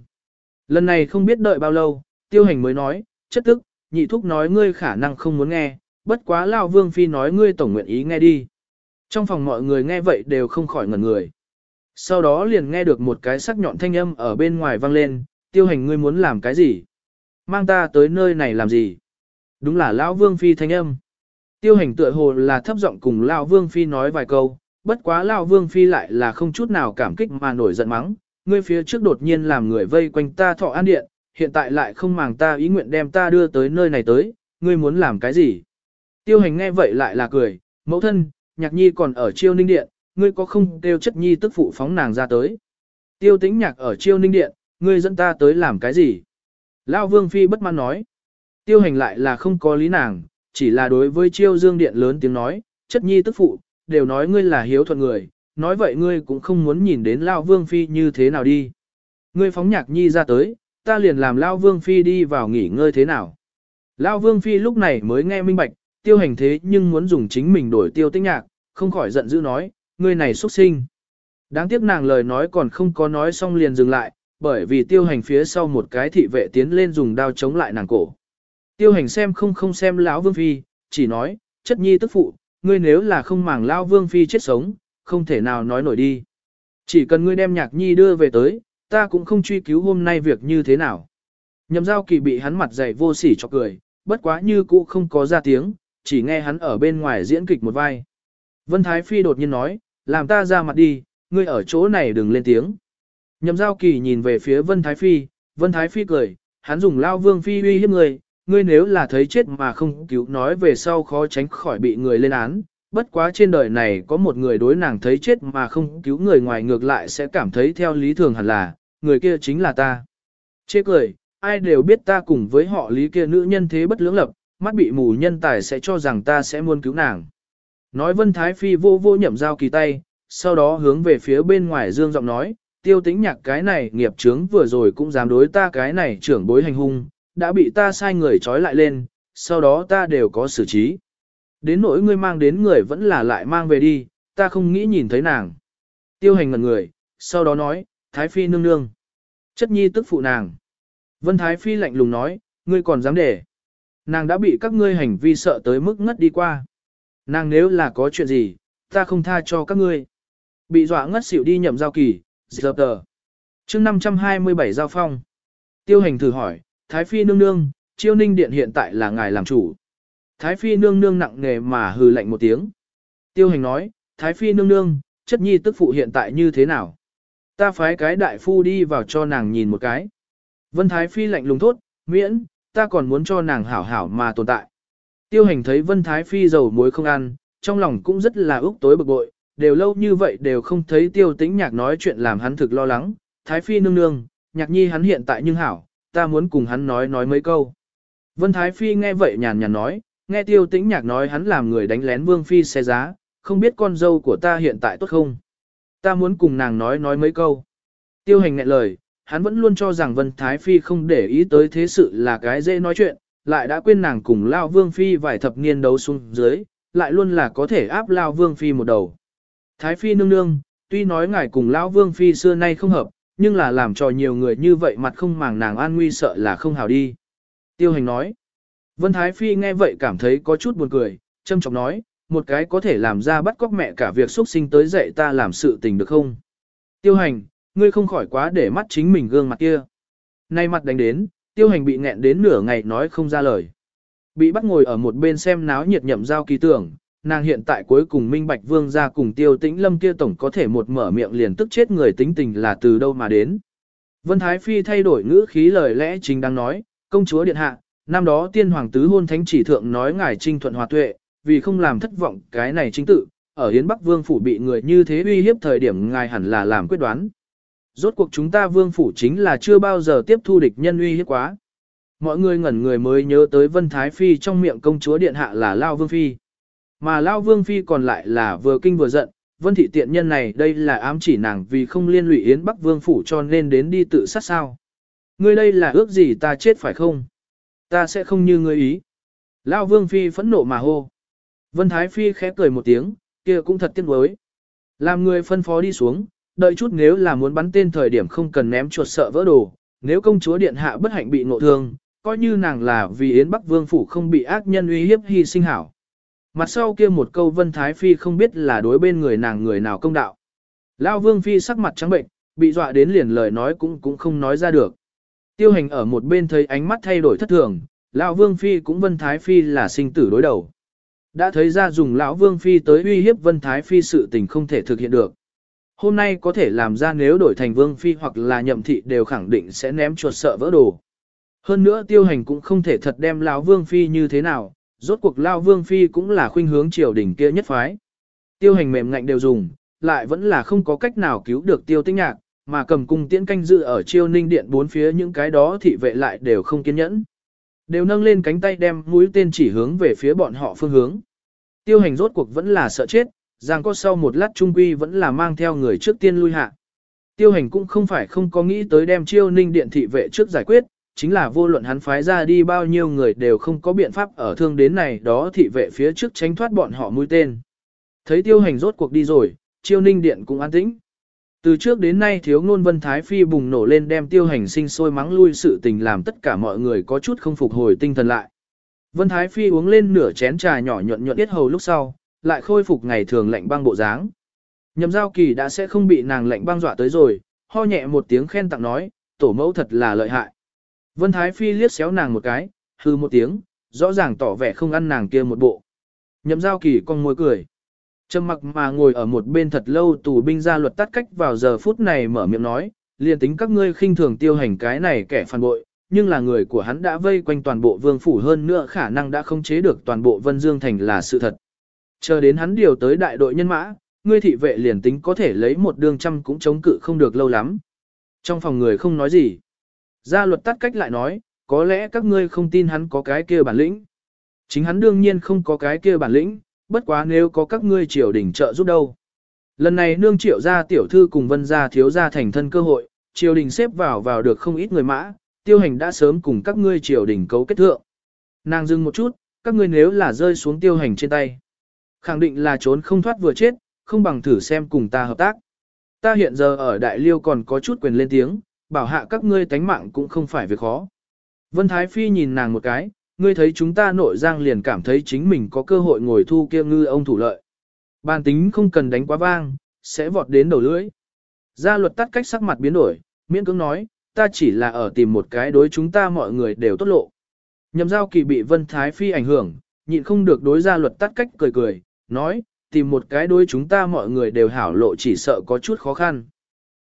Lần này không biết đợi bao lâu, tiêu hành mới nói, chất tức, nhị thúc nói ngươi khả năng không muốn nghe, bất quá Lao Vương Phi nói ngươi tổng nguyện ý nghe đi. Trong phòng mọi người nghe vậy đều không khỏi ngẩn người. Sau đó liền nghe được một cái sắc nhọn thanh âm ở bên ngoài vang lên, tiêu hành ngươi muốn làm cái gì? Mang ta tới nơi này làm gì? Đúng là Lão Vương Phi thanh âm. Tiêu hành tựa hồ là thấp giọng cùng Lão Vương Phi nói vài câu, bất quá Lão Vương Phi lại là không chút nào cảm kích mà nổi giận mắng. Ngươi phía trước đột nhiên làm người vây quanh ta thọ an điện, hiện tại lại không màng ta ý nguyện đem ta đưa tới nơi này tới, ngươi muốn làm cái gì? Tiêu hành nghe vậy lại là cười, mẫu thân, nhạc nhi còn ở chiêu ninh điện, ngươi có không kêu chất nhi tức phụ phóng nàng ra tới. Tiêu tĩnh nhạc ở chiêu ninh điện, ngươi dẫn ta tới làm cái gì? Lao vương phi bất mãn nói. Tiêu hành lại là không có lý nàng, chỉ là đối với chiêu dương điện lớn tiếng nói, chất nhi tức phụ, đều nói ngươi là hiếu thuận người, nói vậy ngươi cũng không muốn nhìn đến Lao vương phi như thế nào đi. Ngươi phóng nhạc nhi ra tới, ta liền làm Lao Vương Phi đi vào nghỉ ngơi thế nào. Lao Vương Phi lúc này mới nghe minh bạch, tiêu hành thế nhưng muốn dùng chính mình đổi tiêu tĩnh nhạc, không khỏi giận dữ nói, ngươi này xuất sinh. Đáng tiếc nàng lời nói còn không có nói xong liền dừng lại, bởi vì tiêu hành phía sau một cái thị vệ tiến lên dùng đao chống lại nàng cổ. Tiêu hành xem không không xem lão Vương Phi, chỉ nói, chất nhi tức phụ, ngươi nếu là không màng lão Vương Phi chết sống, không thể nào nói nổi đi. Chỉ cần ngươi đem nhạc nhi đưa về tới, ta cũng không truy cứu hôm nay việc như thế nào. Nhầm giao kỳ bị hắn mặt dày vô sỉ cho cười, bất quá như cũ không có ra tiếng, chỉ nghe hắn ở bên ngoài diễn kịch một vai. Vân Thái Phi đột nhiên nói, làm ta ra mặt đi, ngươi ở chỗ này đừng lên tiếng. Nhậm giao kỳ nhìn về phía Vân Thái Phi, Vân Thái Phi cười, hắn dùng lao vương phi uy hiếp người, ngươi nếu là thấy chết mà không cứu nói về sau khó tránh khỏi bị người lên án. Bất quá trên đời này có một người đối nàng thấy chết mà không cứu người ngoài ngược lại sẽ cảm thấy theo lý thường hẳn là, người kia chính là ta. Chê cười, ai đều biết ta cùng với họ lý kia nữ nhân thế bất lưỡng lập, mắt bị mù nhân tài sẽ cho rằng ta sẽ muốn cứu nàng. Nói Vân Thái Phi vô vô nhậm giao kỳ tay, sau đó hướng về phía bên ngoài dương giọng nói, tiêu tính nhạc cái này nghiệp chướng vừa rồi cũng dám đối ta cái này trưởng bối hành hung, đã bị ta sai người trói lại lên, sau đó ta đều có xử trí. Đến nỗi ngươi mang đến người vẫn là lại mang về đi, ta không nghĩ nhìn thấy nàng. Tiêu hành ngẩn người, sau đó nói, Thái Phi nương nương. Chất nhi tức phụ nàng. Vân Thái Phi lạnh lùng nói, ngươi còn dám để. Nàng đã bị các ngươi hành vi sợ tới mức ngất đi qua. Nàng nếu là có chuyện gì, ta không tha cho các ngươi. Bị dọa ngất xỉu đi nhậm giao kỳ, giờ tờ. chương 527 giao phong. Tiêu hành thử hỏi, Thái Phi nương nương, chiêu ninh điện hiện tại là ngài làm chủ. Thái Phi nương nương nặng nghề mà hừ lạnh một tiếng. Tiêu hành nói, Thái Phi nương nương, chất nhi tức phụ hiện tại như thế nào? Ta phái cái đại phu đi vào cho nàng nhìn một cái. Vân Thái Phi lạnh lùng thốt, miễn, ta còn muốn cho nàng hảo hảo mà tồn tại. Tiêu hành thấy Vân Thái Phi dầu muối không ăn, trong lòng cũng rất là ước tối bực bội, đều lâu như vậy đều không thấy tiêu tĩnh nhạc nói chuyện làm hắn thực lo lắng. Thái Phi nương nương, nhạc nhi hắn hiện tại nhưng hảo, ta muốn cùng hắn nói nói mấy câu. Vân Thái Phi nghe vậy nhàn nhàn nói, nghe tiêu tĩnh nhạc nói hắn làm người đánh lén Vương Phi xe giá, không biết con dâu của ta hiện tại tốt không. Ta muốn cùng nàng nói nói mấy câu. Tiêu hành ngại lời, hắn vẫn luôn cho rằng Vân Thái Phi không để ý tới thế sự là cái dễ nói chuyện, lại đã quên nàng cùng Lao Vương Phi vài thập niên đấu xuống dưới, lại luôn là có thể áp Lao Vương Phi một đầu. Thái Phi nương nương, tuy nói ngài cùng Lão Vương Phi xưa nay không hợp, nhưng là làm cho nhiều người như vậy mặt không màng nàng an nguy sợ là không hào đi. Tiêu hành nói. Vân Thái Phi nghe vậy cảm thấy có chút buồn cười, châm trọng nói, một cái có thể làm ra bắt cóc mẹ cả việc xuất sinh tới dạy ta làm sự tình được không? Tiêu hành, ngươi không khỏi quá để mắt chính mình gương mặt kia. Nay mặt đánh đến, tiêu hành bị nghẹn đến nửa ngày nói không ra lời. Bị bắt ngồi ở một bên xem náo nhiệt nhậm giao kỳ tưởng, nàng hiện tại cuối cùng minh bạch vương ra cùng tiêu tĩnh lâm kia tổng có thể một mở miệng liền tức chết người tính tình là từ đâu mà đến. Vân Thái Phi thay đổi ngữ khí lời lẽ chính đang nói, công chúa điện hạ, năm đó tiên hoàng tứ hôn thánh chỉ thượng nói ngài trinh thuận hòa tuệ, vì không làm thất vọng cái này chính tự, ở Hiến Bắc Vương phủ bị người như thế uy hiếp thời điểm ngài hẳn là làm quyết đoán. Rốt cuộc chúng ta Vương phủ chính là chưa bao giờ tiếp thu địch nhân uy hiếp quá. Mọi người ngẩn người mới nhớ tới Vân Thái Phi trong miệng công chúa điện hạ là Lao Vương Phi. Mà Lao Vương Phi còn lại là vừa kinh vừa giận, Vân Thị tiện nhân này đây là ám chỉ nàng vì không liên lụy Yến Bắc Vương phủ cho nên đến đi tự sát sao. Ngươi đây là ước gì ta chết phải không? Ta sẽ không như ngươi ý. Lao Vương Phi phẫn nộ mà hô. Vân Thái Phi khẽ cười một tiếng, kia cũng thật tiếc nuối. Làm người phân phó đi xuống, đợi chút nếu là muốn bắn tên thời điểm không cần ném chuột sợ vỡ đồ, nếu công chúa điện hạ bất hạnh bị ngộ thương, coi như nàng là vì Yến Bắc Vương phủ không bị ác nhân uy hiếp hy sinh hảo. Mặt sau kia một câu Vân Thái Phi không biết là đối bên người nàng người nào công đạo. Lao Vương Phi sắc mặt trắng bệnh, bị dọa đến liền lời nói cũng cũng không nói ra được. Tiêu hành ở một bên thấy ánh mắt thay đổi thất thường, Lão Vương Phi cũng Vân Thái Phi là sinh tử đối đầu. Đã thấy ra dùng lão Vương Phi tới uy hiếp Vân Thái Phi sự tình không thể thực hiện được. Hôm nay có thể làm ra nếu đổi thành Vương Phi hoặc là nhậm thị đều khẳng định sẽ ném chuột sợ vỡ đồ. Hơn nữa tiêu hành cũng không thể thật đem lão Vương Phi như thế nào, rốt cuộc lao Vương Phi cũng là khuynh hướng triều đình kia nhất phái. Tiêu hành mềm ngạnh đều dùng, lại vẫn là không có cách nào cứu được tiêu tinh nhạc, mà cầm cung tiễn canh dự ở chiêu ninh điện bốn phía những cái đó thị vệ lại đều không kiên nhẫn. Đều nâng lên cánh tay đem mũi tên chỉ hướng về phía bọn họ phương hướng. Tiêu hành rốt cuộc vẫn là sợ chết, rằng có sau một lát trung quy vẫn là mang theo người trước tiên lui hạ. Tiêu hành cũng không phải không có nghĩ tới đem chiêu ninh điện thị vệ trước giải quyết, chính là vô luận hắn phái ra đi bao nhiêu người đều không có biện pháp ở thương đến này đó thị vệ phía trước tránh thoát bọn họ mũi tên. Thấy tiêu hành rốt cuộc đi rồi, chiêu ninh điện cũng an tĩnh. Từ trước đến nay thiếu ngôn vân thái phi bùng nổ lên đem tiêu hành sinh sôi mắng lui sự tình làm tất cả mọi người có chút không phục hồi tinh thần lại. Vân thái phi uống lên nửa chén trà nhỏ nhuận nhuận tiết hầu lúc sau, lại khôi phục ngày thường lạnh băng bộ dáng. Nhậm giao kỳ đã sẽ không bị nàng lạnh băng dọa tới rồi, ho nhẹ một tiếng khen tặng nói, tổ mẫu thật là lợi hại. Vân Thái Phi liếc xéo nàng một cái, hư một tiếng, rõ ràng tỏ vẻ không ăn nàng kia một bộ. Nhậm giao kỳ con môi cười. Trầm mặc mà ngồi ở một bên thật lâu tù binh ra luật tắt cách vào giờ phút này mở miệng nói, liền tính các ngươi khinh thường tiêu hành cái này kẻ phản bội, nhưng là người của hắn đã vây quanh toàn bộ vương phủ hơn nữa khả năng đã không chế được toàn bộ Vân Dương Thành là sự thật. Chờ đến hắn điều tới đại đội nhân mã, ngươi thị vệ liền tính có thể lấy một đường trăm cũng chống cự không được lâu lắm. Trong phòng người không nói gì. Gia luật tắt cách lại nói, có lẽ các ngươi không tin hắn có cái kia bản lĩnh. Chính hắn đương nhiên không có cái kia bản lĩnh, bất quá nếu có các ngươi triều đình trợ giúp đâu. Lần này nương triệu gia tiểu thư cùng vân gia thiếu gia thành thân cơ hội, triều đình xếp vào vào được không ít người mã, tiêu hành đã sớm cùng các ngươi triều đình cấu kết thượng. Nàng dừng một chút, các ngươi nếu là rơi xuống tiêu hành trên tay. Khẳng định là trốn không thoát vừa chết, không bằng thử xem cùng ta hợp tác. Ta hiện giờ ở Đại Liêu còn có chút quyền lên tiếng, bảo hạ các ngươi tánh mạng cũng không phải việc khó. Vân Thái Phi nhìn nàng một cái, ngươi thấy chúng ta nội giang liền cảm thấy chính mình có cơ hội ngồi thu kia ngư ông thủ lợi. Bàn tính không cần đánh quá vang, sẽ vọt đến đầu lưỡi. Gia luật tắt cách sắc mặt biến đổi, miễn cưỡng nói, ta chỉ là ở tìm một cái đối chúng ta mọi người đều tốt lộ. Nhầm giao kỳ bị Vân Thái Phi ảnh hưởng, nhịn không được đối gia luật tắt cách cười cười, nói, tìm một cái đối chúng ta mọi người đều hảo lộ chỉ sợ có chút khó khăn.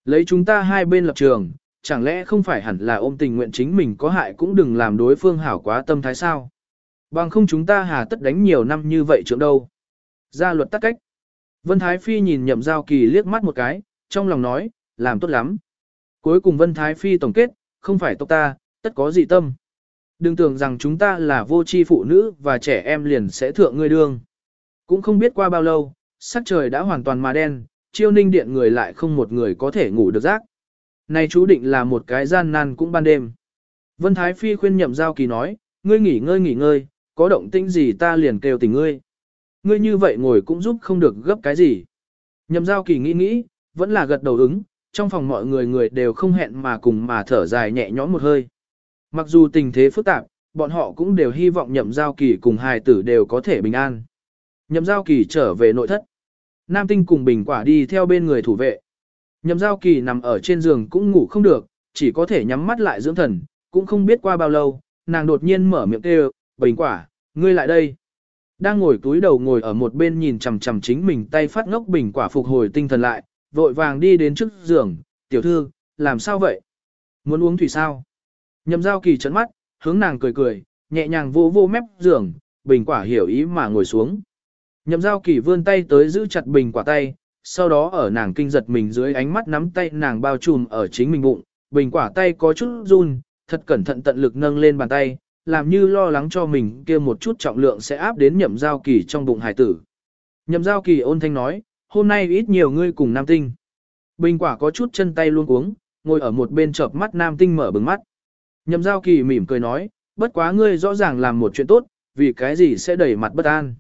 Lấy chúng ta hai bên lập trường, chẳng lẽ không phải hẳn là ôm tình nguyện chính mình có hại cũng đừng làm đối phương hảo quá tâm thái sao? Bằng không chúng ta hà tất đánh nhiều năm như vậy trưởng đâu. Gia luật tắc cách. Vân Thái Phi nhìn nhậm giao kỳ liếc mắt một cái, trong lòng nói, làm tốt lắm. Cuối cùng Vân Thái Phi tổng kết, không phải tộc ta, tất có dị tâm. Đừng tưởng rằng chúng ta là vô tri phụ nữ và trẻ em liền sẽ thượng ngươi đương. Cũng không biết qua bao lâu, sắc trời đã hoàn toàn mà đen, chiêu ninh điện người lại không một người có thể ngủ được giấc. Này chú định là một cái gian nan cũng ban đêm. Vân Thái Phi khuyên nhậm giao kỳ nói, ngươi nghỉ ngơi nghỉ ngơi, có động tĩnh gì ta liền kêu tỉnh ngươi. Ngươi như vậy ngồi cũng giúp không được gấp cái gì. Nhậm giao kỳ nghĩ nghĩ, vẫn là gật đầu ứng, trong phòng mọi người người đều không hẹn mà cùng mà thở dài nhẹ nhõm một hơi. Mặc dù tình thế phức tạp, bọn họ cũng đều hy vọng nhậm giao kỳ cùng hài tử đều có thể bình an. Nhậm giao kỳ trở về nội thất. Nam tinh cùng bình quả đi theo bên người thủ vệ. Nhậm giao kỳ nằm ở trên giường cũng ngủ không được, chỉ có thể nhắm mắt lại dưỡng thần, cũng không biết qua bao lâu, nàng đột nhiên mở miệng kêu, bình quả, ngươi lại đây. Đang ngồi túi đầu ngồi ở một bên nhìn chằm chằm chính mình tay phát ngốc bình quả phục hồi tinh thần lại, vội vàng đi đến trước giường, tiểu thư, làm sao vậy? Muốn uống thủy sao? Nhậm giao kỳ trấn mắt, hướng nàng cười cười, nhẹ nhàng vô vô mép giường, bình quả hiểu ý mà ngồi xuống. Nhậm giao kỳ vươn tay tới giữ chặt bình quả tay, sau đó ở nàng kinh giật mình dưới ánh mắt nắm tay nàng bao trùm ở chính mình bụng, bình quả tay có chút run, thật cẩn thận tận lực nâng lên bàn tay, làm như lo lắng cho mình kia một chút trọng lượng sẽ áp đến nhậm giao kỳ trong bụng hải tử. Nhậm giao kỳ ôn thanh nói, hôm nay ít nhiều ngươi cùng nam tinh. Bình quả có chút chân tay luôn uống, ngồi ở một bên chợp mắt nam tinh mở bừng mắt. Nhậm giao kỳ mỉm cười nói, bất quá ngươi rõ ràng làm một chuyện tốt, vì cái gì sẽ đẩy mặt bất an.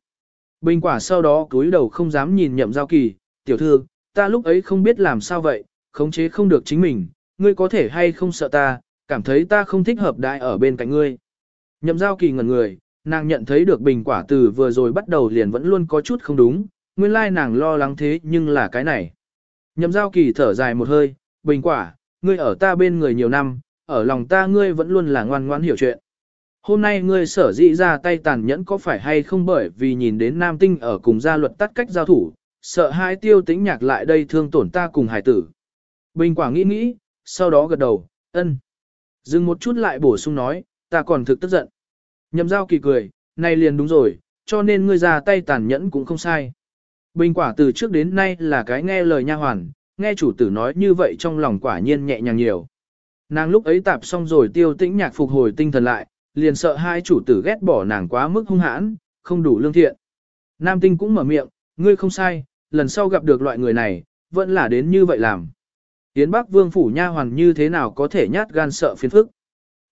Bình quả sau đó cúi đầu không dám nhìn nhậm giao kỳ, tiểu thư, ta lúc ấy không biết làm sao vậy, khống chế không được chính mình, ngươi có thể hay không sợ ta, cảm thấy ta không thích hợp đại ở bên cạnh ngươi. Nhậm giao kỳ ngẩn người, nàng nhận thấy được bình quả từ vừa rồi bắt đầu liền vẫn luôn có chút không đúng, nguyên lai nàng lo lắng thế nhưng là cái này. Nhậm giao kỳ thở dài một hơi, bình quả, ngươi ở ta bên người nhiều năm, ở lòng ta ngươi vẫn luôn là ngoan ngoãn hiểu chuyện. Hôm nay ngươi sở dĩ ra tay tàn nhẫn có phải hay không bởi vì nhìn đến nam tinh ở cùng gia luật tắt cách giao thủ, sợ hai tiêu tĩnh nhạc lại đây thương tổn ta cùng hải tử. Bình quả nghĩ nghĩ, sau đó gật đầu, ân. Dừng một chút lại bổ sung nói, ta còn thực tức giận. Nhậm giao kỳ cười, này liền đúng rồi, cho nên ngươi ra tay tàn nhẫn cũng không sai. Bình quả từ trước đến nay là cái nghe lời nha hoàn, nghe chủ tử nói như vậy trong lòng quả nhiên nhẹ nhàng nhiều. Nàng lúc ấy tạp xong rồi tiêu tĩnh nhạc phục hồi tinh thần lại, liền sợ hai chủ tử ghét bỏ nàng quá mức hung hãn, không đủ lương thiện. Nam tinh cũng mở miệng, ngươi không sai, lần sau gặp được loại người này, vẫn là đến như vậy làm. Yến Bắc Vương phủ nha hoàn như thế nào có thể nhát gan sợ phiền phức.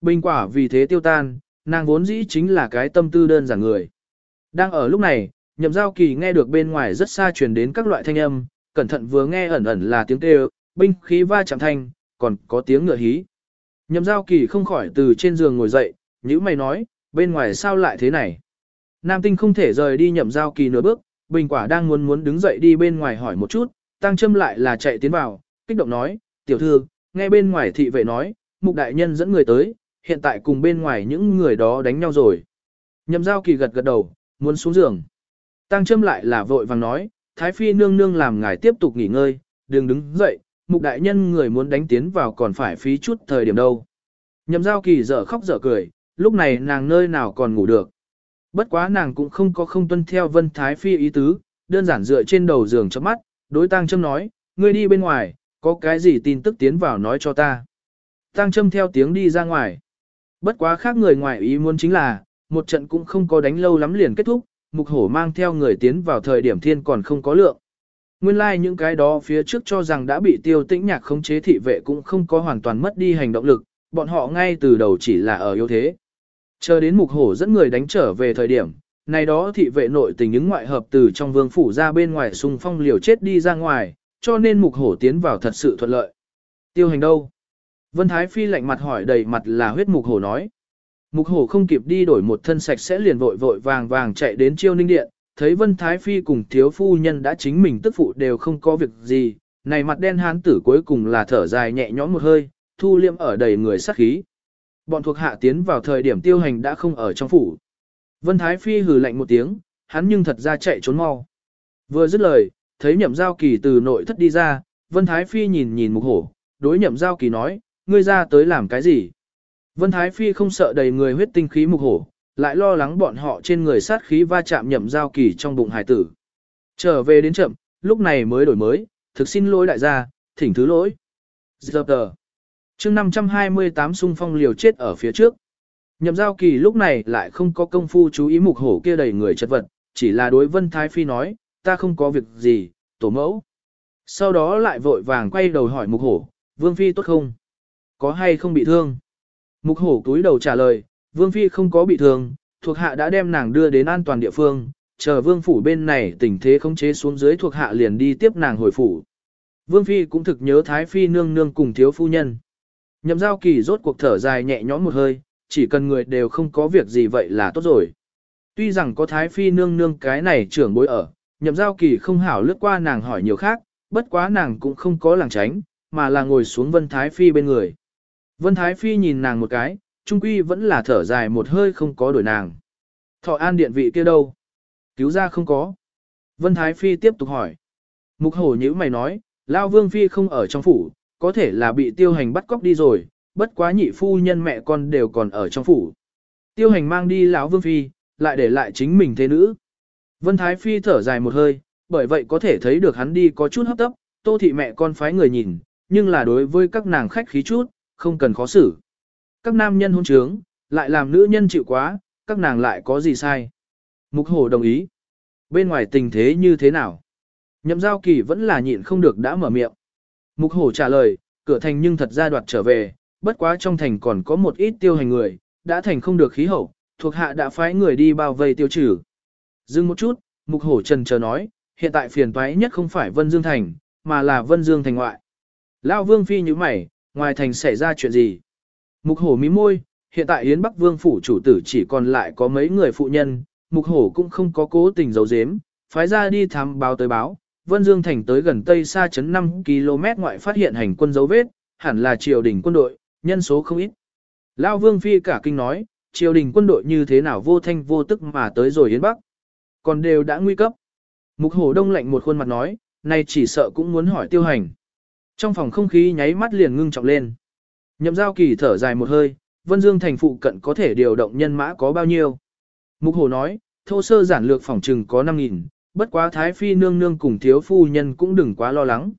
Bình quả vì thế tiêu tan, nàng vốn dĩ chính là cái tâm tư đơn giản người. Đang ở lúc này, nhậm giao kỳ nghe được bên ngoài rất xa truyền đến các loại thanh âm, cẩn thận vừa nghe ẩn ẩn là tiếng kêu, binh khí va chạm thanh, còn có tiếng ngựa hí. Nhậm giao kỳ không khỏi từ trên giường ngồi dậy, như mày nói, bên ngoài sao lại thế này. Nam tinh không thể rời đi nhậm giao kỳ nửa bước, bình quả đang muốn muốn đứng dậy đi bên ngoài hỏi một chút, tăng châm lại là chạy tiến vào, kích động nói, tiểu thư, nghe bên ngoài thị vệ nói, mục đại nhân dẫn người tới, hiện tại cùng bên ngoài những người đó đánh nhau rồi. Nhậm giao kỳ gật gật đầu, muốn xuống giường. Tăng châm lại là vội vàng nói, Thái Phi nương nương làm ngài tiếp tục nghỉ ngơi, đừng đứng dậy, mục đại nhân người muốn đánh tiến vào còn phải phí chút thời điểm đâu. Nhậm giao kỳ dở khóc dở cười, lúc này nàng nơi nào còn ngủ được. Bất quá nàng cũng không có không tuân theo Vân Thái Phi ý tứ, đơn giản dựa trên đầu giường chớp mắt, đối Tăng Trâm nói, ngươi đi bên ngoài, có cái gì tin tức tiến vào nói cho ta. Tăng Trâm theo tiếng đi ra ngoài. Bất quá khác người ngoài ý muốn chính là, một trận cũng không có đánh lâu lắm liền kết thúc, mục hổ mang theo người tiến vào thời điểm thiên còn không có lượng. Nguyên lai like những cái đó phía trước cho rằng đã bị tiêu tĩnh nhạc khống chế thị vệ cũng không có hoàn toàn mất đi hành động lực, bọn họ ngay từ đầu chỉ là ở yếu thế. Chờ đến mục hổ dẫn người đánh trở về thời điểm, này đó thị vệ nội tình những ngoại hợp từ trong vương phủ ra bên ngoài xung phong liều chết đi ra ngoài, cho nên mục hổ tiến vào thật sự thuận lợi. Tiêu hành đâu? Vân Thái Phi lạnh mặt hỏi đầy mặt là huyết mục hổ nói. Mục hổ không kịp đi đổi một thân sạch sẽ liền vội vội vàng vàng chạy đến chiêu ninh điện, thấy Vân Thái Phi cùng thiếu phu nhân đã chính mình tức phụ đều không có việc gì, này mặt đen hán tử cuối cùng là thở dài nhẹ nhõm một hơi, thu liêm ở đầy người sát khí. Bọn thuộc hạ tiến vào thời điểm tiêu hành đã không ở trong phủ. Vân Thái Phi hừ lạnh một tiếng, hắn nhưng thật ra chạy trốn mau. Vừa dứt lời, thấy nhậm giao kỳ từ nội thất đi ra, Vân Thái Phi nhìn nhìn mục hổ, đối nhậm giao kỳ nói, ngươi ra tới làm cái gì? Vân Thái Phi không sợ đầy người huyết tinh khí mục hổ, lại lo lắng bọn họ trên người sát khí va chạm nhậm giao kỳ trong bụng hải tử. Trở về đến chậm, lúc này mới đổi mới, thực xin lỗi đại gia, thỉnh thứ lỗi. Giờ tờ chương 528 xung phong liều chết ở phía trước. Nhậm giao kỳ lúc này lại không có công phu chú ý mục hổ kia đầy người chất vật, chỉ là đối Vân Thái Phi nói, ta không có việc gì, tổ mẫu. Sau đó lại vội vàng quay đầu hỏi mục hổ, Vương Phi tốt không? Có hay không bị thương? Mục hổ túi đầu trả lời, Vương Phi không có bị thương, thuộc hạ đã đem nàng đưa đến an toàn địa phương, chờ Vương Phủ bên này tình thế không chế xuống dưới thuộc hạ liền đi tiếp nàng hồi phủ. Vương Phi cũng thực nhớ Thái Phi nương nương cùng thiếu phu nhân. Nhậm giao kỳ rốt cuộc thở dài nhẹ nhõm một hơi, chỉ cần người đều không có việc gì vậy là tốt rồi. Tuy rằng có Thái Phi nương nương cái này trưởng bối ở, nhậm giao kỳ không hảo lướt qua nàng hỏi nhiều khác, bất quá nàng cũng không có làng tránh, mà là ngồi xuống Vân Thái Phi bên người. Vân Thái Phi nhìn nàng một cái, trung quy vẫn là thở dài một hơi không có đổi nàng. Thọ an điện vị kia đâu? Cứu ra không có. Vân Thái Phi tiếp tục hỏi. Mục hổ nhữ mày nói, Lao Vương Phi không ở trong phủ, có thể là bị tiêu hành bắt cóc đi rồi, bất quá nhị phu nhân mẹ con đều còn ở trong phủ. Tiêu hành mang đi lão Vương Phi, lại để lại chính mình thế nữ. Vân Thái Phi thở dài một hơi, bởi vậy có thể thấy được hắn đi có chút hấp tấp, tô thị mẹ con phái người nhìn, nhưng là đối với các nàng khách khí chút, không cần khó xử. Các nam nhân hôn trướng, lại làm nữ nhân chịu quá, các nàng lại có gì sai. Mục hổ đồng ý. Bên ngoài tình thế như thế nào? Nhậm giao kỳ vẫn là nhịn không được đã mở miệng. Mục hổ trả lời, cửa thành nhưng thật ra đoạt trở về, bất quá trong thành còn có một ít tiêu hành người, đã thành không được khí hậu, thuộc hạ đã phái người đi bao vây tiêu trừ. Dừng một chút, mục hổ trần chờ nói, hiện tại phiền toái nhất không phải Vân Dương Thành, mà là Vân Dương Thành ngoại. Lao Vương Phi như mày, ngoài thành xảy ra chuyện gì? Mục hổ mí môi, hiện tại Yến Bắc Vương phủ chủ tử chỉ còn lại có mấy người phụ nhân, mục hổ cũng không có cố tình giấu giếm, phái ra đi thám báo tới báo. Vân Dương Thành tới gần Tây xa chấn 5 km ngoại phát hiện hành quân dấu vết, hẳn là triều đình quân đội, nhân số không ít. Lao Vương Phi cả kinh nói, triều đình quân đội như thế nào vô thanh vô tức mà tới rồi Yến Bắc. Còn đều đã nguy cấp. Mục hổ đông lạnh một khuôn mặt nói, nay chỉ sợ cũng muốn hỏi tiêu hành. Trong phòng không khí nháy mắt liền ngưng trọng lên. Nhậm giao kỳ thở dài một hơi, Vân Dương thành phụ cận có thể điều động nhân mã có bao nhiêu. Mục Hổ nói, thô sơ giản lược phòng trừng có 5.000, bất quá Thái Phi nương nương cùng thiếu phu nhân cũng đừng quá lo lắng.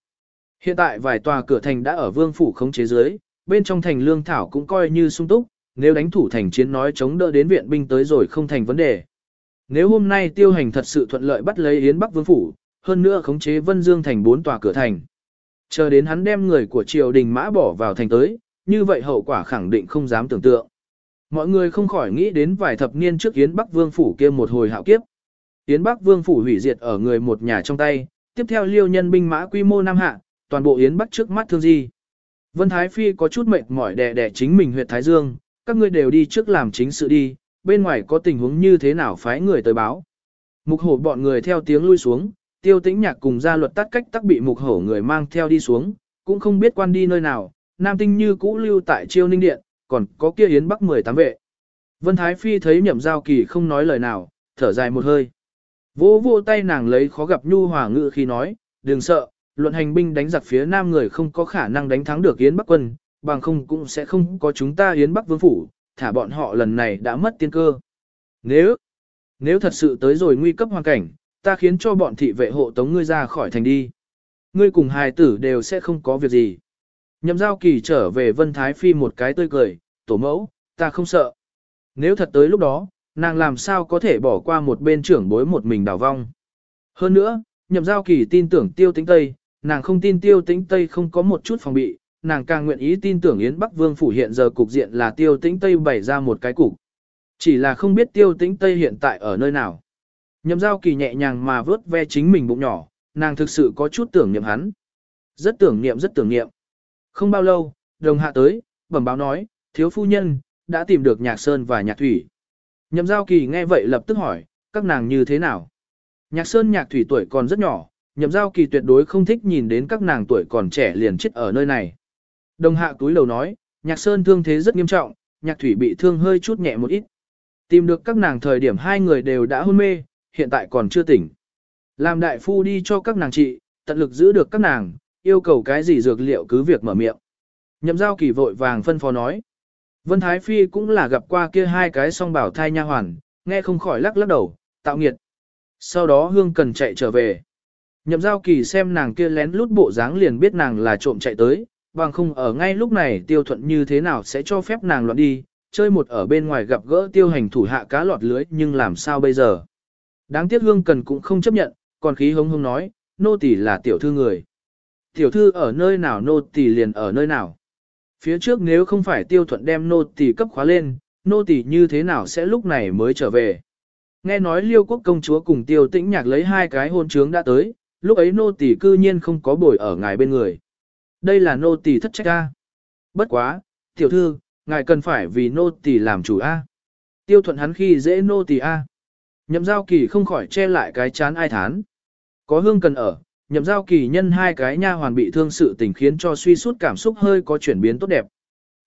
Hiện tại vài tòa cửa thành đã ở vương phủ khống chế dưới, bên trong thành lương thảo cũng coi như sung túc, nếu đánh thủ thành chiến nói chống đỡ đến viện binh tới rồi không thành vấn đề. Nếu hôm nay tiêu hành thật sự thuận lợi bắt lấy Yến Bắc Vương Phủ, hơn nữa khống chế Vân Dương thành bốn tòa cửa thành. Chờ đến hắn đem người của triều đình mã bỏ vào thành tới, như vậy hậu quả khẳng định không dám tưởng tượng. Mọi người không khỏi nghĩ đến vài thập niên trước Yến Bắc Vương phủ kia một hồi hạo kiếp. Yến Bắc Vương phủ hủy diệt ở người một nhà trong tay, tiếp theo liêu nhân binh mã quy mô nam hạ, toàn bộ Yến Bắc trước mắt thương di. Vân Thái Phi có chút mệt mỏi đè đè chính mình huyệt Thái Dương, các ngươi đều đi trước làm chính sự đi, bên ngoài có tình huống như thế nào phái người tới báo. Mục hổ bọn người theo tiếng lui xuống, tiêu tĩnh nhạc cùng gia luật tắt cách tắc bị mục hổ người mang theo đi xuống, cũng không biết quan đi nơi nào, nam tinh như cũ lưu tại chiêu ninh điện, còn có kia yến bắc 18 vệ. Vân Thái Phi thấy nhậm giao kỳ không nói lời nào, thở dài một hơi. Vô vô tay nàng lấy khó gặp nhu hòa ngự khi nói, đừng sợ, luận hành binh đánh giặc phía nam người không có khả năng đánh thắng được Yến Bắc quân, bằng không cũng sẽ không có chúng ta Yến Bắc vương phủ, thả bọn họ lần này đã mất tiên cơ. Nếu, nếu thật sự tới rồi nguy cấp hoàn cảnh, ta khiến cho bọn thị vệ hộ tống ngươi ra khỏi thành đi. Ngươi cùng hài tử đều sẽ không có việc gì. Nhậm giao kỳ trở về Vân Thái Phi một cái tươi cười, tổ mẫu, ta không sợ. Nếu thật tới lúc đó, nàng làm sao có thể bỏ qua một bên trưởng bối một mình đào vong. Hơn nữa, nhậm giao kỳ tin tưởng tiêu tính Tây, nàng không tin tiêu tính Tây không có một chút phòng bị, nàng càng nguyện ý tin tưởng Yến Bắc Vương phủ hiện giờ cục diện là tiêu tĩnh Tây bày ra một cái cục. Chỉ là không biết tiêu tĩnh Tây hiện tại ở nơi nào. Nhậm giao kỳ nhẹ nhàng mà vớt ve chính mình bụng nhỏ, nàng thực sự có chút tưởng niệm hắn. Rất tưởng niệm rất tưởng niệm. Không bao lâu, đồng hạ tới, bẩm báo nói, thiếu phu nhân, đã tìm được nhạc sơn và nhạc thủy. Nhậm giao kỳ nghe vậy lập tức hỏi, các nàng như thế nào? Nhạc sơn nhạc thủy tuổi còn rất nhỏ, nhậm giao kỳ tuyệt đối không thích nhìn đến các nàng tuổi còn trẻ liền chết ở nơi này. Đồng hạ túi lầu nói, nhạc sơn thương thế rất nghiêm trọng, nhạc thủy bị thương hơi chút nhẹ một ít. Tìm được các nàng thời điểm hai người đều đã hôn mê, hiện tại còn chưa tỉnh. Làm đại phu đi cho các nàng trị, tận lực giữ được các nàng, yêu cầu cái gì dược liệu cứ việc mở miệng. Nhậm giao kỳ vội vàng phân phó nói. Vân Thái Phi cũng là gặp qua kia hai cái song bảo thai nha hoàn, nghe không khỏi lắc lắc đầu, tạo nghiệt. Sau đó Hương cần chạy trở về. Nhậm giao kỳ xem nàng kia lén lút bộ dáng liền biết nàng là trộm chạy tới, bằng không ở ngay lúc này tiêu thuận như thế nào sẽ cho phép nàng loạn đi, chơi một ở bên ngoài gặp gỡ tiêu hành thủ hạ cá lọt lưới nhưng làm sao bây giờ. Đáng tiếc hương cần cũng không chấp nhận, còn khí hống hống nói, nô tỳ là tiểu thư người. Tiểu thư ở nơi nào nô tỳ liền ở nơi nào. Phía trước nếu không phải tiêu thuận đem nô tỳ cấp khóa lên, nô tỳ như thế nào sẽ lúc này mới trở về. Nghe nói liêu quốc công chúa cùng tiêu tĩnh nhạc lấy hai cái hôn trướng đã tới, lúc ấy nô tỳ cư nhiên không có bồi ở ngài bên người. Đây là nô tỳ thất trách a. Bất quá, tiểu thư, ngài cần phải vì nô tỳ làm chủ a. Tiêu thuận hắn khi dễ nô tỳ a. Nhậm giao kỳ không khỏi che lại cái chán ai thán. Có hương cần ở, nhậm giao kỳ nhân hai cái nha hoàn bị thương sự tình khiến cho suy sút cảm xúc hơi có chuyển biến tốt đẹp.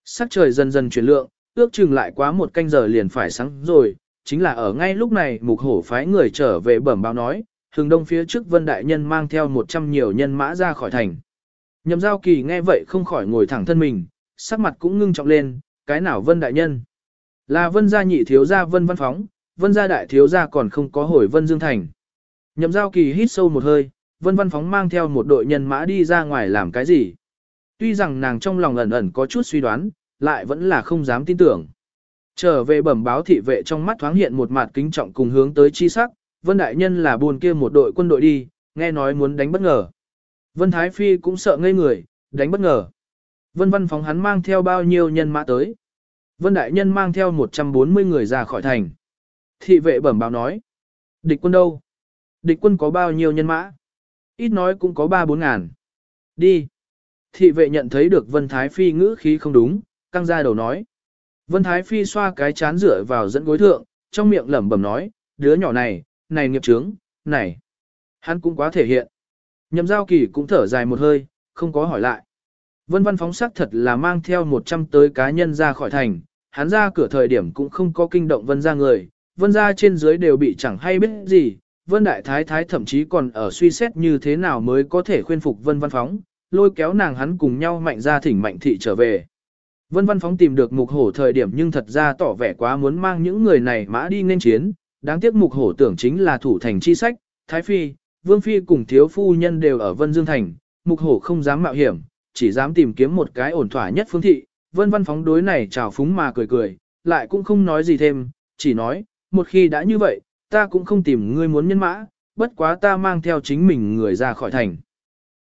Sắc trời dần dần chuyển lượng, ước chừng lại quá một canh giờ liền phải sáng rồi, chính là ở ngay lúc này mục hổ phái người trở về bẩm báo nói, hừng đông phía trước vân đại nhân mang theo một trăm nhiều nhân mã ra khỏi thành. Nhậm giao kỳ nghe vậy không khỏi ngồi thẳng thân mình, sắc mặt cũng ngưng trọng lên, cái nào vân đại nhân? Là vân gia nhị thiếu gia vân văn phóng, vân gia đại thiếu gia còn không có hồi vân dương thành. Nhậm giao kỳ hít sâu một hơi, vân văn phóng mang theo một đội nhân mã đi ra ngoài làm cái gì? Tuy rằng nàng trong lòng ẩn ẩn có chút suy đoán, lại vẫn là không dám tin tưởng. Trở về bẩm báo thị vệ trong mắt thoáng hiện một mặt kính trọng cùng hướng tới chi sắc, vân đại nhân là buồn kia một đội quân đội đi, nghe nói muốn đánh bất ngờ. Vân Thái Phi cũng sợ ngây người, đánh bất ngờ. Vân văn phóng hắn mang theo bao nhiêu nhân mã tới. Vân đại nhân mang theo 140 người ra khỏi thành. Thị vệ bẩm báo nói. Địch quân đâu? Địch quân có bao nhiêu nhân mã? Ít nói cũng có 3-4 ngàn. Đi. Thị vệ nhận thấy được Vân Thái Phi ngữ khí không đúng, căng ra đầu nói. Vân Thái Phi xoa cái chán rửa vào dẫn gối thượng, trong miệng lẩm bẩm nói, đứa nhỏ này, này nghiệp trướng, này. Hắn cũng quá thể hiện. Nhậm giao kỳ cũng thở dài một hơi, không có hỏi lại. Vân văn phóng sắc thật là mang theo 100 tới cá nhân ra khỏi thành, hắn ra cửa thời điểm cũng không có kinh động vân ra người, vân ra trên dưới đều bị chẳng hay biết gì, vân đại thái thái thậm chí còn ở suy xét như thế nào mới có thể khuyên phục vân văn phóng, lôi kéo nàng hắn cùng nhau mạnh ra thỉnh mạnh thị trở về. Vân văn phóng tìm được mục hổ thời điểm nhưng thật ra tỏ vẻ quá muốn mang những người này mã đi nên chiến, đáng tiếc mục hổ tưởng chính là thủ thành chi sách, thái phi, vương phi cùng thiếu phu nhân đều ở vân dương thành, mục hổ không dám mạo hiểm, chỉ dám tìm kiếm một cái ổn thỏa nhất phương thị, vân văn phóng đối này chào phúng mà cười cười, lại cũng không nói gì thêm, chỉ nói, một khi đã như vậy, ta cũng không tìm ngươi muốn nhân mã, bất quá ta mang theo chính mình người ra khỏi thành.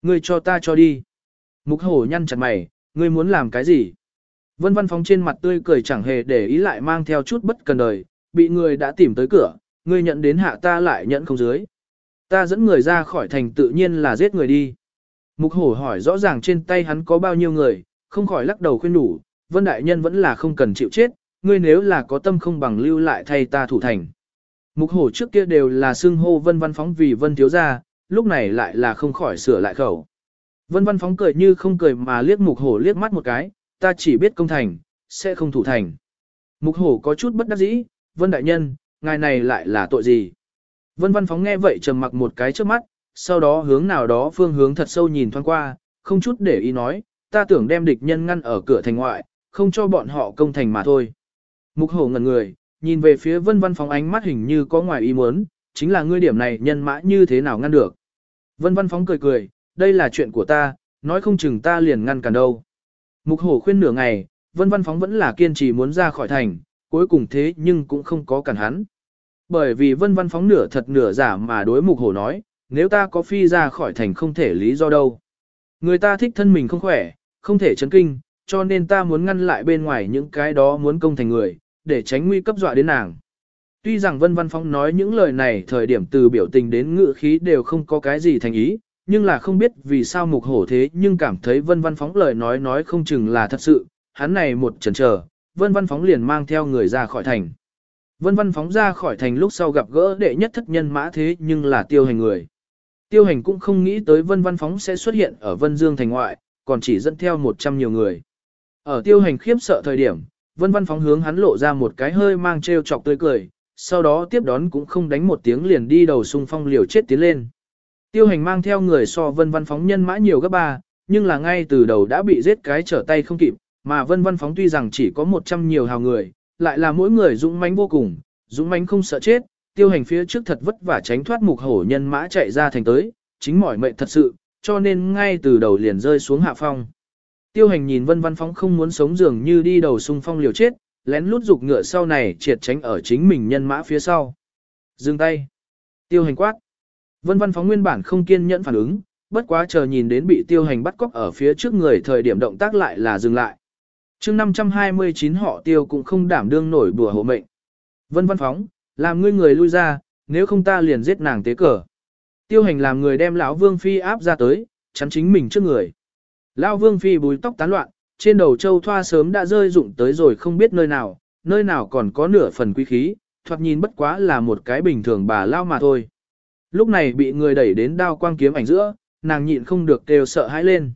Ngươi cho ta cho đi. Mục hổ nhăn chặt mày, ngươi muốn làm cái gì? Vân văn phóng trên mặt tươi cười chẳng hề để ý lại mang theo chút bất cần đời, bị người đã tìm tới cửa, ngươi nhận đến hạ ta lại nhận không dưới. Ta dẫn người ra khỏi thành tự nhiên là giết người đi. Mục hổ hỏi rõ ràng trên tay hắn có bao nhiêu người, không khỏi lắc đầu khuyên đủ, vân đại nhân vẫn là không cần chịu chết, ngươi nếu là có tâm không bằng lưu lại thay ta thủ thành. Mục hổ trước kia đều là xưng hô vân văn phóng vì vân thiếu gia, lúc này lại là không khỏi sửa lại khẩu. Vân văn phóng cười như không cười mà liếc mục hổ liếc mắt một cái, ta chỉ biết công thành, sẽ không thủ thành. Mục hổ có chút bất đắc dĩ, vân đại nhân, ngài này lại là tội gì? Vân văn phóng nghe vậy trầm mặc một cái trước mắt, sau đó hướng nào đó phương hướng thật sâu nhìn thoáng qua, không chút để ý nói, ta tưởng đem địch nhân ngăn ở cửa thành ngoại, không cho bọn họ công thành mà thôi. Mục hổ ngẩn người, nhìn về phía vân văn phóng ánh mắt hình như có ngoài ý muốn, chính là ngươi điểm này nhân mã như thế nào ngăn được. Vân văn phóng cười cười, đây là chuyện của ta, nói không chừng ta liền ngăn cản đâu. Mục hổ khuyên nửa ngày, vân văn phóng vẫn là kiên trì muốn ra khỏi thành, cuối cùng thế nhưng cũng không có cản hắn. Bởi vì vân văn phóng nửa thật nửa giả mà đối mục hổ nói, nếu ta có phi ra khỏi thành không thể lý do đâu. Người ta thích thân mình không khỏe, không thể chấn kinh, cho nên ta muốn ngăn lại bên ngoài những cái đó muốn công thành người, để tránh nguy cấp dọa đến nàng. Tuy rằng Vân Văn Phong nói những lời này thời điểm từ biểu tình đến ngữ khí đều không có cái gì thành ý, nhưng là không biết vì sao mục hổ thế nhưng cảm thấy Vân Văn Phóng lời nói nói không chừng là thật sự, hắn này một chần chờ, Vân Văn Phóng liền mang theo người ra khỏi thành. Vân Văn Phóng ra khỏi thành lúc sau gặp gỡ đệ nhất thất nhân mã thế nhưng là tiêu hành người. Tiêu hành cũng không nghĩ tới Vân Văn Phóng sẽ xuất hiện ở Vân Dương thành ngoại, còn chỉ dẫn theo 100 nhiều người. Ở tiêu hành khiếp sợ thời điểm, Vân Văn Phóng hướng hắn lộ ra một cái hơi mang treo chọc tươi cười, sau đó tiếp đón cũng không đánh một tiếng liền đi đầu xung phong liều chết tiến lên. Tiêu hành mang theo người so Vân Văn Phóng nhân mã nhiều gấp ba, nhưng là ngay từ đầu đã bị giết cái trở tay không kịp, mà Vân Văn Phóng tuy rằng chỉ có 100 nhiều hào người, lại là mỗi người dũng mãnh vô cùng, dũng mãnh không sợ chết, tiêu hành phía trước thật vất vả tránh thoát mục hổ nhân mã chạy ra thành tới, chính mỏi mệnh thật sự, cho nên ngay từ đầu liền rơi xuống hạ phong. Tiêu hành nhìn vân văn phóng không muốn sống dường như đi đầu xung phong liều chết, lén lút dục ngựa sau này triệt tránh ở chính mình nhân mã phía sau. Dừng tay. Tiêu hành quát. Vân văn phóng nguyên bản không kiên nhẫn phản ứng, bất quá chờ nhìn đến bị tiêu hành bắt cóc ở phía trước người thời điểm động tác lại là dừng lại. chương 529 họ tiêu cũng không đảm đương nổi bùa hộ mệnh. Vân văn phóng, làm ngươi người lui ra, nếu không ta liền giết nàng tế cờ. Tiêu hành làm người đem lão vương phi áp ra tới, chắn chính mình trước người. Lão vương phi bùi tóc tán loạn, trên đầu châu thoa sớm đã rơi rụng tới rồi không biết nơi nào, nơi nào còn có nửa phần quý khí, thoạt nhìn bất quá là một cái bình thường bà lao mà thôi. Lúc này bị người đẩy đến đao quang kiếm ảnh giữa, nàng nhịn không được kêu sợ hãi lên.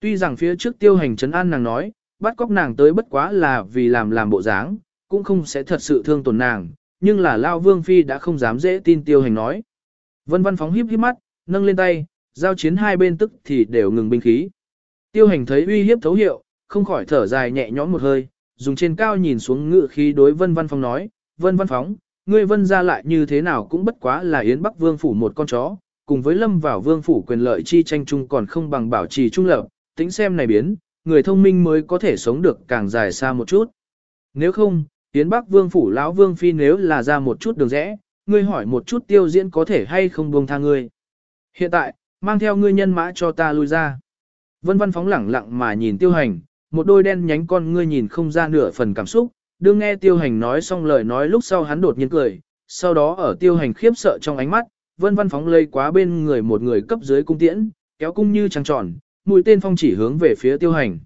Tuy rằng phía trước tiêu hành trấn an nàng nói, bắt cóc nàng tới bất quá là vì làm làm bộ dáng, cũng không sẽ thật sự thương tổn nàng, nhưng là Lao Vương Phi đã không dám dễ tin tiêu hành nói. Vân văn phóng híp híp mắt, nâng lên tay, giao chiến hai bên tức thì đều ngừng binh khí. Tiêu hành thấy uy hiếp thấu hiệu, không khỏi thở dài nhẹ nhõm một hơi, dùng trên cao nhìn xuống ngự khí đối vân văn phóng nói, vân văn phóng, ngươi vân ra lại như thế nào cũng bất quá là Yến Bắc Vương phủ một con chó, cùng với lâm vào vương phủ quyền lợi chi tranh chung còn không bằng bảo trì trung lập, tính xem này biến, người thông minh mới có thể sống được càng dài xa một chút. Nếu không, Yến Bắc Vương phủ lão Vương phi nếu là ra một chút đường rẽ, ngươi hỏi một chút tiêu diễn có thể hay không buông tha ngươi. Hiện tại, mang theo ngươi nhân mã cho ta lui ra. Vân văn phóng lẳng lặng mà nhìn tiêu hành, một đôi đen nhánh con ngươi nhìn không ra nửa phần cảm xúc, đương nghe tiêu hành nói xong lời nói lúc sau hắn đột nhiên cười, sau đó ở tiêu hành khiếp sợ trong ánh mắt, vân văn phóng lây quá bên người một người cấp dưới cung tiễn, kéo cung như trăng tròn, mũi tên phong chỉ hướng về phía tiêu hành.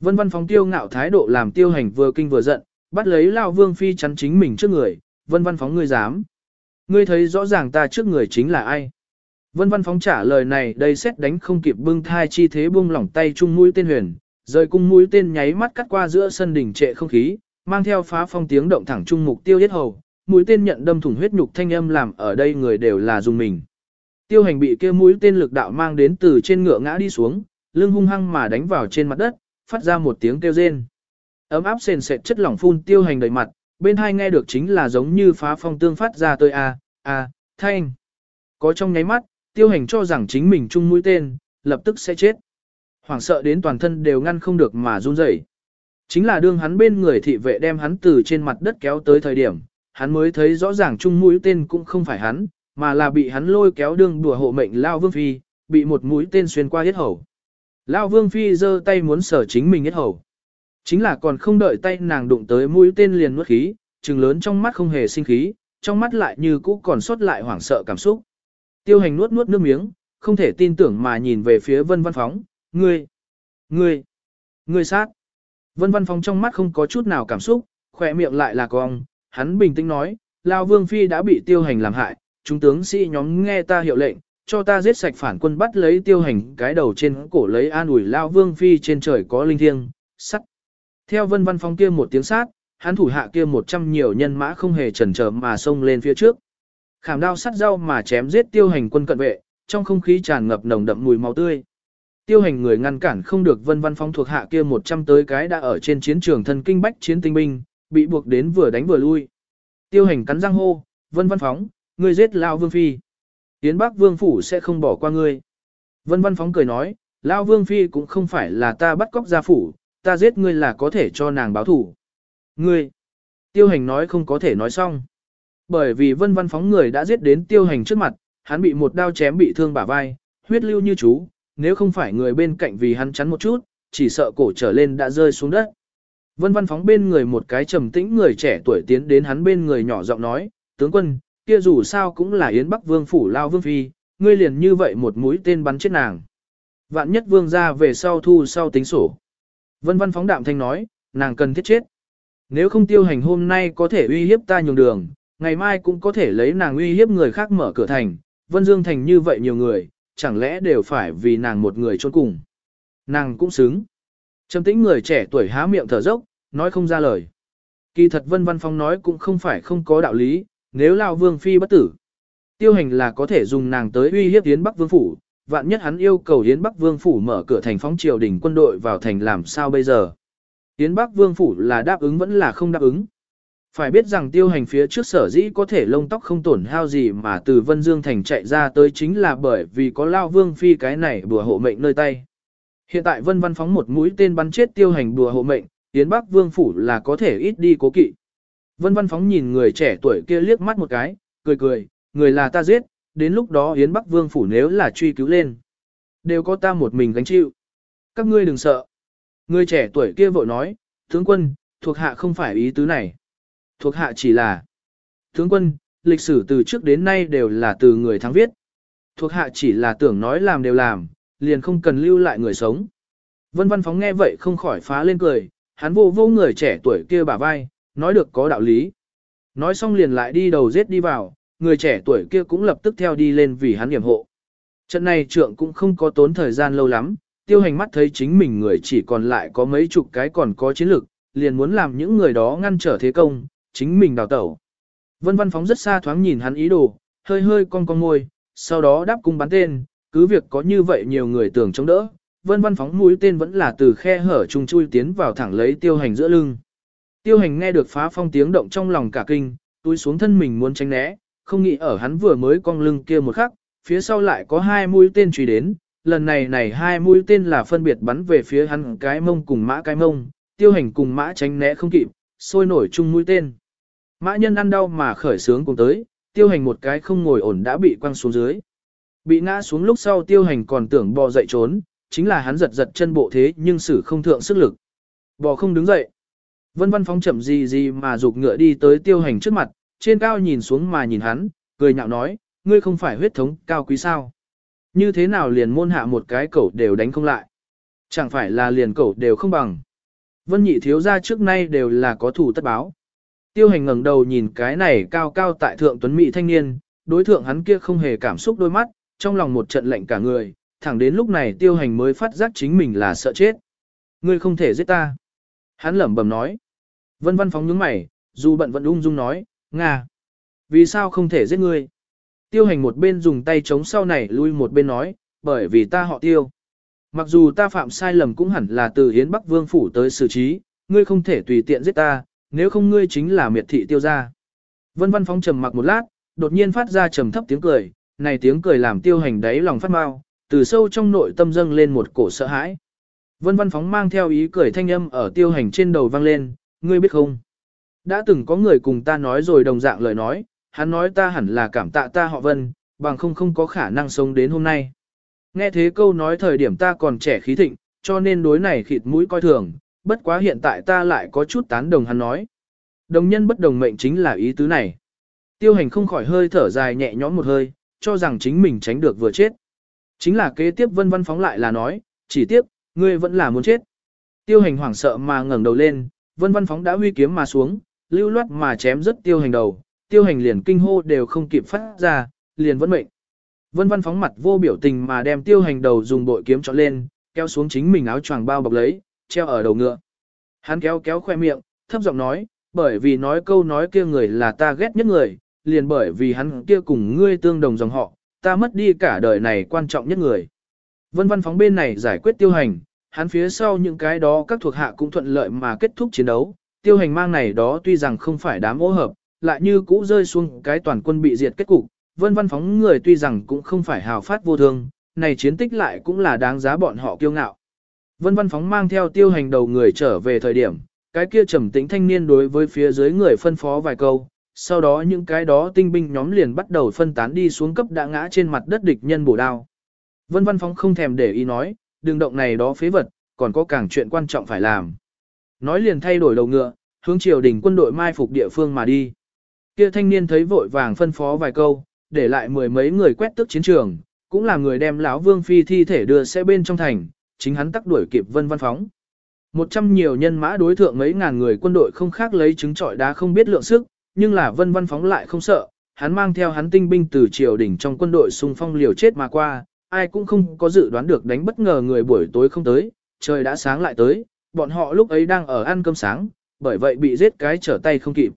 Vân văn phóng tiêu ngạo thái độ làm tiêu hành vừa kinh vừa giận, bắt lấy lao vương phi chắn chính mình trước người, vân văn phóng ngươi dám. Ngươi thấy rõ ràng ta trước người chính là ai. Vân văn phóng trả lời này đây xét đánh không kịp bưng thai chi thế buông lỏng tay chung mũi tên huyền, rời cung mũi tên nháy mắt cắt qua giữa sân đỉnh trệ không khí, mang theo phá phong tiếng động thẳng chung mục tiêu yết hầu, mũi tên nhận đâm thủng huyết nhục thanh âm làm ở đây người đều là dùng mình. Tiêu hành bị kia mũi tên lực đạo mang đến từ trên ngựa ngã đi xuống, lưng hung hăng mà đánh vào trên mặt đất, phát ra một tiếng kêu rên. Ấm áp sền sệt chất lỏng phun tiêu hành đầy mặt, bên hai nghe được chính là giống như phá phong tương phát ra tới a a thanh. Có trong nháy mắt, tiêu hành cho rằng chính mình chung mũi tên, lập tức sẽ chết. Hoảng sợ đến toàn thân đều ngăn không được mà run rẩy. Chính là đương hắn bên người thị vệ đem hắn từ trên mặt đất kéo tới thời điểm, hắn mới thấy rõ ràng chung mũi tên cũng không phải hắn, mà là bị hắn lôi kéo đương đùa hộ mệnh lao vương phi, bị một mũi tên xuyên qua hết hầu. Lão Vương Phi giơ tay muốn sở chính mình hết hầu. Chính là còn không đợi tay nàng đụng tới mũi tên liền nuốt khí, trừng lớn trong mắt không hề sinh khí, trong mắt lại như cũ còn sót lại hoảng sợ cảm xúc. Tiêu hành nuốt nuốt nước miếng, không thể tin tưởng mà nhìn về phía vân văn phóng, ngươi, ngươi, ngươi sát. Vân văn phóng trong mắt không có chút nào cảm xúc, khỏe miệng lại là cong, hắn bình tĩnh nói, Lao Vương Phi đã bị tiêu hành làm hại, chúng tướng sĩ nhóm nghe ta hiệu lệnh, cho ta giết sạch phản quân bắt lấy tiêu hành cái đầu trên cổ lấy an ủi Lao Vương Phi trên trời có linh thiêng, sắt. Theo vân văn phong kia một tiếng sát, hắn thủ hạ kia một trăm nhiều nhân mã không hề chần chờ mà xông lên phía trước. Khảm đao sắt rau mà chém giết tiêu hành quân cận vệ, trong không khí tràn ngập nồng đậm mùi máu tươi. Tiêu hành người ngăn cản không được vân văn phong thuộc hạ kia một trăm tới cái đã ở trên chiến trường thân kinh bách chiến tinh binh, bị buộc đến vừa đánh vừa lui. Tiêu hành cắn răng hô, vân văn phóng, ngươi giết Lao Vương Phi. Yến Bắc Vương Phủ sẽ không bỏ qua ngươi. Vân văn phóng cười nói, Lao Vương Phi cũng không phải là ta bắt cóc gia phủ, ta giết ngươi là có thể cho nàng báo thủ. Ngươi, tiêu hành nói không có thể nói xong. Bởi vì vân văn phóng người đã giết đến tiêu hành trước mặt, hắn bị một đao chém bị thương bả vai, huyết lưu như chú, nếu không phải người bên cạnh vì hắn chắn một chút, chỉ sợ cổ trở lên đã rơi xuống đất. Vân văn phóng bên người một cái trầm tĩnh người trẻ tuổi tiến đến hắn bên người nhỏ giọng nói, tướng quân, kia dù sao cũng là Yến Bắc Vương phủ lao vương phi, ngươi liền như vậy một mũi tên bắn chết nàng. Vạn nhất vương ra về sau thu sau tính sổ. Vân văn phóng đạm thanh nói, nàng cần thiết chết. Nếu không tiêu hành hôm nay có thể uy hiếp ta nhường đường, ngày mai cũng có thể lấy nàng uy hiếp người khác mở cửa thành, Vân Dương thành như vậy nhiều người, chẳng lẽ đều phải vì nàng một người trốn cùng. Nàng cũng xứng. Trầm tĩnh người trẻ tuổi há miệng thở dốc, nói không ra lời. Kỳ thật Vân Văn Phong nói cũng không phải không có đạo lý, nếu Lão Vương Phi bất tử. Tiêu hành là có thể dùng nàng tới uy hiếp Yến Bắc Vương Phủ, vạn nhất hắn yêu cầu Yến Bắc Vương Phủ mở cửa thành phóng triều đình quân đội vào thành làm sao bây giờ. Yến Bắc Vương Phủ là đáp ứng vẫn là không đáp ứng. Phải biết rằng tiêu hành phía trước sở dĩ có thể lông tóc không tổn hao gì mà từ Vân Dương Thành chạy ra tới chính là bởi vì có Lao Vương Phi cái này bùa hộ mệnh nơi tay. Hiện tại Vân Văn phóng một mũi tên bắn chết tiêu hành bùa hộ mệnh, Yến Bắc Vương Phủ là có thể ít đi cố kỵ. Vân Văn phóng nhìn người trẻ tuổi kia liếc mắt một cái, cười cười, người là ta giết, đến lúc đó Yến Bắc Vương Phủ nếu là truy cứu lên. Đều có ta một mình gánh chịu. Các ngươi đừng sợ. Người trẻ tuổi kia vội nói, tướng quân, thuộc hạ không phải ý tứ này. Thuộc hạ chỉ là, tướng quân, lịch sử từ trước đến nay đều là từ người thắng viết. Thuộc hạ chỉ là tưởng nói làm đều làm, liền không cần lưu lại người sống. Vân văn phóng nghe vậy không khỏi phá lên cười, hắn vô vô người trẻ tuổi kia bả vai, nói được có đạo lý. Nói xong liền lại đi đầu giết đi vào, người trẻ tuổi kia cũng lập tức theo đi lên vì hắn điểm hộ. Trận này trượng cũng không có tốn thời gian lâu lắm, tiêu hành mắt thấy chính mình người chỉ còn lại có mấy chục cái còn có chiến lực, liền muốn làm những người đó ngăn trở thế công, chính mình đào tẩu. Vân văn phóng rất xa thoáng nhìn hắn ý đồ, hơi hơi cong cong môi, sau đó đáp cung bắn tên, cứ việc có như vậy nhiều người tưởng chống đỡ, vân văn phóng mũi tên vẫn là từ khe hở trùng chui tiến vào thẳng lấy tiêu hành giữa lưng. Tiêu hành nghe được phá phong tiếng động trong lòng cả kinh, túi xuống thân mình muốn tránh né, không nghĩ ở hắn vừa mới cong lưng kia một khắc, phía sau lại có hai mũi tên truy đến, lần này này hai mũi tên là phân biệt bắn về phía hắn cái mông cùng mã cái mông, tiêu hành cùng mã tránh né không kịp, sôi nổi chung mũi tên. Mã nhân ăn đau mà khởi sướng cùng tới, tiêu hành một cái không ngồi ổn đã bị quăng xuống dưới. Bị ngã xuống lúc sau tiêu hành còn tưởng bò dậy trốn, chính là hắn giật giật chân bộ thế nhưng sử không thượng sức lực. Bò không đứng dậy. Vân văn phóng chậm gì gì mà rụt ngựa đi tới tiêu hành trước mặt, trên cao nhìn xuống mà nhìn hắn, cười nhạo nói, ngươi không phải huyết thống cao quý sao. Như thế nào liền môn hạ một cái cẩu đều đánh không lại. Chẳng phải là liền cẩu đều không bằng. Vân nhị thiếu ra trước nay đều là có thủ tất báo. Tiêu hành ngẩng đầu nhìn cái này cao cao tại thượng tuấn mỹ thanh niên, đối thượng hắn kia không hề cảm xúc đôi mắt, trong lòng một trận lạnh cả người, thẳng đến lúc này tiêu hành mới phát giác chính mình là sợ chết. Ngươi không thể giết ta. Hắn lẩm bẩm nói. Vân văn phóng nhướng mày, dù bận vẫn ung dung nói, Nga. Vì sao không thể giết ngươi? Tiêu hành một bên dùng tay chống sau này lui một bên nói, bởi vì ta họ tiêu. Mặc dù ta phạm sai lầm cũng hẳn là từ Hiến Bắc Vương Phủ tới xử trí, ngươi không thể tùy tiện giết ta, nếu không ngươi chính là miệt thị tiêu gia. Vân văn phóng trầm mặc một lát, đột nhiên phát ra trầm thấp tiếng cười, này tiếng cười làm tiêu hành đáy lòng phát mau, từ sâu trong nội tâm dâng lên một cổ sợ hãi. Vân văn phóng mang theo ý cười thanh âm ở tiêu hành trên đầu vang lên, ngươi biết không? Đã từng có người cùng ta nói rồi đồng dạng lời nói, hắn nói ta hẳn là cảm tạ ta họ vân, bằng không không có khả năng sống đến hôm nay. nghe thế câu nói thời điểm ta còn trẻ khí thịnh, cho nên đối này khịt mũi coi thường, bất quá hiện tại ta lại có chút tán đồng hắn nói. Đồng nhân bất đồng mệnh chính là ý tứ này. Tiêu hành không khỏi hơi thở dài nhẹ nhõm một hơi, cho rằng chính mình tránh được vừa chết. Chính là kế tiếp vân văn phóng lại là nói, chỉ tiếp, ngươi vẫn là muốn chết. Tiêu hành hoảng sợ mà ngẩng đầu lên, vân văn phóng đã huy kiếm mà xuống, lưu loát mà chém rất tiêu hành đầu, tiêu hành liền kinh hô đều không kịp phát ra, liền vẫn mệnh. Vân văn phóng mặt vô biểu tình mà đem tiêu hành đầu dùng bội kiếm chọn lên, kéo xuống chính mình áo choàng bao bọc lấy, treo ở đầu ngựa. Hắn kéo kéo khoe miệng, thấp giọng nói, bởi vì nói câu nói kia người là ta ghét nhất người, liền bởi vì hắn kia cùng ngươi tương đồng dòng họ, ta mất đi cả đời này quan trọng nhất người. Vân văn phóng bên này giải quyết tiêu hành, hắn phía sau những cái đó các thuộc hạ cũng thuận lợi mà kết thúc chiến đấu. Tiêu hành mang này đó tuy rằng không phải đám ô hợp, lại như cũ rơi xuống cái toàn quân bị diệt kết cục. Vân văn phóng người tuy rằng cũng không phải hào phát vô thương, này chiến tích lại cũng là đáng giá bọn họ kiêu ngạo. Vân văn phóng mang theo tiêu hành đầu người trở về thời điểm, cái kia trầm tĩnh thanh niên đối với phía dưới người phân phó vài câu, sau đó những cái đó tinh binh nhóm liền bắt đầu phân tán đi xuống cấp đã ngã trên mặt đất địch nhân bổ đao. Vân Văn Phóng không thèm để ý nói, đường động này đó phế vật, còn có càng chuyện quan trọng phải làm. Nói liền thay đổi đầu ngựa, hướng triều đình quân đội mai phục địa phương mà đi. Kia thanh niên thấy vội vàng phân phó vài câu, để lại mười mấy người quét tức chiến trường, cũng là người đem lão vương phi thi thể đưa xe bên trong thành, chính hắn tắc đuổi kịp Vân Văn Phóng. Một trăm nhiều nhân mã đối thượng mấy ngàn người quân đội không khác lấy trứng trọi đá không biết lượng sức, nhưng là Vân Văn Phóng lại không sợ, hắn mang theo hắn tinh binh từ triều đình trong quân đội xung phong liều chết mà qua, ai cũng không có dự đoán được đánh bất ngờ người buổi tối không tới, trời đã sáng lại tới, bọn họ lúc ấy đang ở ăn cơm sáng, bởi vậy bị giết cái trở tay không kịp.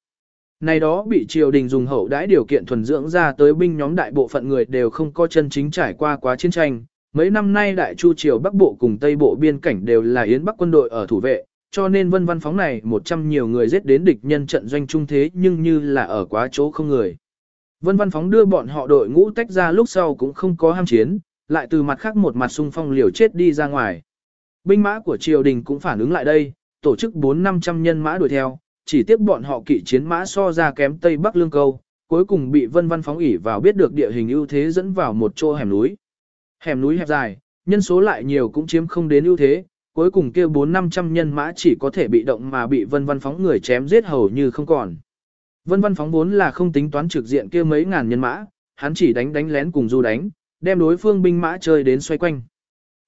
Này đó bị triều đình dùng hậu đãi điều kiện thuần dưỡng ra tới binh nhóm đại bộ phận người đều không có chân chính trải qua quá chiến tranh. Mấy năm nay đại chu triều Bắc Bộ cùng Tây Bộ biên cảnh đều là Yến Bắc quân đội ở thủ vệ, cho nên vân văn phóng này một trăm nhiều người giết đến địch nhân trận doanh trung thế nhưng như là ở quá chỗ không người. Vân văn phóng đưa bọn họ đội ngũ tách ra lúc sau cũng không có ham chiến, lại từ mặt khác một mặt xung phong liều chết đi ra ngoài. Binh mã của triều đình cũng phản ứng lại đây, tổ chức 4-500 nhân mã đuổi theo, chỉ tiếp bọn họ kỵ chiến mã so ra kém Tây Bắc Lương Câu, cuối cùng bị vân văn phóng ỉ vào biết được địa hình ưu thế dẫn vào một chỗ hẻm núi. Hẻm núi hẹp dài, nhân số lại nhiều cũng chiếm không đến ưu thế, cuối cùng kia 4-500 nhân mã chỉ có thể bị động mà bị vân văn phóng người chém giết hầu như không còn. Vân văn phóng vốn là không tính toán trực diện kia mấy ngàn nhân mã, hắn chỉ đánh đánh lén cùng du đánh, đem đối phương binh mã chơi đến xoay quanh.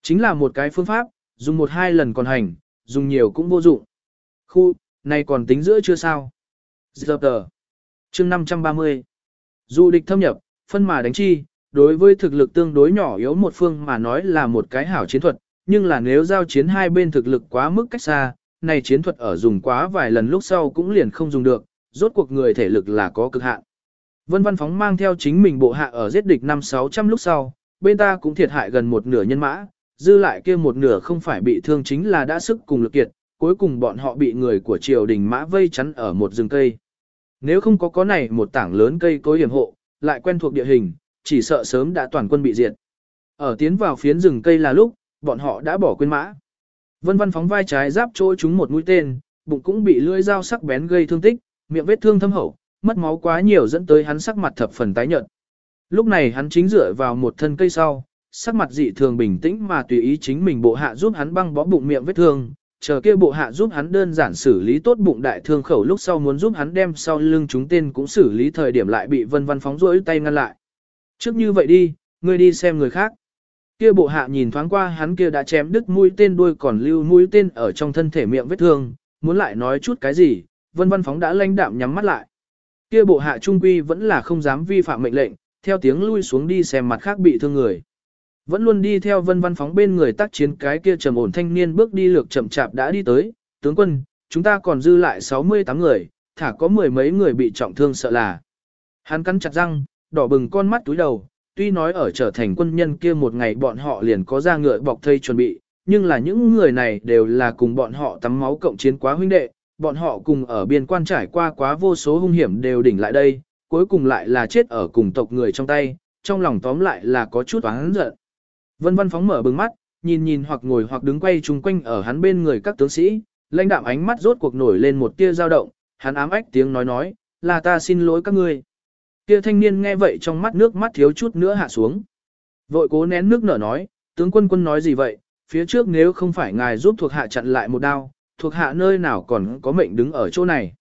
Chính là một cái phương pháp, dùng một hai lần còn hành, dùng nhiều cũng vô dụng. Khu, này còn tính giữa chưa sao? Giờ tờ. Chương 530. Du địch thâm nhập, phân mà đánh chi, đối với thực lực tương đối nhỏ yếu một phương mà nói là một cái hảo chiến thuật, nhưng là nếu giao chiến hai bên thực lực quá mức cách xa, này chiến thuật ở dùng quá vài lần lúc sau cũng liền không dùng được, rốt cuộc người thể lực là có cực hạn. Vân Văn Phóng mang theo chính mình bộ hạ ở giết địch năm 600 lúc sau, bên ta cũng thiệt hại gần một nửa nhân mã, dư lại kia một nửa không phải bị thương chính là đã sức cùng lực kiệt, cuối cùng bọn họ bị người của triều đình mã vây chắn ở một rừng cây. Nếu không có có này một tảng lớn cây cối hiểm hộ, lại quen thuộc địa hình, chỉ sợ sớm đã toàn quân bị diệt. Ở tiến vào phiến rừng cây là lúc, bọn họ đã bỏ quên mã. Vân Văn phóng vai trái giáp trôi chúng một mũi tên, bụng cũng bị lưỡi dao sắc bén gây thương tích, miệng vết thương thâm hậu, mất máu quá nhiều dẫn tới hắn sắc mặt thập phần tái nhợt. Lúc này hắn chính dựa vào một thân cây sau, sắc mặt dị thường bình tĩnh mà tùy ý chính mình bộ hạ giúp hắn băng bó bụng miệng vết thương, chờ kia bộ hạ giúp hắn đơn giản xử lý tốt bụng đại thương khẩu lúc sau muốn giúp hắn đem sau lưng chúng tên cũng xử lý thời điểm lại bị vân văn phóng rỗi tay ngăn lại. Trước như vậy đi, ngươi đi xem người khác. Kia bộ hạ nhìn thoáng qua hắn kia đã chém đứt mũi tên đuôi còn lưu mũi tên ở trong thân thể miệng vết thương, muốn lại nói chút cái gì, vân văn phóng đã lanh đạm nhắm mắt lại. Kia bộ hạ trung quy vẫn là không dám vi phạm mệnh lệnh, theo tiếng lui xuống đi xem mặt khác bị thương người. Vẫn luôn đi theo vân văn phóng bên người tác chiến cái kia trầm ổn thanh niên bước đi lược chậm chạp đã đi tới, tướng quân, chúng ta còn dư lại 68 người, thả có mười mấy người bị trọng thương sợ là. Hắn cắn chặt răng, đỏ bừng con mắt túi đầu, tuy nói ở trở thành quân nhân kia một ngày bọn họ liền có ra ngựa bọc thây chuẩn bị, nhưng là những người này đều là cùng bọn họ tắm máu cộng chiến quá huynh đệ, bọn họ cùng ở biên quan trải qua quá vô số hung hiểm đều đỉnh lại đây, cuối cùng lại là chết ở cùng tộc người trong tay, trong lòng tóm lại là có chút oán giận. Vân Vân phóng mở bừng mắt, nhìn nhìn hoặc ngồi hoặc đứng quay chung quanh ở hắn bên người các tướng sĩ, lãnh đạm ánh mắt rốt cuộc nổi lên một tia dao động, hắn ám ách tiếng nói nói, là ta xin lỗi các ngươi. Kia thanh niên nghe vậy trong mắt nước mắt thiếu chút nữa hạ xuống. Vội cố nén nước nở nói, tướng quân quân nói gì vậy, phía trước nếu không phải ngài giúp thuộc hạ chặn lại một đao, thuộc hạ nơi nào còn có mệnh đứng ở chỗ này.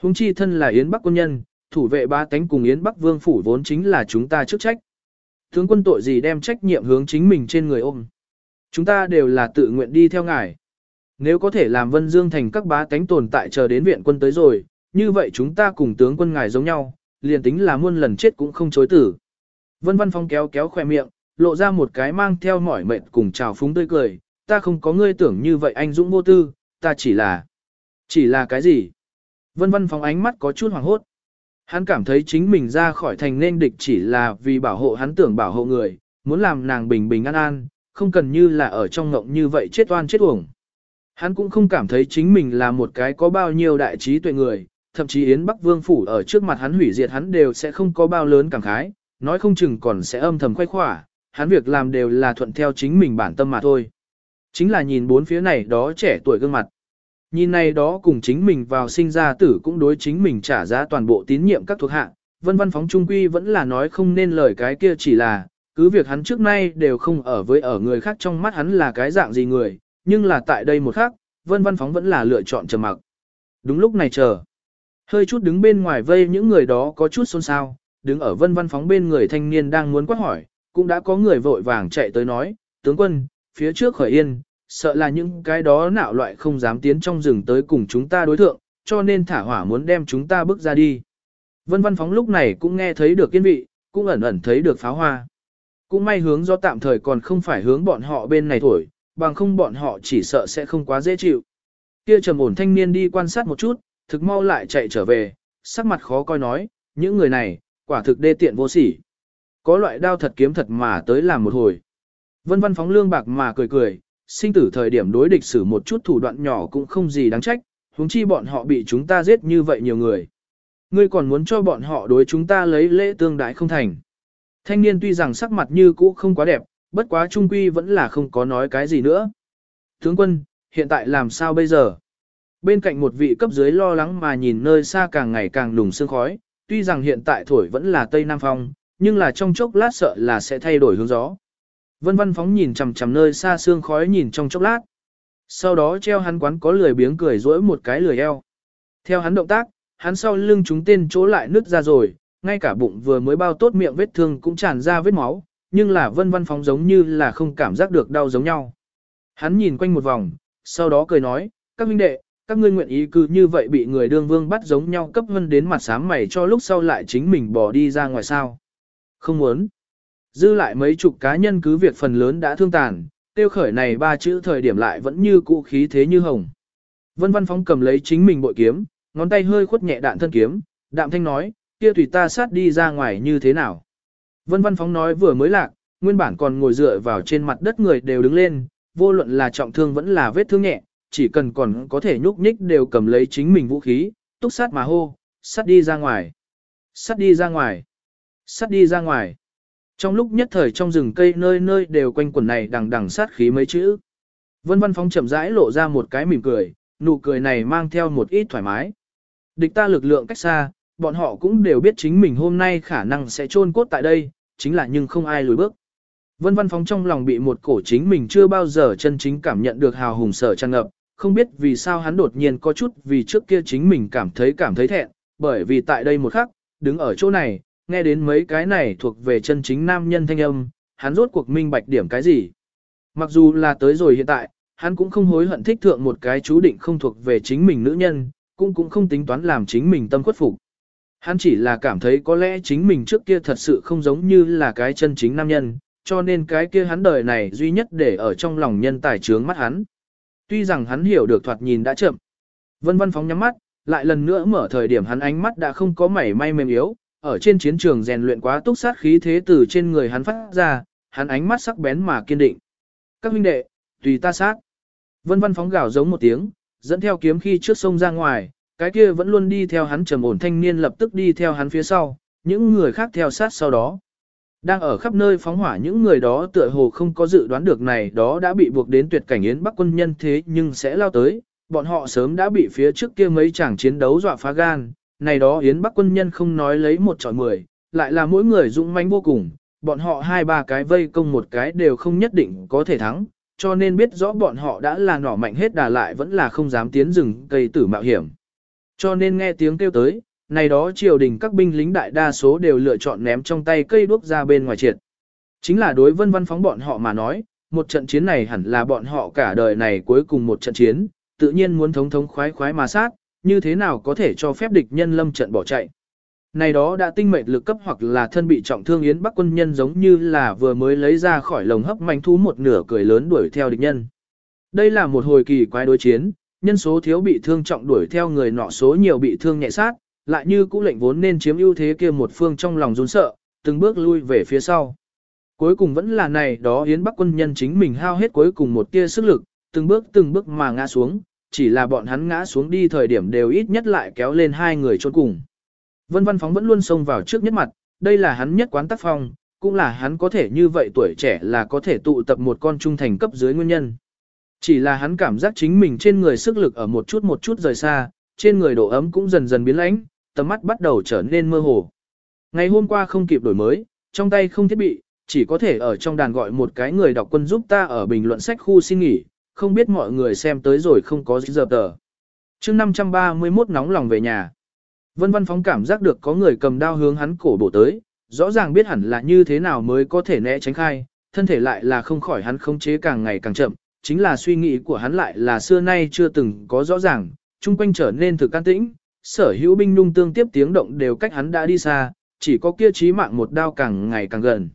Hùng chi thân là Yến Bắc quân nhân, thủ vệ ba tánh cùng Yến Bắc vương phủ vốn chính là chúng ta chức trách. Tướng quân tội gì đem trách nhiệm hướng chính mình trên người ôm. Chúng ta đều là tự nguyện đi theo ngài. Nếu có thể làm Vân Dương thành các bá tánh tồn tại chờ đến viện quân tới rồi, như vậy chúng ta cùng tướng quân ngài giống nhau, liền tính là muôn lần chết cũng không chối tử. Vân Văn Phong kéo kéo khỏe miệng, lộ ra một cái mang theo mỏi mệt cùng chào phúng tươi cười, ta không có ngươi tưởng như vậy anh dũng vô tư, ta chỉ là... Chỉ là cái gì? Vân Văn Phong ánh mắt có chút hoảng hốt. Hắn cảm thấy chính mình ra khỏi thành nên địch chỉ là vì bảo hộ hắn tưởng bảo hộ người, muốn làm nàng bình bình an an, không cần như là ở trong ngộng như vậy chết oan chết uổng. Hắn cũng không cảm thấy chính mình là một cái có bao nhiêu đại trí tuệ người, thậm chí Yến Bắc Vương Phủ ở trước mặt hắn hủy diệt hắn đều sẽ không có bao lớn cảm khái, nói không chừng còn sẽ âm thầm khoe khỏa, hắn việc làm đều là thuận theo chính mình bản tâm mà thôi. Chính là nhìn bốn phía này đó trẻ tuổi gương mặt. Nhìn này đó cùng chính mình vào sinh ra tử cũng đối chính mình trả giá toàn bộ tín nhiệm các thuộc hạ, vân văn phóng trung quy vẫn là nói không nên lời cái kia chỉ là, cứ việc hắn trước nay đều không ở với ở người khác trong mắt hắn là cái dạng gì người, nhưng là tại đây một khác, vân văn phóng vẫn là lựa chọn trầm mặc. Đúng lúc này chờ. Hơi chút đứng bên ngoài vây những người đó có chút xôn xao, đứng ở vân văn phóng bên người thanh niên đang muốn quát hỏi, cũng đã có người vội vàng chạy tới nói, tướng quân, phía trước khởi yên, sợ là những cái đó nạo loại không dám tiến trong rừng tới cùng chúng ta đối thượng, cho nên thả hỏa muốn đem chúng ta bước ra đi. Vân văn phóng lúc này cũng nghe thấy được kiên vị, cũng ẩn ẩn thấy được pháo hoa. Cũng may hướng do tạm thời còn không phải hướng bọn họ bên này thổi, bằng không bọn họ chỉ sợ sẽ không quá dễ chịu. Kia trầm ổn thanh niên đi quan sát một chút, thực mau lại chạy trở về, sắc mặt khó coi nói, những người này, quả thực đê tiện vô sỉ. Có loại đao thật kiếm thật mà tới làm một hồi. Vân văn phóng lương bạc mà cười cười, sinh tử thời điểm đối địch xử một chút thủ đoạn nhỏ cũng không gì đáng trách, huống chi bọn họ bị chúng ta giết như vậy nhiều người. Ngươi còn muốn cho bọn họ đối chúng ta lấy lễ tương đái không thành. Thanh niên tuy rằng sắc mặt như cũ không quá đẹp, bất quá trung quy vẫn là không có nói cái gì nữa. Tướng quân, hiện tại làm sao bây giờ? Bên cạnh một vị cấp dưới lo lắng mà nhìn nơi xa càng ngày càng đùng sương khói, tuy rằng hiện tại thổi vẫn là Tây Nam Phong, nhưng là trong chốc lát sợ là sẽ thay đổi hướng gió. Vân văn phóng nhìn chằm chằm nơi xa sương khói nhìn trong chốc lát. Sau đó treo hắn quán có lười biếng cười rỗi một cái lười eo. Theo hắn động tác, hắn sau lưng chúng tên chỗ lại nứt ra rồi, ngay cả bụng vừa mới bao tốt miệng vết thương cũng tràn ra vết máu, nhưng là vân văn phóng giống như là không cảm giác được đau giống nhau. Hắn nhìn quanh một vòng, sau đó cười nói, các huynh đệ, các ngươi nguyện ý cứ như vậy bị người đương vương bắt giống nhau cấp vân đến mặt sám mày cho lúc sau lại chính mình bỏ đi ra ngoài sao. Không muốn. Dư lại mấy chục cá nhân cứ việc phần lớn đã thương tàn, tiêu khởi này ba chữ thời điểm lại vẫn như cũ khí thế như hồng. Vân văn phóng cầm lấy chính mình bội kiếm, ngón tay hơi khuất nhẹ đạn thân kiếm, đạm thanh nói, kia tùy ta sát đi ra ngoài như thế nào. Vân văn phóng nói vừa mới lạc, nguyên bản còn ngồi dựa vào trên mặt đất người đều đứng lên, vô luận là trọng thương vẫn là vết thương nhẹ, chỉ cần còn có thể nhúc nhích đều cầm lấy chính mình vũ khí, túc sát mà hô, sát đi ra ngoài, sát đi ra ngoài, sát đi ra ngoài. Trong lúc nhất thời trong rừng cây nơi nơi đều quanh quần này đằng đằng sát khí mấy chữ. Vân văn phóng chậm rãi lộ ra một cái mỉm cười, nụ cười này mang theo một ít thoải mái. Địch ta lực lượng cách xa, bọn họ cũng đều biết chính mình hôm nay khả năng sẽ chôn cốt tại đây, chính là nhưng không ai lùi bước. Vân văn phóng trong lòng bị một cổ chính mình chưa bao giờ chân chính cảm nhận được hào hùng sở tràn ngập, không biết vì sao hắn đột nhiên có chút vì trước kia chính mình cảm thấy cảm thấy thẹn, bởi vì tại đây một khắc, đứng ở chỗ này, nghe đến mấy cái này thuộc về chân chính nam nhân thanh âm, hắn rốt cuộc minh bạch điểm cái gì. Mặc dù là tới rồi hiện tại, hắn cũng không hối hận thích thượng một cái chú định không thuộc về chính mình nữ nhân, cũng cũng không tính toán làm chính mình tâm khuất phục. Hắn chỉ là cảm thấy có lẽ chính mình trước kia thật sự không giống như là cái chân chính nam nhân, cho nên cái kia hắn đời này duy nhất để ở trong lòng nhân tài trướng mắt hắn. Tuy rằng hắn hiểu được thoạt nhìn đã chậm. Vân vân phóng nhắm mắt, lại lần nữa mở thời điểm hắn ánh mắt đã không có mảy may mềm yếu, ở trên chiến trường rèn luyện quá túc sát khí thế từ trên người hắn phát ra, hắn ánh mắt sắc bén mà kiên định. Các huynh đệ, tùy ta sát. Vân vân phóng gào giống một tiếng, dẫn theo kiếm khi trước sông ra ngoài, cái kia vẫn luôn đi theo hắn trầm ổn thanh niên lập tức đi theo hắn phía sau, những người khác theo sát sau đó. Đang ở khắp nơi phóng hỏa những người đó tựa hồ không có dự đoán được này đó đã bị buộc đến tuyệt cảnh yến bắc quân nhân thế nhưng sẽ lao tới, bọn họ sớm đã bị phía trước kia mấy chàng chiến đấu dọa phá gan, này đó yến bắc quân nhân không nói lấy một trọi mười, lại là mỗi người dũng mãnh vô cùng, bọn họ hai ba cái vây công một cái đều không nhất định có thể thắng, cho nên biết rõ bọn họ đã là nỏ mạnh hết đà lại vẫn là không dám tiến rừng cây tử mạo hiểm. Cho nên nghe tiếng kêu tới, này đó triều đình các binh lính đại đa số đều lựa chọn ném trong tay cây đuốc ra bên ngoài triệt. Chính là đối vân văn phóng bọn họ mà nói, một trận chiến này hẳn là bọn họ cả đời này cuối cùng một trận chiến, tự nhiên muốn thống thống khoái khoái mà sát, như thế nào có thể cho phép địch nhân lâm trận bỏ chạy. Này đó đã tinh mệnh lực cấp hoặc là thân bị trọng thương yến bắc quân nhân giống như là vừa mới lấy ra khỏi lồng hấp manh thú một nửa cười lớn đuổi theo địch nhân. Đây là một hồi kỳ quái đối chiến, nhân số thiếu bị thương trọng đuổi theo người nọ số nhiều bị thương nhẹ sát, lại như cũ lệnh vốn nên chiếm ưu thế kia một phương trong lòng run sợ, từng bước lui về phía sau. Cuối cùng vẫn là này đó Yến Bắc quân nhân chính mình hao hết cuối cùng một tia sức lực, từng bước từng bước mà ngã xuống, chỉ là bọn hắn ngã xuống đi thời điểm đều ít nhất lại kéo lên hai người chôn cùng. Vân Văn Phóng vẫn luôn xông vào trước nhất mặt, đây là hắn nhất quán tác phong, cũng là hắn có thể như vậy tuổi trẻ là có thể tụ tập một con trung thành cấp dưới nguyên nhân. Chỉ là hắn cảm giác chính mình trên người sức lực ở một chút một chút rời xa, trên người độ ấm cũng dần dần biến lãnh, tầm mắt bắt đầu trở nên mơ hồ. Ngày hôm qua không kịp đổi mới, trong tay không thiết bị, chỉ có thể ở trong đàn gọi một cái người đọc quân giúp ta ở bình luận sách khu xin nghỉ, không biết mọi người xem tới rồi không có gì giờ tờ. chương 531 nóng lòng về nhà. Vân Văn Phóng cảm giác được có người cầm đao hướng hắn cổ bổ tới, rõ ràng biết hẳn là như thế nào mới có thể né tránh khai, thân thể lại là không khỏi hắn không chế càng ngày càng chậm, chính là suy nghĩ của hắn lại là xưa nay chưa từng có rõ ràng, chung quanh trở nên thực can tĩnh, sở hữu binh nung tương tiếp tiếng động đều cách hắn đã đi xa, chỉ có kia chí mạng một đao càng ngày càng gần.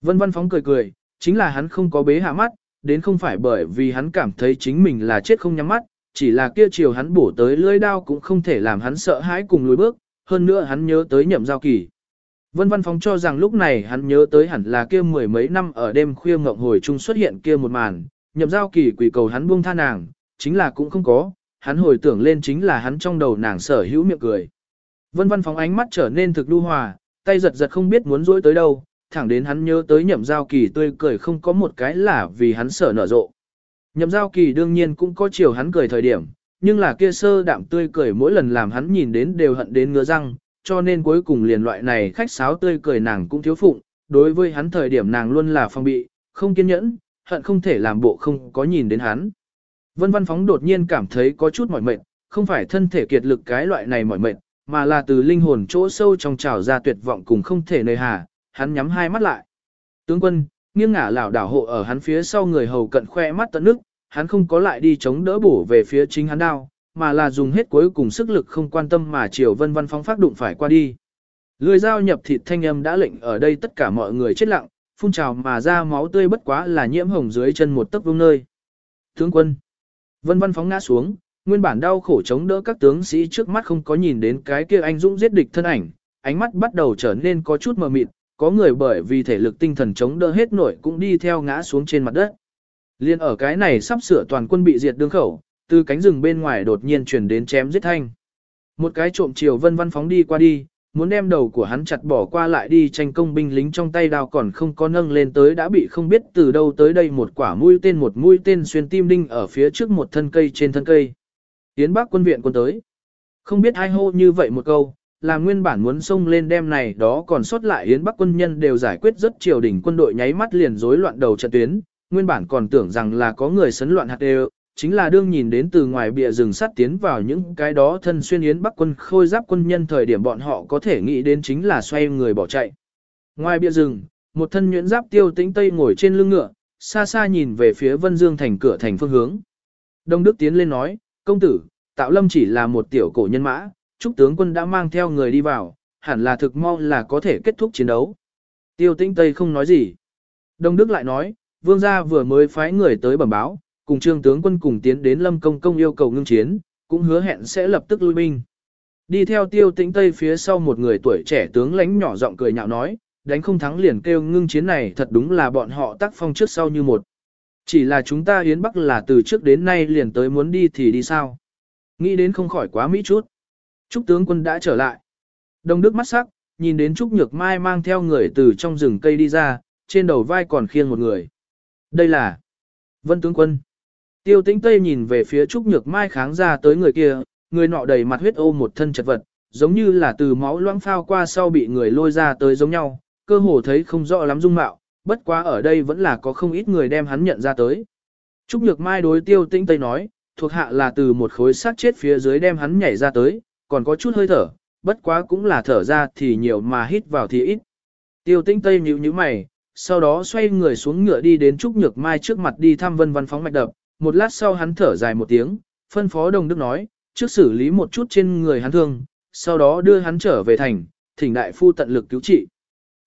Vân Văn Phóng cười cười, chính là hắn không có bế hạ mắt, đến không phải bởi vì hắn cảm thấy chính mình là chết không nhắm mắt, chỉ là kia chiều hắn bổ tới lưỡi đao cũng không thể làm hắn sợ hãi cùng lùi bước, hơn nữa hắn nhớ tới nhậm giao kỳ. Vân Văn Phóng cho rằng lúc này hắn nhớ tới hẳn là kia mười mấy năm ở đêm khuya ngộng hồi chung xuất hiện kia một màn, nhậm giao kỳ quỷ cầu hắn buông tha nàng, chính là cũng không có, hắn hồi tưởng lên chính là hắn trong đầu nàng sở hữu miệng cười. Vân Văn Phóng ánh mắt trở nên thực lưu hòa, tay giật giật không biết muốn dối tới đâu, thẳng đến hắn nhớ tới nhậm giao kỳ tươi cười không có một cái là vì hắn sở nở rộ. Nhậm giao kỳ đương nhiên cũng có chiều hắn cười thời điểm, nhưng là kia sơ đạm tươi cười mỗi lần làm hắn nhìn đến đều hận đến ngứa răng, cho nên cuối cùng liền loại này khách sáo tươi cười nàng cũng thiếu phụng, đối với hắn thời điểm nàng luôn là phong bị, không kiên nhẫn, hận không thể làm bộ không có nhìn đến hắn. Vân văn phóng đột nhiên cảm thấy có chút mỏi mệt, không phải thân thể kiệt lực cái loại này mỏi mệt, mà là từ linh hồn chỗ sâu trong trào ra tuyệt vọng cùng không thể nơi hà, hắn nhắm hai mắt lại. Tướng quân, nghiêng ngả lảo đảo hộ ở hắn phía sau người hầu cận khoe mắt tận nước, hắn không có lại đi chống đỡ bổ về phía chính hắn đao, mà là dùng hết cuối cùng sức lực không quan tâm mà chiều vân văn phóng phát đụng phải qua đi. Lưỡi dao nhập thịt thanh âm đã lệnh ở đây tất cả mọi người chết lặng, phun trào mà ra máu tươi bất quá là nhiễm hồng dưới chân một tấc vương nơi. Tướng quân, vân văn phóng ngã xuống, nguyên bản đau khổ chống đỡ các tướng sĩ trước mắt không có nhìn đến cái kia anh dũng giết địch thân ảnh, ánh mắt bắt đầu trở nên có chút mờ mịt, có người bởi vì thể lực tinh thần chống đỡ hết nổi cũng đi theo ngã xuống trên mặt đất. Liên ở cái này sắp sửa toàn quân bị diệt đương khẩu, từ cánh rừng bên ngoài đột nhiên truyền đến chém giết thanh. Một cái trộm chiều vân văn phóng đi qua đi, muốn đem đầu của hắn chặt bỏ qua lại đi tranh công binh lính trong tay đao còn không có nâng lên tới đã bị không biết từ đâu tới đây một quả mũi tên một mũi tên xuyên tim đinh ở phía trước một thân cây trên thân cây. Tiến bác quân viện quân tới. Không biết ai hô như vậy một câu, là nguyên bản muốn xông lên đem này đó còn sót lại Yến Bắc quân nhân đều giải quyết rất triều đình quân đội nháy mắt liền rối loạn đầu trận tuyến, nguyên bản còn tưởng rằng là có người sấn loạn hạt đều, chính là đương nhìn đến từ ngoài bìa rừng sắt tiến vào những cái đó thân xuyên Yến Bắc quân khôi giáp quân nhân thời điểm bọn họ có thể nghĩ đến chính là xoay người bỏ chạy. Ngoài bìa rừng, một thân nhuyễn giáp tiêu tĩnh tây ngồi trên lưng ngựa, xa xa nhìn về phía Vân Dương thành cửa thành phương hướng. Đông Đức tiến lên nói, công tử, Tạo Lâm chỉ là một tiểu cổ nhân mã, Trúc tướng quân đã mang theo người đi vào, hẳn là thực mau là có thể kết thúc chiến đấu. Tiêu tĩnh Tây không nói gì. Đông Đức lại nói, vương gia vừa mới phái người tới bẩm báo, cùng trương tướng quân cùng tiến đến lâm công công yêu cầu ngưng chiến, cũng hứa hẹn sẽ lập tức lui binh. Đi theo tiêu tĩnh Tây phía sau một người tuổi trẻ tướng lãnh nhỏ giọng cười nhạo nói, đánh không thắng liền kêu ngưng chiến này thật đúng là bọn họ tác phong trước sau như một. Chỉ là chúng ta Yến Bắc là từ trước đến nay liền tới muốn đi thì đi sao. Nghĩ đến không khỏi quá mỹ chút. Trúc tướng quân đã trở lại. Đông Đức mắt sắc, nhìn đến Trúc Nhược Mai mang theo người từ trong rừng cây đi ra, trên đầu vai còn khiêng một người. Đây là Vân tướng quân. Tiêu tĩnh Tây nhìn về phía Trúc Nhược Mai kháng ra tới người kia, người nọ đầy mặt huyết ô một thân chật vật, giống như là từ máu loãng phao qua sau bị người lôi ra tới giống nhau, cơ hồ thấy không rõ lắm dung mạo, bất quá ở đây vẫn là có không ít người đem hắn nhận ra tới. Trúc Nhược Mai đối tiêu tĩnh Tây nói, thuộc hạ là từ một khối xác chết phía dưới đem hắn nhảy ra tới, còn có chút hơi thở, bất quá cũng là thở ra thì nhiều mà hít vào thì ít. Tiêu tĩnh Tây nhíu nhíu mày, sau đó xoay người xuống ngựa đi đến Trúc Nhược Mai trước mặt đi thăm vân văn phóng mạch đập, một lát sau hắn thở dài một tiếng, phân phó đồng đức nói, trước xử lý một chút trên người hắn thương, sau đó đưa hắn trở về thành, thỉnh đại phu tận lực cứu trị.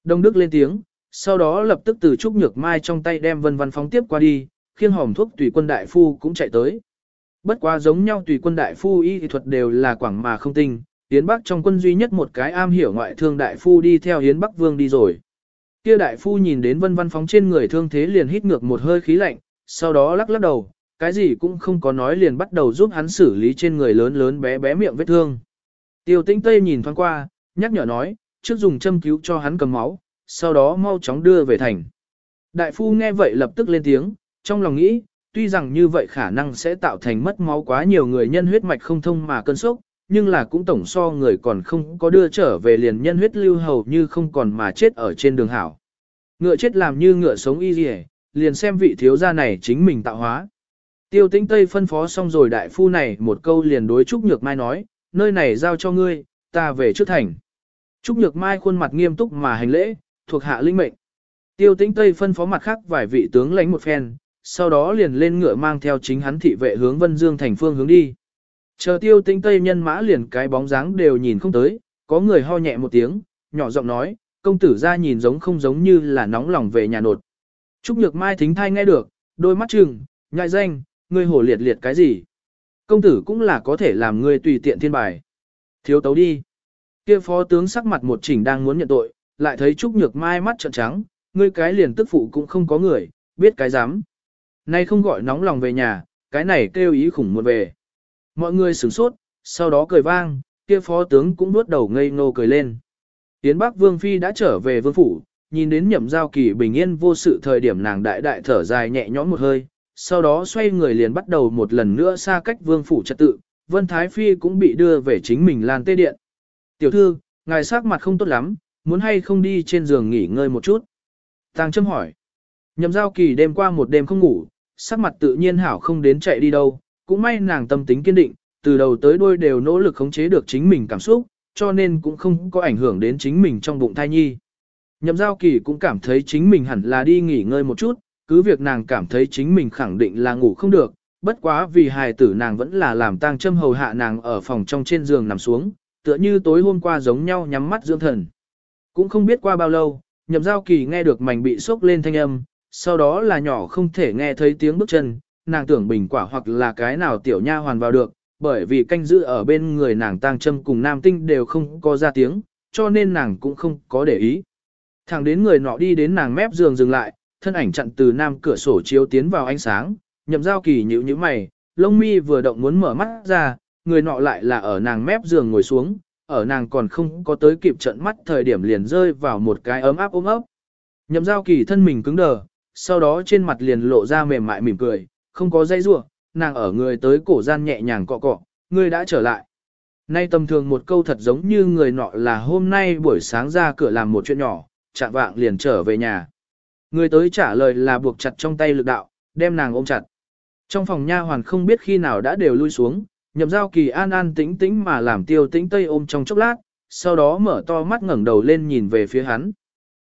Đồng đức lên tiếng, sau đó lập tức từ Trúc Nhược Mai trong tay đem vân văn phóng tiếp qua đi, khiêng hòm thuốc tùy quân đại phu cũng chạy tới. Bất quá giống nhau tùy quân đại phu y thuật đều là quảng mà không tinh, Yến Bắc trong quân duy nhất một cái am hiểu ngoại thương đại phu đi theo Yến Bắc Vương đi rồi. Kia đại phu nhìn đến vân văn phóng trên người thương thế liền hít ngược một hơi khí lạnh, sau đó lắc lắc đầu, cái gì cũng không có nói liền bắt đầu giúp hắn xử lý trên người lớn lớn bé bé miệng vết thương. Tiêu tĩnh Tây nhìn thoáng qua, nhắc nhở nói, trước dùng châm cứu cho hắn cầm máu, sau đó mau chóng đưa về thành. Đại phu nghe vậy lập tức lên tiếng, trong lòng nghĩ, tuy rằng như vậy khả năng sẽ tạo thành mất máu quá nhiều người nhân huyết mạch không thông mà cơn sốc, nhưng là cũng tổng so người còn không có đưa trở về liền nhân huyết lưu hầu như không còn mà chết ở trên đường hảo. Ngựa chết làm như ngựa sống y dì liền xem vị thiếu gia này chính mình tạo hóa. Tiêu tĩnh Tây phân phó xong rồi đại phu này một câu liền đối Trúc Nhược Mai nói, nơi này giao cho ngươi, ta về trước thành. Trúc Nhược Mai khuôn mặt nghiêm túc mà hành lễ, thuộc hạ linh mệnh. Tiêu tĩnh Tây phân phó mặt khác vài vị tướng lãnh một phen, sau đó liền lên ngựa mang theo chính hắn thị vệ hướng Vân Dương thành phương hướng đi. Chờ tiêu tĩnh Tây nhân mã liền cái bóng dáng đều nhìn không tới, có người ho nhẹ một tiếng, nhỏ giọng nói, công tử ra nhìn giống không giống như là nóng lòng về nhà nột. Trúc Nhược Mai thính thai nghe được, đôi mắt trừng, nhại danh, ngươi hồ liệt liệt cái gì? Công tử cũng là có thể làm ngươi tùy tiện thiên bài. Thiếu tấu đi. Kia phó tướng sắc mặt một chỉnh đang muốn nhận tội, lại thấy Trúc Nhược Mai mắt trợn trắng, ngươi cái liền tức phụ cũng không có người, biết cái dám. Nay không gọi nóng lòng về nhà, cái này kêu ý khủng muốn về. Mọi người sửng sốt, sau đó cười vang, kia phó tướng cũng nuốt đầu ngây ngô cười lên. Tiến Bắc Vương Phi đã trở về vương phủ, nhìn đến nhậm giao kỳ bình yên vô sự thời điểm nàng đại đại thở dài nhẹ nhõm một hơi, sau đó xoay người liền bắt đầu một lần nữa xa cách vương phủ trật tự, Vân Thái Phi cũng bị đưa về chính mình lan tê điện. Tiểu thư, ngài sắc mặt không tốt lắm, muốn hay không đi trên giường nghỉ ngơi một chút. Tàng châm hỏi. Nhậm giao kỳ đêm qua một đêm không ngủ, sắc mặt tự nhiên hảo không đến chạy đi đâu, cũng may nàng tâm tính kiên định, từ đầu tới đuôi đều nỗ lực khống chế được chính mình cảm xúc, cho nên cũng không có ảnh hưởng đến chính mình trong bụng thai nhi. Nhậm giao kỳ cũng cảm thấy chính mình hẳn là đi nghỉ ngơi một chút, cứ việc nàng cảm thấy chính mình khẳng định là ngủ không được, bất quá vì hài tử nàng vẫn là làm tang châm hầu hạ nàng ở phòng trong trên giường nằm xuống, tựa như tối hôm qua giống nhau nhắm mắt dưỡng thần. Cũng không biết qua bao lâu, nhậm giao kỳ nghe được mảnh bị sốc lên thanh âm, sau đó là nhỏ không thể nghe thấy tiếng bước chân, nàng tưởng bình quả hoặc là cái nào tiểu nha hoàn vào được, bởi vì canh giữ ở bên người nàng tang châm cùng nam tinh đều không có ra tiếng, cho nên nàng cũng không có để ý. Thẳng đến người nọ đi đến nàng mép giường dừng lại, thân ảnh chặn từ nam cửa sổ chiếu tiến vào ánh sáng, nhậm giao kỳ nhíu nhíu mày, lông mi vừa động muốn mở mắt ra, người nọ lại là ở nàng mép giường ngồi xuống, ở nàng còn không có tới kịp trận mắt thời điểm liền rơi vào một cái ấm áp ôm ấp. Nhậm giao kỳ thân mình cứng đờ, sau đó trên mặt liền lộ ra mềm mại mỉm cười, không có dây rua, nàng ở người tới cổ gian nhẹ nhàng cọ cọ, người đã trở lại. Nay tầm thường một câu thật giống như người nọ là hôm nay buổi sáng ra cửa làm một chuyện nhỏ, chạm vạng liền trở về nhà. Người tới trả lời là buộc chặt trong tay lực đạo, đem nàng ôm chặt. Trong phòng nha hoàn không biết khi nào đã đều lui xuống, nhậm giao kỳ an an tĩnh tĩnh mà làm tiêu tĩnh tây ôm trong chốc lát, sau đó mở to mắt ngẩng đầu lên nhìn về phía hắn.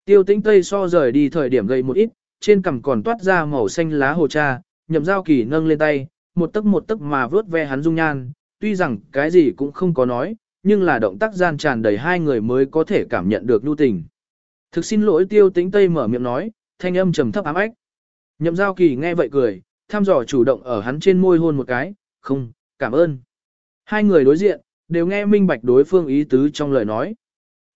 Tiêu tĩnh tây so rời đi thời điểm gây một ít, trên cằm còn toát ra màu xanh lá hồ cha, nhậm giao kỳ nâng lên tay, một tấc một tấc mà vớt ve hắn dung nhan, tuy rằng cái gì cũng không có nói, nhưng là động tác gian tràn đầy hai người mới có thể cảm nhận được nhu tình. Thực xin lỗi tiêu tĩnh tây mở miệng nói, thanh âm trầm thấp ám ách. Nhậm giao kỳ nghe vậy cười, tham dò chủ động ở hắn trên môi hôn một cái, không, cảm ơn. Hai người đối diện, đều nghe minh bạch đối phương ý tứ trong lời nói.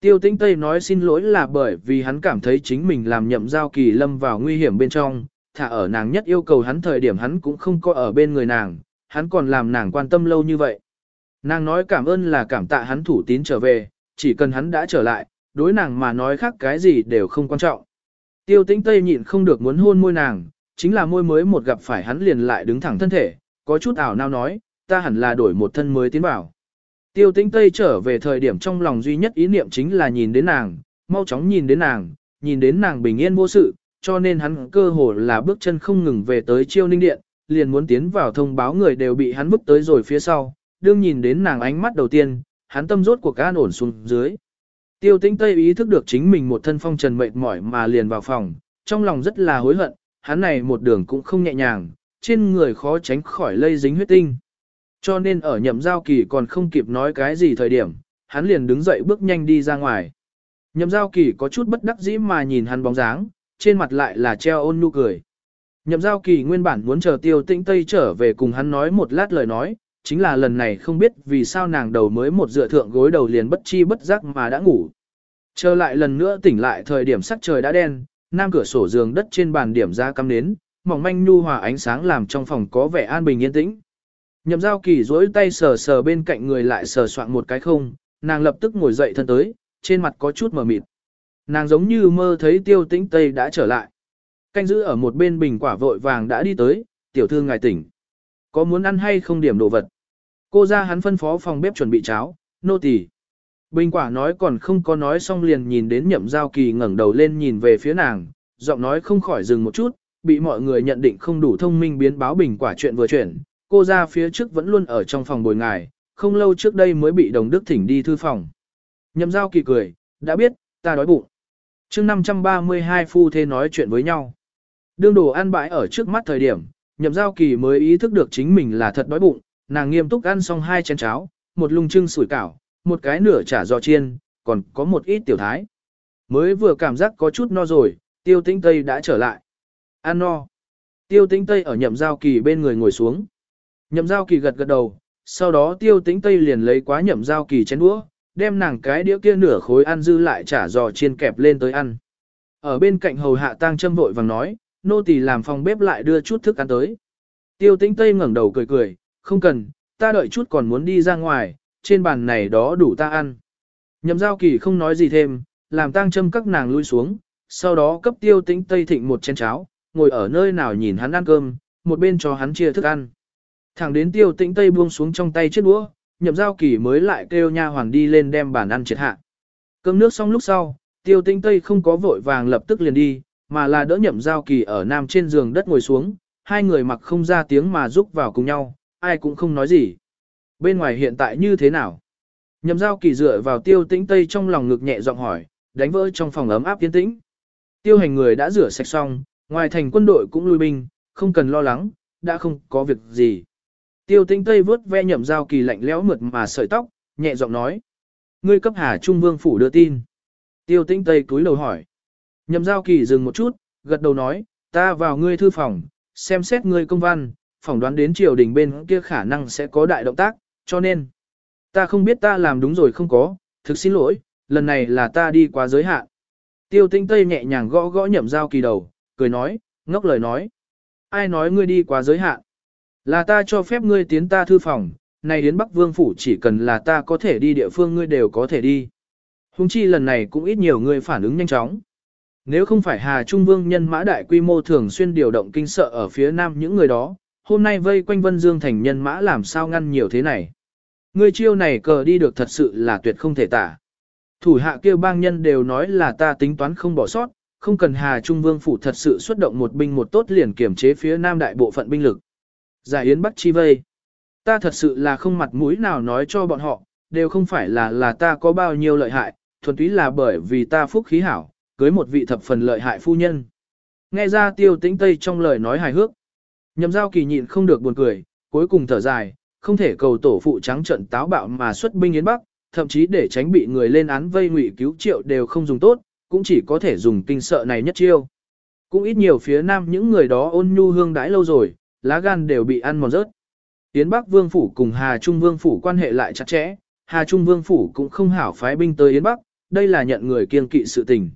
Tiêu tĩnh Tây nói xin lỗi là bởi vì hắn cảm thấy chính mình làm nhậm giao kỳ lâm vào nguy hiểm bên trong, thả ở nàng nhất yêu cầu hắn thời điểm hắn cũng không có ở bên người nàng, hắn còn làm nàng quan tâm lâu như vậy. Nàng nói cảm ơn là cảm tạ hắn thủ tín trở về, chỉ cần hắn đã trở lại, đối nàng mà nói khác cái gì đều không quan trọng. Tiêu tĩnh Tây nhịn không được muốn hôn môi nàng, chính là môi mới một gặp phải hắn liền lại đứng thẳng thân thể, có chút ảo nao nói, ta hẳn là đổi một thân mới tiến vào. Tiêu tĩnh Tây trở về thời điểm trong lòng duy nhất ý niệm chính là nhìn đến nàng, mau chóng nhìn đến nàng, nhìn đến nàng bình yên vô sự, cho nên hắn cơ hồ là bước chân không ngừng về tới chiêu ninh điện, liền muốn tiến vào thông báo người đều bị hắn bước tới rồi phía sau, đương nhìn đến nàng ánh mắt đầu tiên, hắn tâm rốt cuộc an ổn xuống dưới. Tiêu tĩnh Tây ý thức được chính mình một thân phong trần mệt mỏi mà liền vào phòng, trong lòng rất là hối hận, hắn này một đường cũng không nhẹ nhàng, trên người khó tránh khỏi lây dính huyết tinh. Cho nên ở nhậm giao kỳ còn không kịp nói cái gì thời điểm, hắn liền đứng dậy bước nhanh đi ra ngoài. Nhậm giao kỳ có chút bất đắc dĩ mà nhìn hắn bóng dáng, trên mặt lại là treo ôn nu cười. Nhậm giao kỳ nguyên bản muốn chờ tiêu tĩnh Tây trở về cùng hắn nói một lát lời nói, chính là lần này không biết vì sao nàng đầu mới một dựa thượng gối đầu liền bất chi bất giác mà đã ngủ. Trở lại lần nữa tỉnh lại thời điểm sắc trời đã đen, nam cửa sổ giường đất trên bàn điểm ra cắm nến, mỏng manh nhu hòa ánh sáng làm trong phòng có vẻ an bình yên tĩnh. Nhậm giao kỳ duỗi tay sờ sờ bên cạnh người lại sờ soạn một cái không, nàng lập tức ngồi dậy thân tới, trên mặt có chút mờ mịt. Nàng giống như mơ thấy tiêu tĩnh Tây đã trở lại. Canh giữ ở một bên bình quả vội vàng đã đi tới, tiểu thư ngài tỉnh. Có muốn ăn hay không điểm đồ vật? Cô ra hắn phân phó phòng bếp chuẩn bị cháo, nô tỳ. Bình quả nói còn không có nói xong liền nhìn đến nhậm giao kỳ ngẩng đầu lên nhìn về phía nàng, giọng nói không khỏi dừng một chút, bị mọi người nhận định không đủ thông minh biến báo bình quả chuyện vừa chuyển. Cô ra phía trước vẫn luôn ở trong phòng bồi ngài, không lâu trước đây mới bị đồng đức thỉnh đi thư phòng. Nhậm giao kỳ cười, đã biết, ta đói bụng. chương 532 phu thê nói chuyện với nhau. Đương đồ ăn bãi ở trước mắt thời điểm, nhậm giao kỳ mới ý thức được chính mình là thật đói bụng, nàng nghiêm túc ăn xong hai chén cháo, một lung trưng sủi cảo, một cái nửa chả giò chiên, còn có một ít tiểu thái. Mới vừa cảm giác có chút no rồi, tiêu tĩnh Tây đã trở lại. Ăn no. Tiêu tĩnh Tây ở nhậm giao kỳ bên người ngồi xuống. Nhậm giao kỳ gật gật đầu, sau đó tiêu tĩnh Tây liền lấy quá nhậm giao kỳ chén đũa, đem nàng cái đĩa kia nửa khối ăn dư lại chả giò chiên kẹp lên tới ăn. Ở bên cạnh hầu hạ tang châm vội vàng nói, nô tỳ làm phòng bếp lại đưa chút thức ăn tới. Tiêu tĩnh Tây ngẩng đầu cười cười, không cần, ta đợi chút còn muốn đi ra ngoài, trên bàn này đó đủ ta ăn. Nhậm giao kỳ không nói gì thêm, làm tang châm các nàng lui xuống, sau đó cấp tiêu tĩnh Tây thịnh một chén cháo, ngồi ở nơi nào nhìn hắn ăn cơm, một bên cho hắn chia thức ăn. Thẳng đến tiêu tĩnh Tây buông xuống trong tay chiếc đũa, nhậm giao kỳ mới lại kêu nha hoàng đi lên đem bàn ăn triệt hạ. Cơm nước xong lúc sau, tiêu tĩnh Tây không có vội vàng lập tức liền đi, mà là đỡ nhậm giao kỳ ở nam trên giường đất ngồi xuống, hai người mặc không ra tiếng mà giúp vào cùng nhau, ai cũng không nói gì. Bên ngoài hiện tại như thế nào? Nhậm giao kỳ dựa vào tiêu tĩnh Tây trong lòng ngực nhẹ giọng hỏi, đánh vỡ trong phòng ấm áp tiến tĩnh. Tiêu hành người đã rửa sạch xong, ngoài thành quân đội cũng lui binh, không cần lo lắng, đã không có việc gì. Tiêu tĩnh Tây vớt ve nhậm giao kỳ lạnh lẽo mượt mà sợi tóc, nhẹ giọng nói. Ngươi cấp Hà Trung Vương Phủ đưa tin. Tiêu tĩnh Tây cúi đầu hỏi. Nhậm giao kỳ dừng một chút, gật đầu nói, ta vào ngươi thư phòng, xem xét ngươi công văn, phỏng đoán đến triều đình bên kia khả năng sẽ có đại động tác, cho nên, ta không biết ta làm đúng rồi không có, thực xin lỗi, lần này là ta đi quá giới hạn. Tiêu tinh tây nhẹ nhàng gõ gõ nhậm giao kỳ đầu, cười nói, ngốc lời nói. Ai nói ngươi đi quá giới hạn? Là ta cho phép ngươi tiến ta thư phòng, này đến Bắc Vương Phủ chỉ cần là ta có thể đi địa phương ngươi đều có thể đi. Hùng chi lần này cũng ít nhiều ngươi phản ứng nhanh chóng. Nếu không phải Hà Trung Vương nhân mã đại quy mô thường xuyên điều động kinh sợ ở phía nam những người đó, hôm nay vây quanh Vân Dương thành nhân mã làm sao ngăn nhiều thế này. Ngươi chiêu này cờ đi được thật sự là tuyệt không thể tả. Thủ hạ kêu bang nhân đều nói là ta tính toán không bỏ sót, không cần Hà Trung Vương phủ thật sự xuất động một binh một tốt liền kiểm chế phía nam đại bộ phận binh lực. Giải Yến Bắc chi vây. Ta thật sự là không mặt mũi nào nói cho bọn họ, đều không phải là là ta có bao nhiêu lợi hại, thuần túy là bởi vì ta phúc khí hảo, cưới một vị thập phần lợi hại phu nhân. Nghe ra tiêu tĩnh tây trong lời nói hài hước. Nhậm giao kỳ nhịn không được buồn cười, cuối cùng thở dài, không thể cầu tổ phụ trắng trận táo bạo mà xuất binh yến bắc, thậm chí để tránh bị người lên án vây ngụy cứu triệu đều không dùng tốt, cũng chỉ có thể dùng kinh sợ này nhất chiêu. Cũng ít nhiều phía nam những người đó ôn nhu hương đãi lâu rồi, lá gan đều bị ăn mòn rớt. Yến Bắc Vương Phủ cùng Hà Trung Vương Phủ quan hệ lại chặt chẽ, Hà Trung Vương Phủ cũng không hảo phái binh tới Yến Bắc, đây là nhận người kiên kỵ sự tình.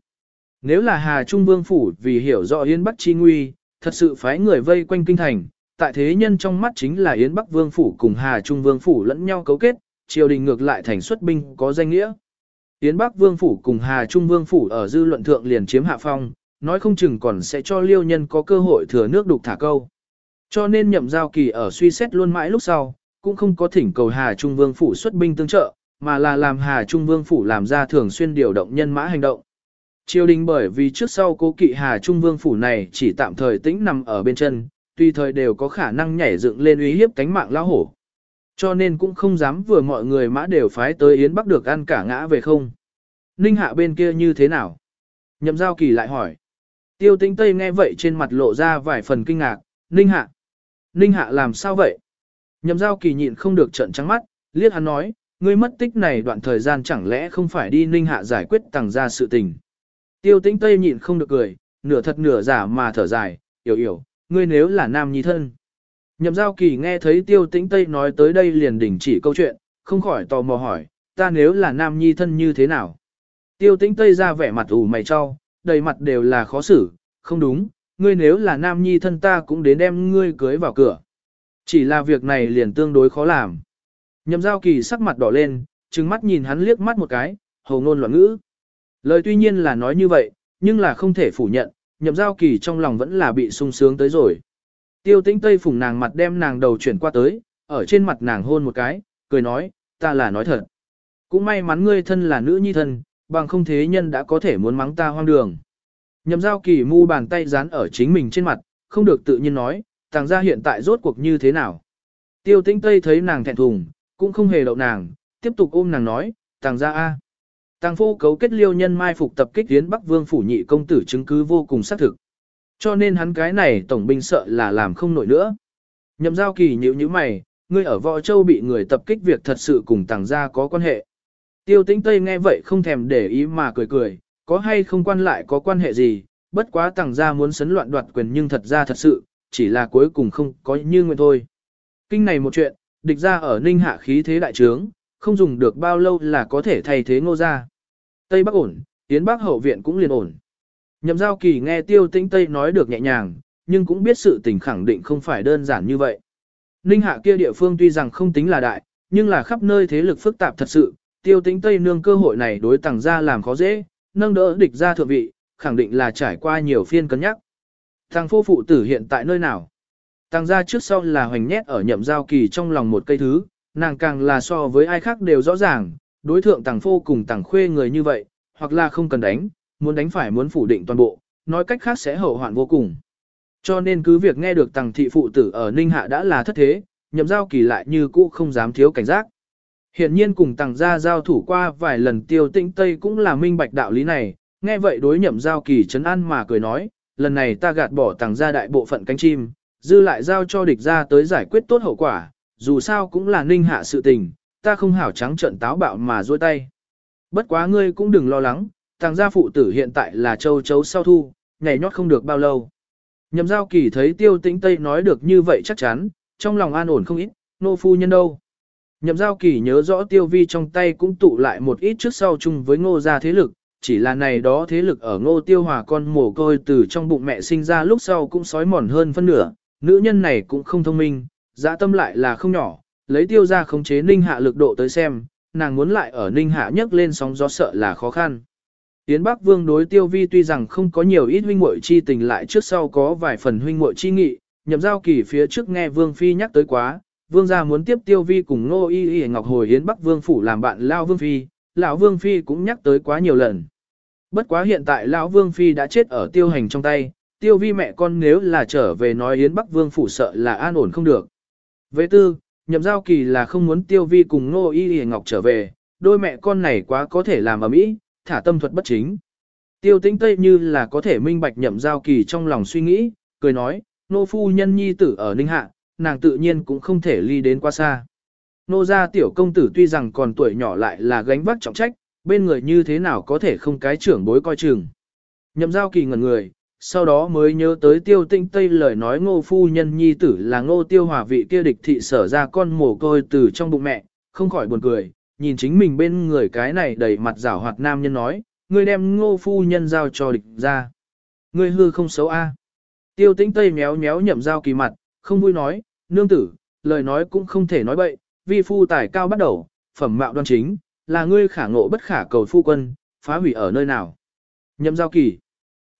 Nếu là Hà Trung Vương Phủ vì hiểu rõ Yến Bắc chi nguy, thật sự phái người vây quanh kinh thành, tại thế nhân trong mắt chính là Yến Bắc Vương Phủ cùng Hà Trung Vương Phủ lẫn nhau cấu kết, triều đình ngược lại thành xuất binh có danh nghĩa. Yến Bắc Vương Phủ cùng Hà Trung Vương Phủ ở dư luận thượng liền chiếm hạ phong, nói không chừng còn sẽ cho liêu nhân có cơ hội thừa nước đục thả câu. Cho nên nhậm giao kỳ ở suy xét luôn mãi lúc sau, cũng không có thỉnh cầu Hà Trung Vương Phủ xuất binh tương trợ, mà là làm Hà Trung Vương Phủ làm ra thường xuyên điều động nhân mã hành động. Triều đình bởi vì trước sau cố kỵ Hà Trung Vương phủ này chỉ tạm thời tĩnh nằm ở bên chân, tùy thời đều có khả năng nhảy dựng lên uy hiếp cánh mạng lão hổ. Cho nên cũng không dám vừa mọi người mã đều phái tới Yến Bắc được ăn cả ngã về không. Ninh hạ bên kia như thế nào? Nhậm giao kỳ lại hỏi. Tiêu tĩnh Tây nghe vậy trên mặt lộ ra vài phần kinh ngạc, Ninh hạ. Ninh hạ làm sao vậy? Nhậm giao kỳ nhịn không được trận trắng mắt, liếc hắn nói, ngươi mất tích này đoạn thời gian chẳng lẽ không phải đi Ninh hạ giải quyết tàng ra sự tình. Tiêu tĩnh Tây nhịn không được cười, nửa thật nửa giả mà thở dài, yểu yểu, ngươi nếu là nam nhi thân. Nhậm giao kỳ nghe thấy tiêu tĩnh Tây nói tới đây liền đình chỉ câu chuyện, không khỏi tò mò hỏi, ta nếu là nam nhi thân như thế nào? Tiêu tĩnh Tây ra vẻ mặt ủ mày cho, đầy mặt đều là khó xử, không đúng, ngươi nếu là nam nhi thân ta cũng đến đem ngươi cưới vào cửa. Chỉ là việc này liền tương đối khó làm. Nhậm giao kỳ sắc mặt đỏ lên, trừng mắt nhìn hắn liếc mắt một cái, hầu ngôn loạn ngữ. Lời tuy nhiên là nói như vậy, nhưng là không thể phủ nhận, nhậm giao kỳ trong lòng vẫn là bị sung sướng tới rồi. Tiêu tĩnh tây phủng nàng mặt đem nàng đầu chuyển qua tới, ở trên mặt nàng hôn một cái, cười nói, ta là nói thật. Cũng may mắn ngươi thân là nữ nhi thân, bằng không thế nhân đã có thể muốn mắng ta hoang đường. Nhậm giao kỳ mu bàn tay dán ở chính mình trên mặt, không được tự nhiên nói, tàng gia hiện tại rốt cuộc như thế nào. Tiêu tĩnh Tây thấy nàng thẹn thùng, cũng không hề đậu nàng, tiếp tục ôm nàng nói, tàng gia A. Tàng phu cấu kết liêu nhân mai phục tập kích tiến Bắc Vương phủ nhị công tử chứng cứ vô cùng xác thực. Cho nên hắn cái này tổng binh sợ là làm không nổi nữa. Nhậm giao kỳ nhíu nhíu mày, ngươi ở Võ Châu bị người tập kích việc thật sự cùng tàng gia có quan hệ. Tiêu tĩnh Tây nghe vậy không thèm để ý mà cười cười, có hay không quan lại có quan hệ gì, bất quá tàng gia muốn sấn loạn đoạt quyền nhưng thật ra thật sự, chỉ là cuối cùng không có như nguyện thôi. Kinh này một chuyện, địch ra ở ninh hạ khí thế đại trướng, không dùng được bao lâu là có thể thay thế ngô gia. Tây Bắc ổn, Tiến Bắc hậu viện cũng liền ổn. Nhậm giao kỳ nghe tiêu tĩnh Tây nói được nhẹ nhàng, nhưng cũng biết sự tình khẳng định không phải đơn giản như vậy. Ninh hạ kia địa phương tuy rằng không tính là đại, nhưng là khắp nơi thế lực phức tạp thật sự, tiêu tĩnh Tây nương cơ hội này đối tàng Gia làm khó dễ, nâng đỡ địch gia thượng vị, khẳng định là trải qua nhiều phiên cân nhắc. Thằng phu phụ tử hiện tại nơi nào? Tàng Gia trước sau là hoành nhét ở nhậm giao kỳ trong lòng một cây thứ, nàng càng là so với ai khác đều rõ ràng, đối thượng tàng phô cùng tàng khuê người như vậy, hoặc là không cần đánh, muốn đánh phải muốn phủ định toàn bộ, nói cách khác sẽ hậu hoạn vô cùng. Cho nên cứ việc nghe được tàng thị phụ tử ở Ninh Hạ đã là thất thế, nhậm giao kỳ lại như cũ không dám thiếu cảnh giác. Hiện nhiên cùng tàng gia giao thủ qua vài lần tiêu tĩnh Tây cũng là minh bạch đạo lý này, nghe vậy đối nhậm giao kỳ chấn an mà cười nói, lần này ta gạt bỏ tàng gia đại bộ phận cánh chim, dư lại giao cho địch ra tới giải quyết tốt hậu quả, dù sao cũng là ninh hạ sự tình, ta không hảo trắng trận táo bạo mà dôi tay. Bất quá ngươi cũng đừng lo lắng, tàng gia phụ tử hiện tại là châu chấu sau thu, nhảy nhót không được bao lâu. Nhậm giao kỳ thấy tiêu tĩnh Tây nói được như vậy chắc chắn, trong lòng an ổn không ít, nô phu nhân đâu. Nhậm giao kỳ nhớ rõ tiêu vi trong tay cũng tụ lại một ít trước sau chung với ngô gia thế lực, chỉ là này đó thế lực ở ngô tiêu hòa con mồ côi từ trong bụng mẹ sinh ra lúc sau cũng sói mòn hơn phân nửa, nữ nhân này cũng không thông minh, dã tâm lại là không nhỏ, lấy tiêu ra khống chế ninh hạ lực độ tới xem, nàng muốn lại ở ninh hạ nhấc lên sóng gió sợ là khó khăn. Yến Bắc Vương đối tiêu vi tuy rằng không có nhiều ít huynh muội chi tình lại trước sau có vài phần huynh muội chi nghị, nhậm giao kỳ phía trước nghe Vương Phi nhắc tới quá, Vương gia muốn tiếp tiêu vi cùng Ngô Y Y Ngọc hồi Yến Bắc Vương phủ làm bạn Lao Vương Phi, lão Vương Phi cũng nhắc tới quá nhiều lần. Bất quá hiện tại lão Vương Phi đã chết ở tiêu hành trong tay, tiêu vi mẹ con nếu là trở về nói Yến Bắc Vương phủ sợ là an ổn không được. Về tư, nhậm giao kỳ là không muốn tiêu vi cùng Ngô Y Y Ngọc trở về, đôi mẹ con này quá có thể làm ở mỹ, thả tâm thuật bất chính. Tiêu tĩnh Tây như là có thể minh bạch nhậm giao kỳ trong lòng suy nghĩ, cười nói, nô phu nhân nhi tử ở Ninh Hạ, nàng tự nhiên cũng không thể ly đến quá xa. Nô gia tiểu công tử tuy rằng còn tuổi nhỏ lại là gánh vác trọng trách, bên người như thế nào có thể không cái trưởng bối coi chừng. Nhậm giao kỳ ngẩn người, sau đó mới nhớ tới tiêu tinh tây lời nói ngô phu nhân nhi tử là ngô tiêu hòa vị kia địch thị sở ra con mồ côi từ trong bụng mẹ, không khỏi buồn cười, nhìn chính mình bên người cái này đầy mặt rảo hoạt nam nhân nói, ngươi đem ngô phu nhân giao cho địch ra. Ngươi hư không xấu a. Tiêu tinh tây méo méo nhậm giao kỳ mặt, không vui nói, nương tử, lời nói cũng không thể nói bậy, vi phu tài cao bắt đầu, phẩm mạo đoan chính, là ngươi khả ngộ bất khả cầu phu quân, phá hủy ở nơi nào. Nhậm giao kỳ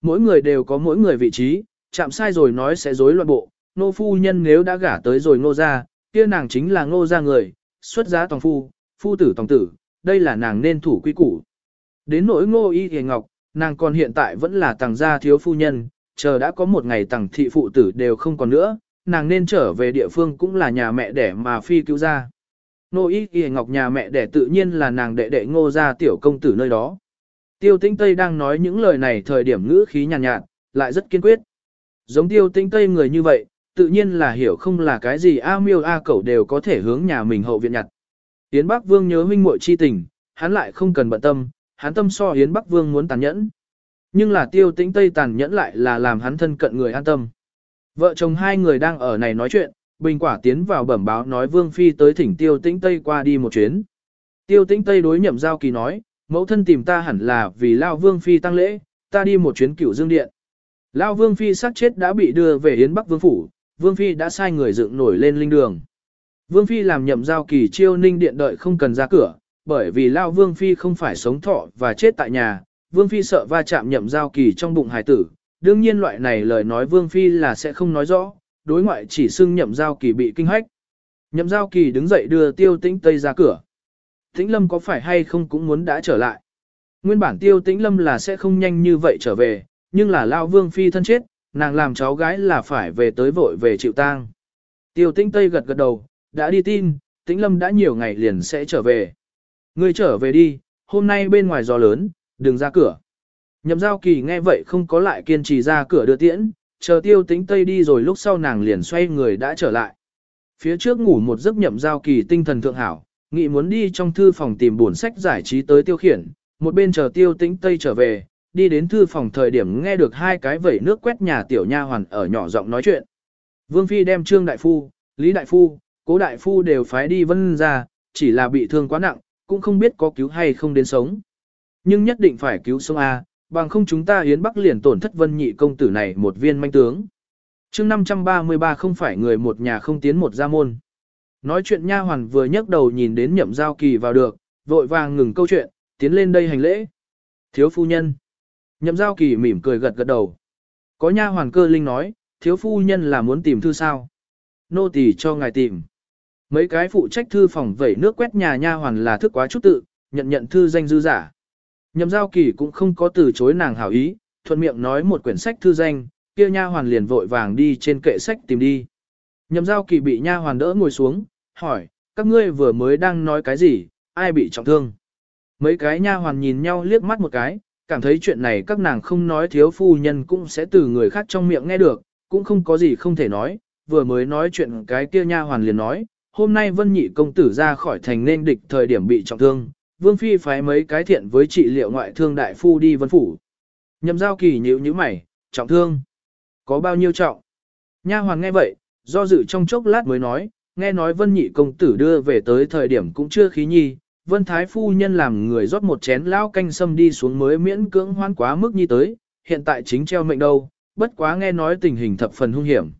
mỗi người đều có mỗi người vị trí, chạm sai rồi nói sẽ rối loạn bộ, nô phu nhân nếu đã gả tới rồi nô ra, kia nàng chính là nô ra người, xuất giá tòng phu, phu tử tòng tử, đây là nàng nên thủ quy củ. Đến nỗi ngô y hề ngọc, nàng còn hiện tại vẫn là tàng gia thiếu phu nhân, chờ đã có một ngày tàng thị phụ tử đều không còn nữa, nàng nên trở về địa phương cũng là nhà mẹ đẻ mà phi cứu ra. Nô y y ngọc nhà mẹ đẻ tự nhiên là nàng đệ đệ ngô gia tiểu công tử nơi đó. Tiêu tĩnh Tây đang nói những lời này thời điểm ngữ khí nhàn nhạt, nhạt, lại rất kiên quyết. Giống tiêu tĩnh Tây người như vậy, tự nhiên là hiểu không là cái gì A miêu A cẩu đều có thể hướng nhà mình hậu viện nhặt. Yến Bắc Vương nhớ huynh muội chi tình, hắn lại không cần bận tâm, hắn tâm so Yến Bắc Vương muốn tàn nhẫn. Nhưng là tiêu tĩnh Tây tàn nhẫn lại là làm hắn thân cận người an tâm. Vợ chồng hai người đang ở này nói chuyện, Bình quả tiến vào bẩm báo nói Vương Phi tới thỉnh Tiêu Tĩnh Tây qua đi một chuyến. Tiêu Tĩnh Tây đối nhậm giao kỳ nói, mẫu thân tìm ta hẳn là vì Lao Vương Phi tăng lễ, ta đi một chuyến cửu dương điện. Lao Vương Phi sát chết đã bị đưa về Yến Bắc Vương Phủ, Vương Phi đã sai người dựng nổi lên linh đường. Vương Phi làm nhậm giao kỳ chiêu ninh điện đợi không cần ra cửa, bởi vì Lao Vương Phi không phải sống thọ và chết tại nhà, Vương Phi sợ va chạm nhậm giao kỳ trong bụng hải tử. Đương nhiên loại này lời nói Vương Phi là sẽ không nói rõ, đối ngoại chỉ xưng nhậm giao kỳ bị kinh hách. Nhậm giao kỳ đứng dậy đưa tiêu tĩnh Tây ra cửa. Tĩnh lâm có phải hay không cũng muốn đã trở lại. Nguyên bản tiêu tĩnh lâm là sẽ không nhanh như vậy trở về, nhưng là Lao Vương Phi thân chết, nàng làm cháu gái là phải về tới vội về chịu tang. Tiêu tĩnh Tây gật gật đầu, đã đi tin, tĩnh lâm đã nhiều ngày liền sẽ trở về. Ngươi trở về đi, hôm nay bên ngoài gió lớn, đừng ra cửa. Nhậm giao kỳ nghe vậy không có lại kiên trì ra cửa đưa tiễn, chờ tiêu tĩnh Tây đi rồi lúc sau nàng liền xoay người đã trở lại. Phía trước ngủ một giấc nhậm giao kỳ tinh thần thượng hảo, nghĩ muốn đi trong thư phòng tìm buồn sách giải trí tới tiêu khiển, một bên chờ tiêu tĩnh Tây trở về, đi đến thư phòng thời điểm nghe được hai cái vẩy nước quét nhà tiểu nha hoàn ở nhỏ giọng nói chuyện. Vương Phi đem Trương Đại Phu, Lý Đại Phu, Cố Đại Phu đều phái đi vân ra, chỉ là bị thương quá nặng, cũng không biết có cứu hay không đến sống. Nhưng nhất định phải cứu sống A, bằng không chúng ta hiến bắc liền tổn thất vân nhị công tử này một viên manh tướng. mươi 533 không phải người một nhà không tiến một gia môn. Nói chuyện nha hoàn vừa nhấc đầu nhìn đến nhậm giao kỳ vào được, vội vàng ngừng câu chuyện, tiến lên đây hành lễ. Thiếu phu nhân. Nhậm giao kỳ mỉm cười gật gật đầu. Có nha hoàn cơ linh nói, thiếu phu nhân là muốn tìm thư sao. Nô tỳ cho ngài tìm. Mấy cái phụ trách thư phòng vẩy nước quét nhà nha hoàn là thức quá chút tự, nhận nhận thư danh dư giả. Nhậm giao kỳ cũng không có từ chối nàng hảo ý, thuận miệng nói một quyển sách thư danh, kia nha hoàn liền vội vàng đi trên kệ sách tìm đi. Nhậm giao kỳ bị nha hoàn đỡ ngồi xuống, hỏi, các ngươi vừa mới đang nói cái gì, ai bị trọng thương. Mấy cái nha hoàn nhìn nhau liếc mắt một cái, cảm thấy chuyện này các nàng không nói thiếu phu nhân cũng sẽ từ người khác trong miệng nghe được, cũng không có gì không thể nói, vừa mới nói chuyện cái kia nha hoàn liền nói, hôm nay vân nhị công tử ra khỏi thành nên địch thời điểm bị trọng thương, Vương Phi phái mấy cái thiện với trị liệu ngoại thương đại phu đi vân phủ. Nhậm giao kỳ nhíu như mày, trọng thương. Có bao nhiêu trọng? Nha hoàn nghe vậy, do dự trong chốc lát mới nói, nghe nói vân nhị công tử đưa về tới thời điểm cũng chưa khí nhi, vân thái phu nhân làm người rót một chén lão canh sâm đi xuống mới miễn cưỡng hoan quá mức nhi tới, hiện tại chính treo mệnh đâu, bất quá nghe nói tình hình thập phần hung hiểm.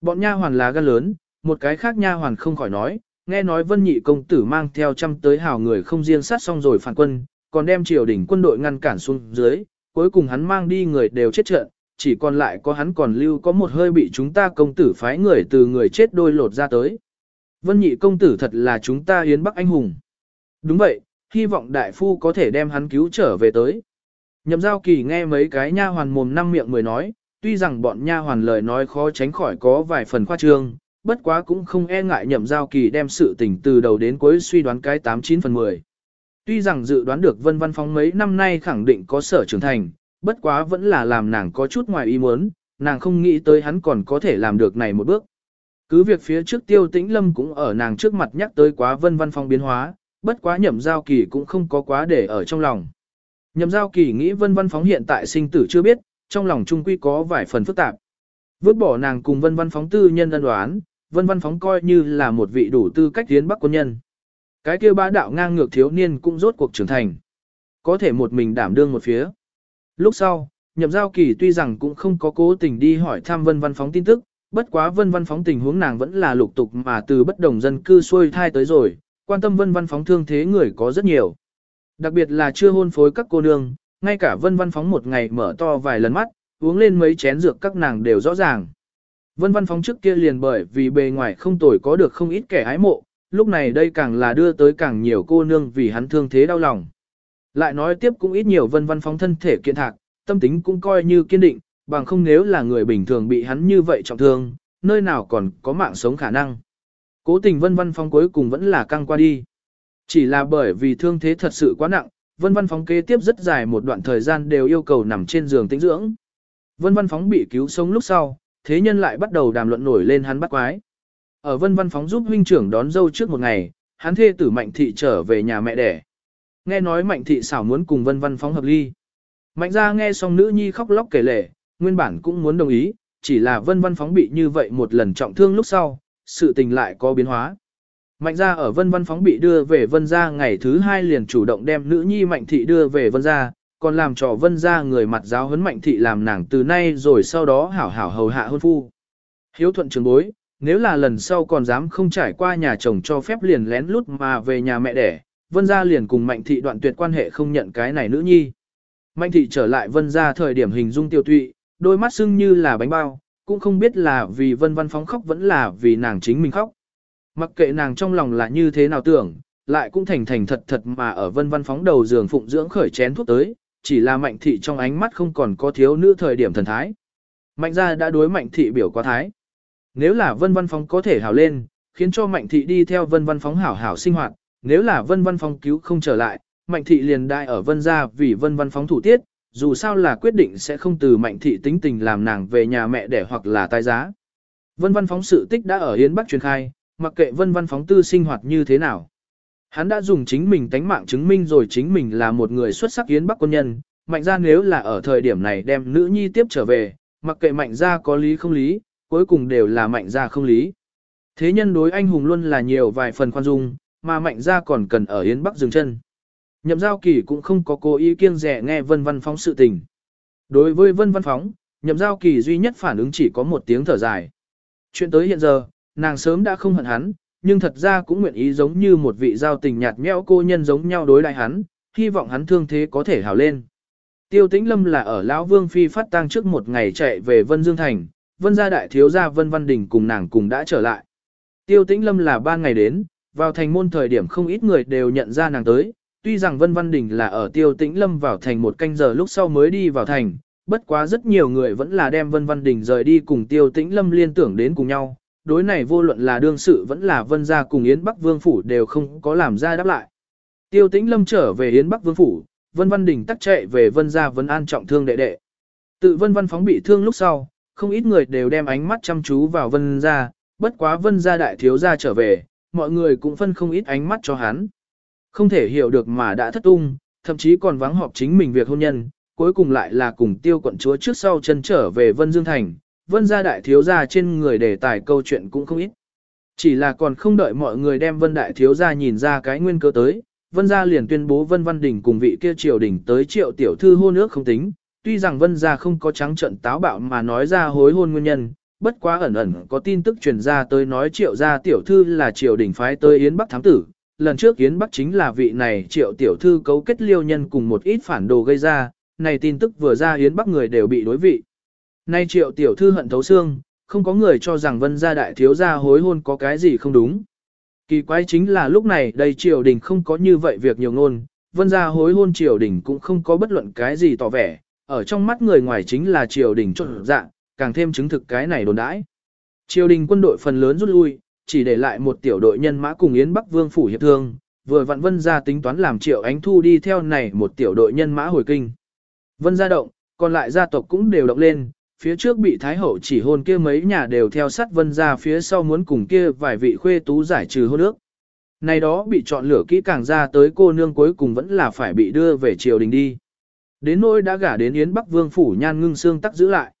Bọn nha hoàn là gan lớn, một cái khác nha hoàn không khỏi nói, nghe nói vân nhị công tử mang theo trăm tới hào người không riêng sát xong rồi phản quân, còn đem triều đình quân đội ngăn cản xuống dưới, cuối cùng hắn mang đi người đều chết trận, chỉ còn lại có hắn còn lưu có một hơi bị chúng ta công tử phái người từ người chết đôi lột ra tới. Vân nhị công tử thật là chúng ta hiến bắc anh hùng. Đúng vậy, hy vọng đại phu có thể đem hắn cứu trở về tới. Nhậm giao kỳ nghe mấy cái nha hoàn mồm năm miệng mười nói, tuy rằng bọn nha hoàn lời nói khó tránh khỏi có vài phần khoa trương, bất quá cũng không e ngại nhậm giao kỳ đem sự tình từ đầu đến cuối suy đoán cái 89 phần 10. Tuy rằng dự đoán được vân văn phóng mấy năm nay khẳng định có sở trưởng thành, bất quá vẫn là làm nàng có chút ngoài ý muốn, nàng không nghĩ tới hắn còn có thể làm được này một bước. Cứ việc phía trước tiêu tĩnh lâm cũng ở nàng trước mặt nhắc tới quá vân văn phong biến hóa, bất quá nhậm giao kỳ cũng không có quá để ở trong lòng. Nhậm giao kỳ nghĩ vân văn phóng hiện tại sinh tử chưa biết, trong lòng trung quy có vài phần phức tạp. Vứt bỏ nàng cùng vân văn phóng tư nhân ân đoán, vân văn phóng coi như là một vị đủ tư cách tiến bắc quân nhân. Cái kia bá đạo ngang ngược thiếu niên cũng rốt cuộc trưởng thành. Có thể một mình đảm đương một phía. Lúc sau, nhậm giao kỳ tuy rằng cũng không có cố tình đi hỏi thăm vân văn phóng tin tức, bất quá vân văn phóng tình huống nàng vẫn là lục tục mà từ bất đồng dân cư xuôi thai tới rồi, quan tâm vân văn phóng thương thế người có rất nhiều. Đặc biệt là chưa hôn phối các cô nương, ngay cả vân văn phóng một ngày mở to vài lần mắt, uống lên mấy chén dược các nàng đều rõ ràng. Vân văn phóng trước kia liền bởi vì bề ngoài không tồi có được không ít kẻ ái mộ, lúc này đây càng là đưa tới càng nhiều cô nương vì hắn thương thế đau lòng. Lại nói tiếp cũng ít nhiều vân văn phóng thân thể kiện thạc, tâm tính cũng coi như kiên định, bằng không nếu là người bình thường bị hắn như vậy trọng thương, nơi nào còn có mạng sống khả năng. Cố tình vân văn phóng cuối cùng vẫn là căng qua đi. Chỉ là bởi vì thương thế thật sự quá nặng, vân văn phóng kế tiếp rất dài một đoạn thời gian đều yêu cầu nằm trên giường tĩnh dưỡng. Vân văn phóng bị cứu sống lúc sau, thế nhân lại bắt đầu đàm luận nổi lên hắn bắt quái. Ở vân văn phóng giúp huynh trưởng đón dâu trước một ngày, hắn thê tử mạnh thị trở về nhà mẹ đẻ. Nghe nói mạnh thị xảo muốn cùng vân văn phóng hợp ly. Mạnh ra nghe xong nữ nhi khóc lóc kể lể, nguyên bản cũng muốn đồng ý, chỉ là vân văn phóng bị như vậy một lần trọng thương lúc sau, sự tình lại có biến hóa. Mạnh ra ở vân văn phóng bị đưa về vân gia ngày thứ hai liền chủ động đem nữ nhi mạnh thị đưa về vân gia, còn làm trò vân gia người mặt giáo huấn mạnh thị làm nàng từ nay rồi sau đó hảo hảo hầu hạ hôn phu. Hiếu thuận trường bối, nếu là lần sau còn dám không trải qua nhà chồng cho phép liền lén lút mà về nhà mẹ đẻ, vân gia liền cùng mạnh thị đoạn tuyệt quan hệ không nhận cái này nữ nhi. Mạnh thị trở lại vân gia thời điểm hình dung tiêu tụy, đôi mắt sưng như là bánh bao, cũng không biết là vì vân văn phóng khóc vẫn là vì nàng chính mình khóc. Mặc kệ nàng trong lòng là như thế nào tưởng, lại cũng thành thành thật thật mà ở vân văn phóng đầu giường phụng dưỡng khởi chén thuốc tới, chỉ là mạnh thị trong ánh mắt không còn có thiếu nữ thời điểm thần thái. Mạnh gia đã đối mạnh thị biểu quá thái. Nếu là vân văn phóng có thể hào lên, khiến cho mạnh thị đi theo vân văn phóng hảo hảo sinh hoạt, nếu là vân văn phóng cứu không trở lại, mạnh thị liền đại ở vân gia vì vân văn phóng thủ tiết, dù sao là quyết định sẽ không từ mạnh thị tính tình làm nàng về nhà mẹ đẻ hoặc là tai giá. Vân văn phóng sự tích đã ở yến Bắc truyền khai, mặc kệ vân văn phóng tư sinh hoạt như thế nào. Hắn đã dùng chính mình tánh mạng chứng minh rồi chính mình là một người xuất sắc yến Bắc quân nhân, mạnh ra nếu là ở thời điểm này đem nữ nhi tiếp trở về, mặc kệ mạnh ra có lý không lý, cuối cùng đều là mạnh ra không lý. Thế nhân đối anh hùng luôn là nhiều vài phần khoan dung, mà mạnh ra còn cần ở Yến Bắc dừng chân. Nhậm giao kỳ cũng không có cố ý kiêng rẻ nghe vân văn phóng sự tình. Đối với vân văn phóng, nhậm giao kỳ duy nhất phản ứng chỉ có một tiếng thở dài. Chuyện tới hiện giờ, nàng sớm đã không hận hắn, nhưng thật ra cũng nguyện ý giống như một vị giao tình nhạt nhẽo cô nhân giống nhau đối lại hắn, hy vọng hắn thương thế có thể hào lên. Tiêu Tĩnh Lâm là ở Lão Vương Phi phát tang trước một ngày chạy về Vân Dương Thành, Vân gia đại thiếu gia Vân Văn Đình cùng nàng cùng đã trở lại. Tiêu Tĩnh Lâm là ba ngày đến, vào thành môn thời điểm không ít người đều nhận ra nàng tới, tuy rằng Vân Văn Đình là ở Tiêu Tĩnh Lâm vào thành một canh giờ lúc sau mới đi vào thành, bất quá rất nhiều người vẫn là đem Vân Văn Đình rời đi cùng Tiêu Tĩnh Lâm liên tưởng đến cùng nhau, đối này vô luận là đương sự vẫn là Vân gia cùng Yến Bắc Vương phủ đều không có làm ra đáp lại. Tiêu Tĩnh Lâm trở về Yến Bắc Vương phủ, Vân Văn Đình tắc chạy về Vân gia Vân An trọng thương đệ đệ. Tự Vân Văn phóng bị thương lúc sau, không ít người đều đem ánh mắt chăm chú vào Vân gia, bất quá Vân gia đại thiếu gia trở về, mọi người cũng phân không ít ánh mắt cho hắn. Không thể hiểu được mà đã thất tung, thậm chí còn vắng họp chính mình việc hôn nhân, cuối cùng lại là cùng tiêu quận chúa trước sau chân trở về Vân Dương Thành, Vân gia đại thiếu gia trên người đề tài câu chuyện cũng không ít. Chỉ là còn không đợi mọi người đem Vân đại thiếu gia nhìn ra cái nguyên cơ tới, Vân gia liền tuyên bố Vân Văn Đình cùng vị kia triều đình tới triệu tiểu thư hôn ước không tính, tuy rằng Vân gia không có trắng trận táo bạo mà nói ra hối hôn nguyên nhân, bất quá ẩn ẩn có tin tức truyền ra tới nói triệu gia tiểu thư là triều đình phái tới Yến Bắc thám tử, lần trước Yến Bắc chính là vị này triệu tiểu thư cấu kết liêu nhân cùng một ít phản đồ gây ra, này tin tức vừa ra Yến Bắc người đều bị đối vị. Nay triệu tiểu thư hận thấu xương, không có người cho rằng vân gia đại thiếu gia hối hôn có cái gì không đúng. Kỳ quái chính là lúc này đây triều đình không có như vậy việc nhiều ngôn, vân gia hối hôn triều đình cũng không có bất luận cái gì tỏ vẻ, ở trong mắt người ngoài chính là triều đình trộn dạng, càng thêm chứng thực cái này đồn đãi. Triều đình quân đội phần lớn rút lui, chỉ để lại một tiểu đội nhân mã cùng Yến Bắc Vương phủ hiệp thương, vừa vặn vân gia tính toán làm triệu ánh thu đi theo này một tiểu đội nhân mã hồi kinh. Vân gia động, còn lại gia tộc cũng đều động lên, phía trước bị Thái Hậu chỉ hôn kia mấy nhà đều theo sát vân gia, phía sau muốn cùng kia vài vị khuê tú giải trừ hôn ước. Này đó bị chọn lựa kỹ càng ra tới cô nương cuối cùng vẫn là phải bị đưa về triều đình đi. Đến nỗi đã gả đến Yến Bắc Vương phủ nhan ngưng xương tắc giữ lại.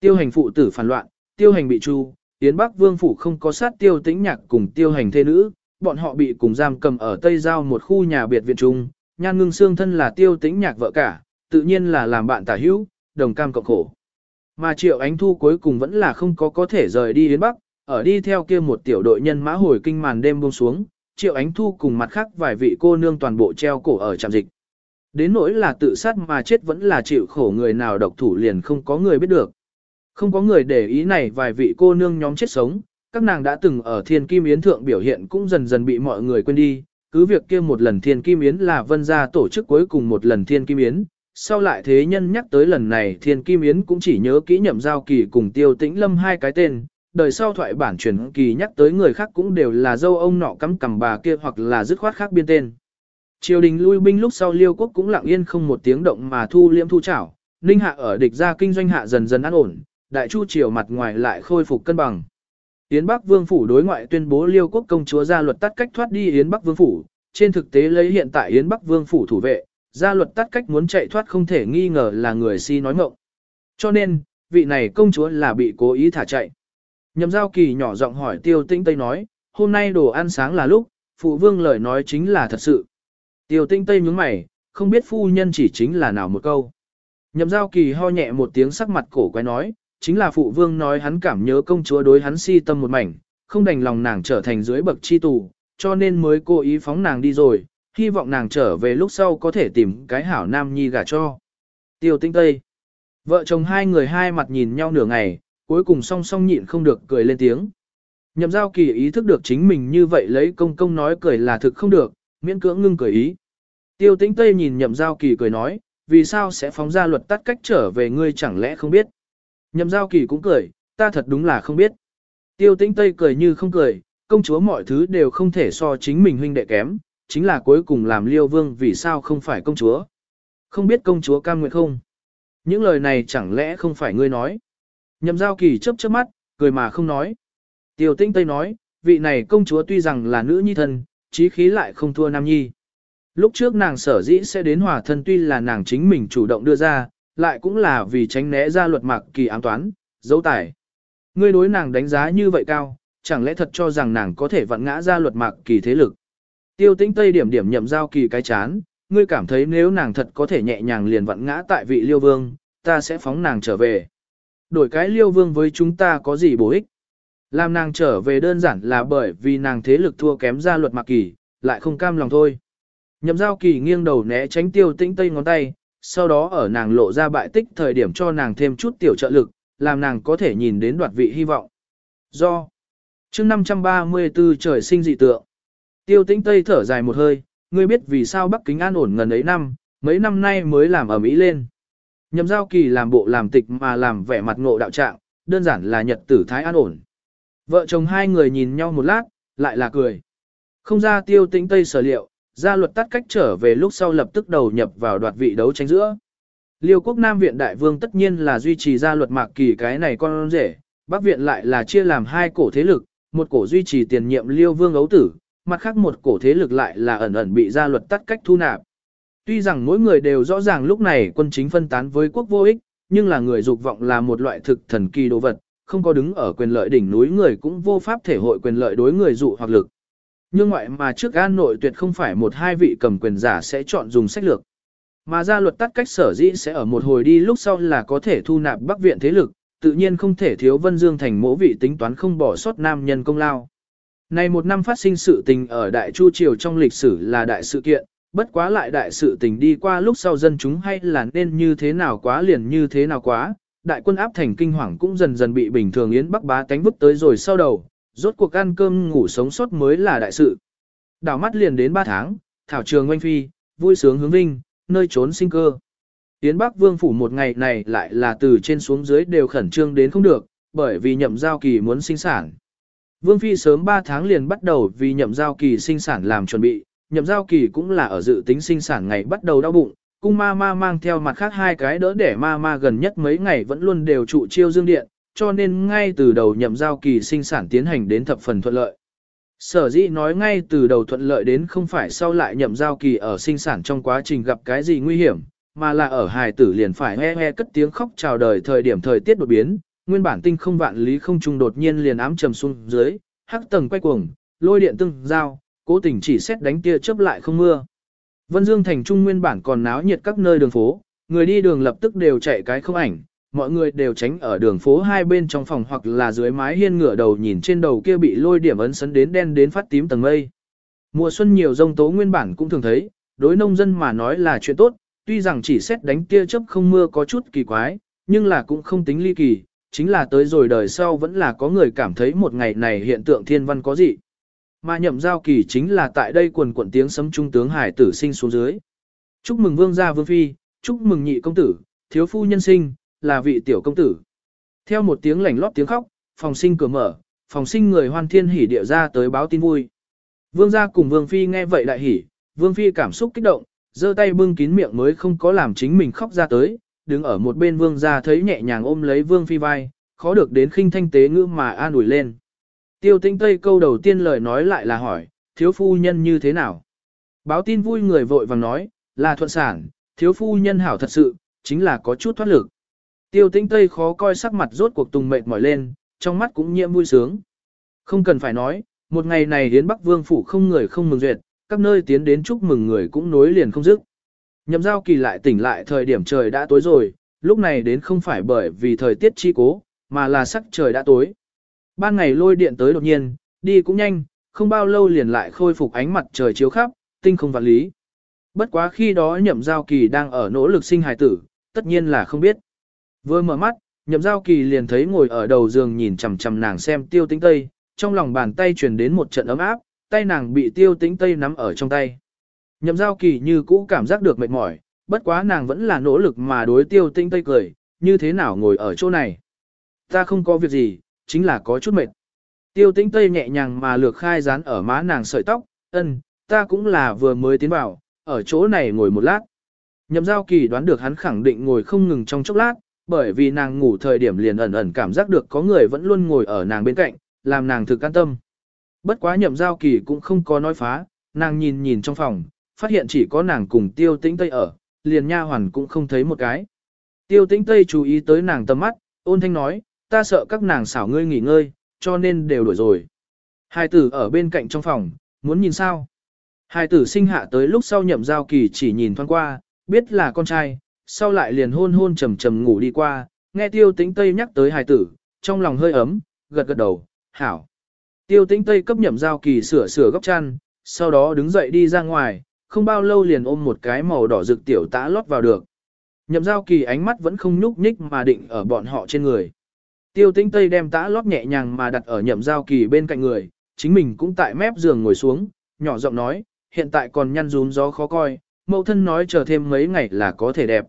Tiêu hành phụ tử phản loạn, tiêu hành bị tru, Yến Bắc Vương phủ không có sát tiêu tĩnh nhạc cùng tiêu hành thê nữ, bọn họ bị cùng giam cầm ở Tây Giao một khu nhà biệt viện trung, nhan ngưng xương thân là tiêu tĩnh nhạc vợ cả, tự nhiên là làm bạn tả hữu, đồng cam cộng khổ. Mà Triệu Ánh Thu cuối cùng vẫn là không có có thể rời đi Yến Bắc, ở đi theo kia một tiểu đội nhân mã hồi kinh màn đêm buông xuống, Triệu Ánh Thu cùng mặt khác vài vị cô nương toàn bộ treo cổ ở trạm dịch. Đến nỗi là tự sát mà chết vẫn là chịu khổ người nào độc thủ liền không có người biết được. Không có người để ý này vài vị cô nương nhóm chết sống, các nàng đã từng ở thiên kim yến thượng biểu hiện cũng dần dần bị mọi người quên đi, cứ việc kia một lần thiên kim yến là vân gia tổ chức cuối cùng một lần thiên kim yến, sau lại thế nhân nhắc tới lần này thiên kim yến cũng chỉ nhớ kỹ nhậm giao kỳ cùng tiêu tĩnh lâm hai cái tên, đời sau thoại bản truyền kỳ nhắc tới người khác cũng đều là dâu ông nọ cắm cằm bà kia hoặc là dứt khoát khác biên tên. Triều đình lui binh lúc sau liêu quốc cũng lặng yên không một tiếng động mà thu liễm thu trảo, ninh hạ ở địch gia kinh doanh hạ dần dần an ổn, đại chu triều mặt ngoài lại khôi phục cân bằng. Yến Bắc Vương phủ đối ngoại tuyên bố Liêu quốc công chúa ra luật tắt cách thoát đi Yến Bắc Vương phủ, trên thực tế lấy hiện tại Yến Bắc Vương phủ thủ vệ, ra luật tắt cách muốn chạy thoát không thể nghi ngờ là người si nói ngọng. Cho nên, vị này công chúa là bị cố ý thả chạy. Nhậm giao kỳ nhỏ giọng hỏi Tiêu Tinh Tây nói, hôm nay đồ ăn sáng là lúc, phụ vương lời nói chính là thật sự. Tiêu Tinh Tây nhướng mày, không biết phu nhân chỉ chính là nào một câu. Nhậm giao kỳ ho nhẹ một tiếng sắc mặt cổ quái nói, chính là phụ vương nói hắn cảm nhớ công chúa đối hắn si tâm một mảnh, không đành lòng nàng trở thành dưới bậc chi tù, cho nên mới cố ý phóng nàng đi rồi, hy vọng nàng trở về lúc sau có thể tìm cái hảo nam nhi gả cho. Tiêu tinh tây. Vợ chồng hai người hai mặt nhìn nhau nửa ngày, cuối cùng song song nhịn không được cười lên tiếng. Nhậm giao kỳ ý thức được chính mình như vậy lấy công công nói cười là thực không được, miễn cưỡng ngưng cười ý. Tiêu tĩnh Tây nhìn nhậm giao kỳ cười nói, vì sao sẽ phóng ra luật tắt cách trở về ngươi chẳng lẽ không biết. Nhậm giao kỳ cũng cười, ta thật đúng là không biết. Tiêu tĩnh Tây cười như không cười, công chúa mọi thứ đều không thể so chính mình huynh đệ kém, chính là cuối cùng làm liêu vương vì sao không phải công chúa. Không biết công chúa cam nguyện không? Những lời này chẳng lẽ không phải ngươi nói? Nhậm giao kỳ chớp chớp mắt, cười mà không nói. Tiêu tĩnh Tây nói, vị này công chúa tuy rằng là nữ nhi thân, trí khí lại không thua nam nhi. Lúc trước nàng sở dĩ sẽ đến hòa thân tuy là nàng chính mình chủ động đưa ra, lại cũng là vì tránh né ra luật mạc kỳ ám toán, dấu tài. Ngươi đối nàng đánh giá như vậy cao, chẳng lẽ thật cho rằng nàng có thể vặn ngã ra luật mạc kỳ thế lực. Tiêu tĩnh tây điểm điểm nhậm giao kỳ cái chán, ngươi cảm thấy nếu nàng thật có thể nhẹ nhàng liền vặn ngã tại vị liêu vương, ta sẽ phóng nàng trở về. Đổi cái liêu vương với chúng ta có gì bổ ích? Làm nàng trở về đơn giản là bởi vì nàng thế lực thua kém ra luật mạc kỳ, lại không cam lòng thôi. Nhậm giao kỳ nghiêng đầu né tránh tiêu tĩnh tây ngón tay, sau đó ở nàng lộ ra bại tích thời điểm cho nàng thêm chút tiểu trợ lực, làm nàng có thể nhìn đến đoạt vị hy vọng. Do chương 534 trời sinh dị tượng, tiêu tĩnh tây thở dài một hơi, ngươi biết vì sao Bắc Kính an ổn ngần ấy năm, mấy năm nay mới làm ở Mỹ lên. Nhậm giao kỳ làm bộ làm tịch mà làm vẻ mặt ngộ đạo trạng, đơn giản là nhật tử thái an ổn. Vợ chồng hai người nhìn nhau một lát, lại là cười. Không ra tiêu tĩnh tây sở liệu, gia luật tắt cách trở về lúc sau lập tức đầu nhập vào đoạt vị đấu tranh giữa. Liêu quốc Nam viện đại vương tất nhiên là duy trì gia luật mạc kỳ cái này con rể, Bắc viện lại là chia làm hai cổ thế lực, một cổ duy trì tiền nhiệm Liêu vương ấu tử, mặt khác một cổ thế lực lại là ẩn ẩn bị gia luật tắt cách thu nạp. Tuy rằng mỗi người đều rõ ràng lúc này quân chính phân tán với quốc vô ích, nhưng là người dục vọng là một loại thực thần kỳ đồ vật, không có đứng ở quyền lợi đỉnh núi người cũng vô pháp thể hội quyền lợi đối người dụ hoặc lực. Nhưng ngoại mà trước an nội tuyệt không phải một hai vị cầm quyền giả sẽ chọn dùng sách lược. Mà ra luật tắt cách sở dĩ sẽ ở một hồi đi lúc sau là có thể thu nạp bắc viện thế lực, tự nhiên không thể thiếu Vân Dương thành mỗ vị tính toán không bỏ sót nam nhân công lao. Này một năm phát sinh sự tình ở Đại Chu Triều trong lịch sử là đại sự kiện, bất quá lại đại sự tình đi qua lúc sau dân chúng hay là nên như thế nào quá liền như thế nào quá, đại quân áp thành kinh hoàng cũng dần dần bị bình thường yến bắc bá tánh vứt tới rồi sau đầu, rốt cuộc ăn cơm ngủ sống sót mới là đại sự. Đảo mắt liền đến 3 tháng, thảo trường oanh phi, vui sướng hướng vinh, nơi trốn sinh cơ. tiến Bắc Vương phủ một ngày này lại là từ trên xuống dưới đều khẩn trương đến không được, bởi vì nhậm giao kỳ muốn sinh sản. Vương Phi sớm 3 tháng liền bắt đầu vì nhậm giao kỳ sinh sản làm chuẩn bị, nhậm giao kỳ cũng là ở dự tính sinh sản ngày bắt đầu đau bụng, cung ma ma mang theo mặt khác hai cái đỡ để ma ma gần nhất mấy ngày vẫn luôn đều trụ chiêu dương điện, cho nên ngay từ đầu nhậm giao kỳ sinh sản tiến hành đến thập phần thuận lợi. Sở dĩ nói ngay từ đầu thuận lợi đến không phải sau lại nhậm giao kỳ ở sinh sản trong quá trình gặp cái gì nguy hiểm, mà là ở hài tử liền phải he he cất tiếng khóc chào đời thời điểm thời tiết đột biến, nguyên bản tinh không vạn lý không trung đột nhiên liền ám trầm xuống dưới, hắc tầng quay cuồng, lôi điện tương giao, cố tình chỉ xét đánh tia chớp lại không mưa. Vân Dương thành trung nguyên bản còn náo nhiệt các nơi đường phố, người đi đường lập tức đều chạy cái không ảnh, mọi người đều tránh ở đường phố hai bên trong phòng hoặc là dưới mái hiên ngửa đầu nhìn trên đầu kia bị lôi điểm ấn sấn đến đen đến phát tím tầng mây. Mùa xuân nhiều rông tố nguyên bản cũng thường thấy, đối nông dân mà nói là chuyện tốt, tuy rằng chỉ xét đánh kia chớp không mưa có chút kỳ quái, nhưng là cũng không tính ly kỳ, chính là tới rồi đời sau vẫn là có người cảm thấy một ngày này hiện tượng thiên văn có gì. Mà nhậm giao kỳ chính là tại đây quần quận tiếng sấm trung tướng hải tử sinh xuống dưới. Chúc mừng vương gia vương phi, chúc mừng nhị công tử, thiếu phu nhân sinh, là vị tiểu công tử. Theo một tiếng lảnh lót tiếng khóc, phòng sinh cửa mở, phòng sinh người hoan thiên hỉ điệu ra tới báo tin vui. Vương gia cùng vương phi nghe vậy lại hỉ, vương phi cảm xúc kích động, giơ tay bưng kín miệng mới không có làm chính mình khóc ra tới, đứng ở một bên vương gia thấy nhẹ nhàng ôm lấy vương phi vai, khó được đến khinh thanh tế ngữ mà an ủi lên. Tiêu tinh tây câu đầu tiên lời nói lại là hỏi, thiếu phu nhân như thế nào? Báo tin vui người vội vàng nói, là thuận sản, thiếu phu nhân hảo thật sự, chính là có chút thoát lực. Tiêu tinh tây khó coi sắc mặt rốt cuộc tùng mệt mỏi lên, trong mắt cũng nhiễm vui sướng. Không cần phải nói, một ngày này đến Bắc Vương Phủ không người không mừng duyệt, các nơi tiến đến chúc mừng người cũng nối liền không dứt. Nhậm giao kỳ lại tỉnh lại thời điểm trời đã tối rồi, lúc này đến không phải bởi vì thời tiết chi cố, mà là sắc trời đã tối. Ban ngày lôi điện tới đột nhiên, đi cũng nhanh, không bao lâu liền lại khôi phục ánh mặt trời chiếu khắp, tinh không vạn lý. Bất quá khi đó nhậm giao kỳ đang ở nỗ lực sinh hài tử, tất nhiên là không biết. Vừa mở mắt, nhậm giao kỳ liền thấy ngồi ở đầu giường nhìn chằm chằm nàng xem tiêu tĩnh tây, trong lòng bàn tay truyền đến một trận ấm áp, tay nàng bị tiêu tĩnh tây nắm ở trong tay. Nhậm giao kỳ như cũ cảm giác được mệt mỏi, bất quá nàng vẫn là nỗ lực mà đối tiêu tĩnh tây cười, như thế nào ngồi ở chỗ này. Ta không có việc gì, chính là có chút mệt. Tiêu tĩnh tây nhẹ nhàng mà lược khai dán ở má nàng sợi tóc, ân, ta cũng là vừa mới tiến vào, ở chỗ này ngồi một lát. Nhậm giao kỳ đoán được hắn khẳng định ngồi không ngừng trong chốc lát, bởi vì nàng ngủ thời điểm liền ẩn ẩn cảm giác được có người vẫn luôn ngồi ở nàng bên cạnh, làm nàng thực an tâm. Bất quá nhậm giao kỳ cũng không có nói phá, nàng nhìn nhìn trong phòng, phát hiện chỉ có nàng cùng tiêu tĩnh tây ở, liền nha hoàn cũng không thấy một cái. Tiêu tĩnh tây chú ý tới nàng tầm mắt, ôn thanh nói, ta sợ các nàng xảo ngươi nghỉ ngơi, cho nên đều đuổi rồi. Hai tử ở bên cạnh trong phòng, muốn nhìn sao? Hai tử sinh hạ tới lúc sau nhậm giao kỳ chỉ nhìn thoáng qua, biết là con trai, sau lại liền hôn hôn trầm trầm ngủ đi qua, nghe tiêu tĩnh tây nhắc tới hài tử, trong lòng hơi ấm, gật gật đầu, hảo. Tiêu tĩnh tây cấp nhậm giao kỳ sửa sửa góc chăn, sau đó đứng dậy đi ra ngoài, không bao lâu liền ôm một cái màu đỏ rực tiểu tã lót vào được. Nhậm giao kỳ ánh mắt vẫn không nhúc nhích mà định ở bọn họ trên người. Tiêu tĩnh tây đem tã lót nhẹ nhàng mà đặt ở nhậm giao kỳ bên cạnh người, chính mình cũng tại mép giường ngồi xuống, nhỏ giọng nói, hiện tại còn nhăn rún gió khó coi, mẫu thân nói chờ thêm mấy ngày là có thể đẹp.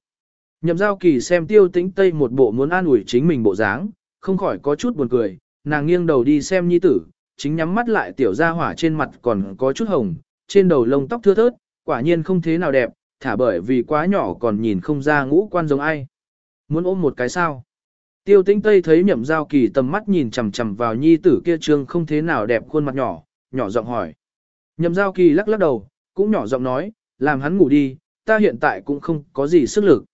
Nhậm giao kỳ xem tiêu tĩnh tây một bộ muốn an ủi chính mình bộ dáng, không khỏi có chút buồn cười, nàng nghiêng đầu đi xem nhi tử, chính nhắm mắt lại tiểu ra hỏa trên mặt còn có chút hồng, trên đầu lông tóc thưa thớt, quả nhiên không thế nào đẹp, thả bởi vì quá nhỏ còn nhìn không ra ngũ quan giống ai. Muốn ôm một cái sao? Tiêu tĩnh Tây thấy nhậm giao kỳ tầm mắt nhìn chằm chằm vào nhi tử kia trương không thế nào đẹp khuôn mặt nhỏ, nhỏ giọng hỏi. Nhậm giao kỳ lắc lắc đầu, cũng nhỏ giọng nói, làm hắn ngủ đi, ta hiện tại cũng không có gì sức lực.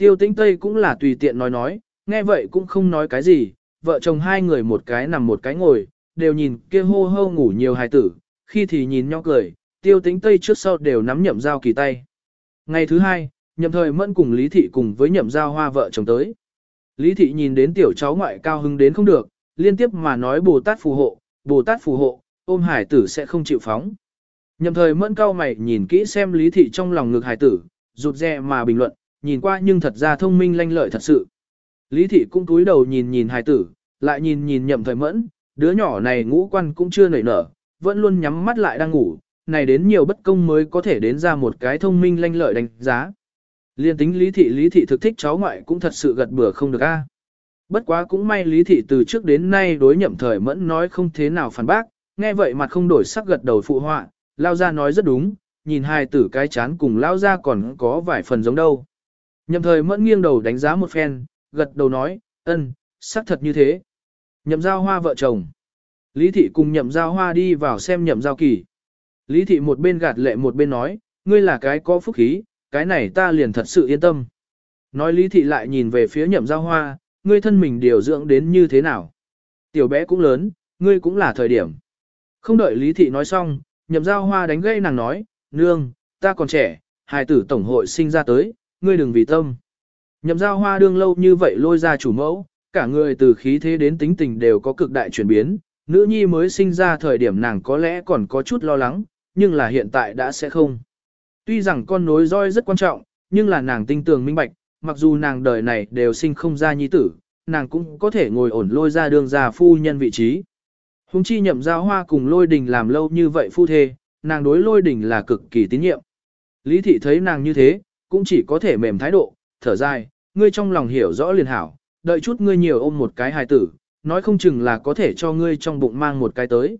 Tiêu tĩnh Tây cũng là tùy tiện nói nói, nghe vậy cũng không nói cái gì, vợ chồng hai người một cái nằm một cái ngồi, đều nhìn kia hô hô ngủ nhiều hài tử, khi thì nhìn nhau cười, tiêu tĩnh Tây trước sau đều nắm nhậm giao kỳ tay. Ngày thứ hai, nhậm thời mẫn cùng Lý Thị cùng với nhậm giao hoa vợ chồng tới. Lý thị nhìn đến tiểu cháu ngoại cao hứng đến không được, liên tiếp mà nói Bồ Tát phù hộ, Bồ Tát phù hộ, ôm hải tử sẽ không chịu phóng. Nhậm thời mẫn cao mày nhìn kỹ xem lý thị trong lòng ngực hải tử, rụt rè mà bình luận, nhìn qua nhưng thật ra thông minh lanh lợi thật sự. Lý thị cũng túi đầu nhìn nhìn hải tử, lại nhìn nhìn nhậm thời mẫn, đứa nhỏ này ngũ quan cũng chưa nảy nở, vẫn luôn nhắm mắt lại đang ngủ, này đến nhiều bất công mới có thể đến ra một cái thông minh lanh lợi đánh giá. Liên tính lý thị lý thị thực thích cháu ngoại cũng thật sự gật bừa không được a. Bất quá cũng may lý thị từ trước đến nay đối nhậm thời mẫn nói không thế nào phản bác, nghe vậy mặt không đổi sắc gật đầu phụ họa, lao ra nói rất đúng, nhìn hai tử cái chán cùng lao ra còn có vài phần giống đâu. Nhậm thời mẫn nghiêng đầu đánh giá một phen, gật đầu nói, ân, xác thật như thế. Nhậm giao hoa vợ chồng. Lý thị cùng nhậm giao hoa đi vào xem nhậm giao kỳ. Lý thị một bên gạt lệ một bên nói, ngươi là cái có phúc khí, cái này ta liền thật sự yên tâm. Nói lý thị lại nhìn về phía nhậm giao hoa, ngươi thân mình điều dưỡng đến như thế nào. Tiểu bé cũng lớn, ngươi cũng là thời điểm. Không đợi lý thị nói xong, nhậm giao hoa đánh gây nàng nói, nương, ta còn trẻ, hài tử tổng hội sinh ra tới, ngươi đừng vì tâm. Nhậm giao hoa đương lâu như vậy lôi ra chủ mẫu, cả người từ khí thế đến tính tình đều có cực đại chuyển biến, nữ nhi mới sinh ra thời điểm nàng có lẽ còn có chút lo lắng, nhưng là hiện tại đã sẽ không. Tuy rằng con nối roi rất quan trọng, nhưng là nàng tinh tường minh bạch, mặc dù nàng đời này đều sinh không ra nhi tử, nàng cũng có thể ngồi ổn lôi ra đường già phu nhân vị trí. Hùng chi nhậm giao hoa cùng lôi đình làm lâu như vậy phu thê, nàng đối lôi đình là cực kỳ tín nhiệm. Lý thị thấy nàng như thế, cũng chỉ có thể mềm thái độ, thở dài, ngươi trong lòng hiểu rõ liền hảo, đợi chút ngươi nhiều ôm một cái hài tử, nói không chừng là có thể cho ngươi trong bụng mang một cái tới.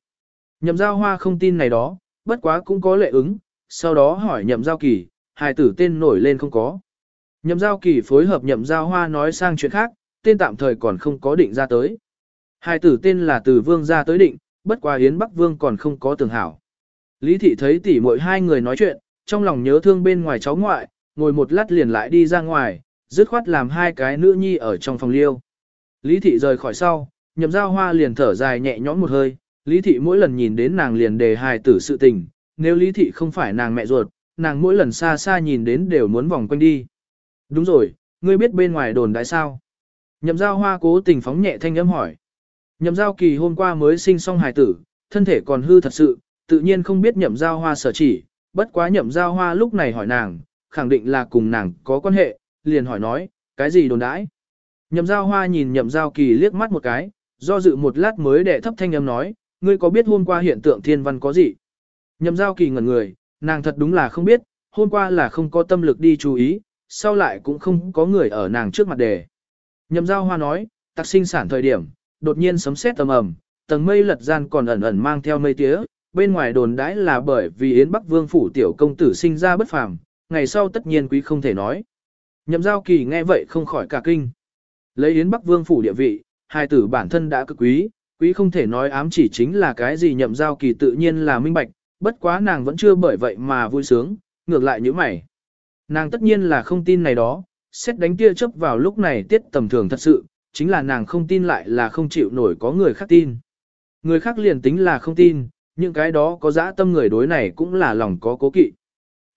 Nhậm giao hoa không tin này đó, bất quá cũng có lệ ứng, sau đó hỏi nhậm giao kỳ, hài tử tên nổi lên không có. Nhậm giao kỳ phối hợp nhậm giao hoa nói sang chuyện khác, tên tạm thời còn không có định ra tới. Hài tử tên là từ vương ra tới định, bất quá Yến Bắc Vương còn không có tường hảo. Lý thị thấy tỉ muội hai người nói chuyện, trong lòng nhớ thương bên ngoài cháu ngoại, ngồi một lát liền lại đi ra ngoài, dứt khoát làm hai cái nữ nhi ở trong phòng liêu. Lý thị rời khỏi sau, nhậm giao hoa liền thở dài nhẹ nhõm một hơi, Lý thị mỗi lần nhìn đến nàng liền đề hài tử sự tình, nếu Lý thị không phải nàng mẹ ruột, nàng mỗi lần xa xa nhìn đến đều muốn vòng quanh đi. Đúng rồi, ngươi biết bên ngoài đồn đại sao? Nhậm giao hoa cố tình phóng nhẹ thanh âm hỏi. Nhậm giao kỳ hôm qua mới sinh xong hài tử, thân thể còn hư thật sự, tự nhiên không biết nhậm giao hoa sở chỉ, bất quá nhậm giao hoa lúc này hỏi nàng, khẳng định là cùng nàng có quan hệ, liền hỏi nói, cái gì đồn đãi? Nhậm giao hoa nhìn nhậm giao kỳ liếc mắt một cái, do dự một lát mới để thấp thanh âm nói, ngươi có biết hôm qua hiện tượng thiên văn có gì? Nhậm giao kỳ ngẩn người, nàng thật đúng là không biết, hôm qua là không có tâm lực đi chú ý, sau lại cũng không có người ở nàng trước mặt đề. Nhậm giao hoa nói, tạc sinh sản thời điểm, đột nhiên sấm sét tầm ầm, tầng mây lật gian còn ẩn ẩn mang theo mây tía, bên ngoài đồn đãi là bởi vì Yến Bắc Vương phủ tiểu công tử sinh ra bất phàm, ngày sau tất nhiên quý không thể nói. Nhậm giao kỳ nghe vậy không khỏi cả kinh. Lấy Yến Bắc Vương phủ địa vị, hai tử bản thân đã cực quý, quý không thể nói ám chỉ chính là cái gì nhậm giao kỳ tự nhiên là minh bạch, bất quá nàng vẫn chưa bởi vậy mà vui sướng, ngược lại như mày. Nàng tất nhiên là không tin này đó, xét đánh tia chớp vào lúc này tiết tầm thường thật sự, chính là nàng không tin lại là không chịu nổi có người khác tin. Người khác liền tính là không tin, những cái đó có dã tâm người đối này cũng là lòng có cố kỵ.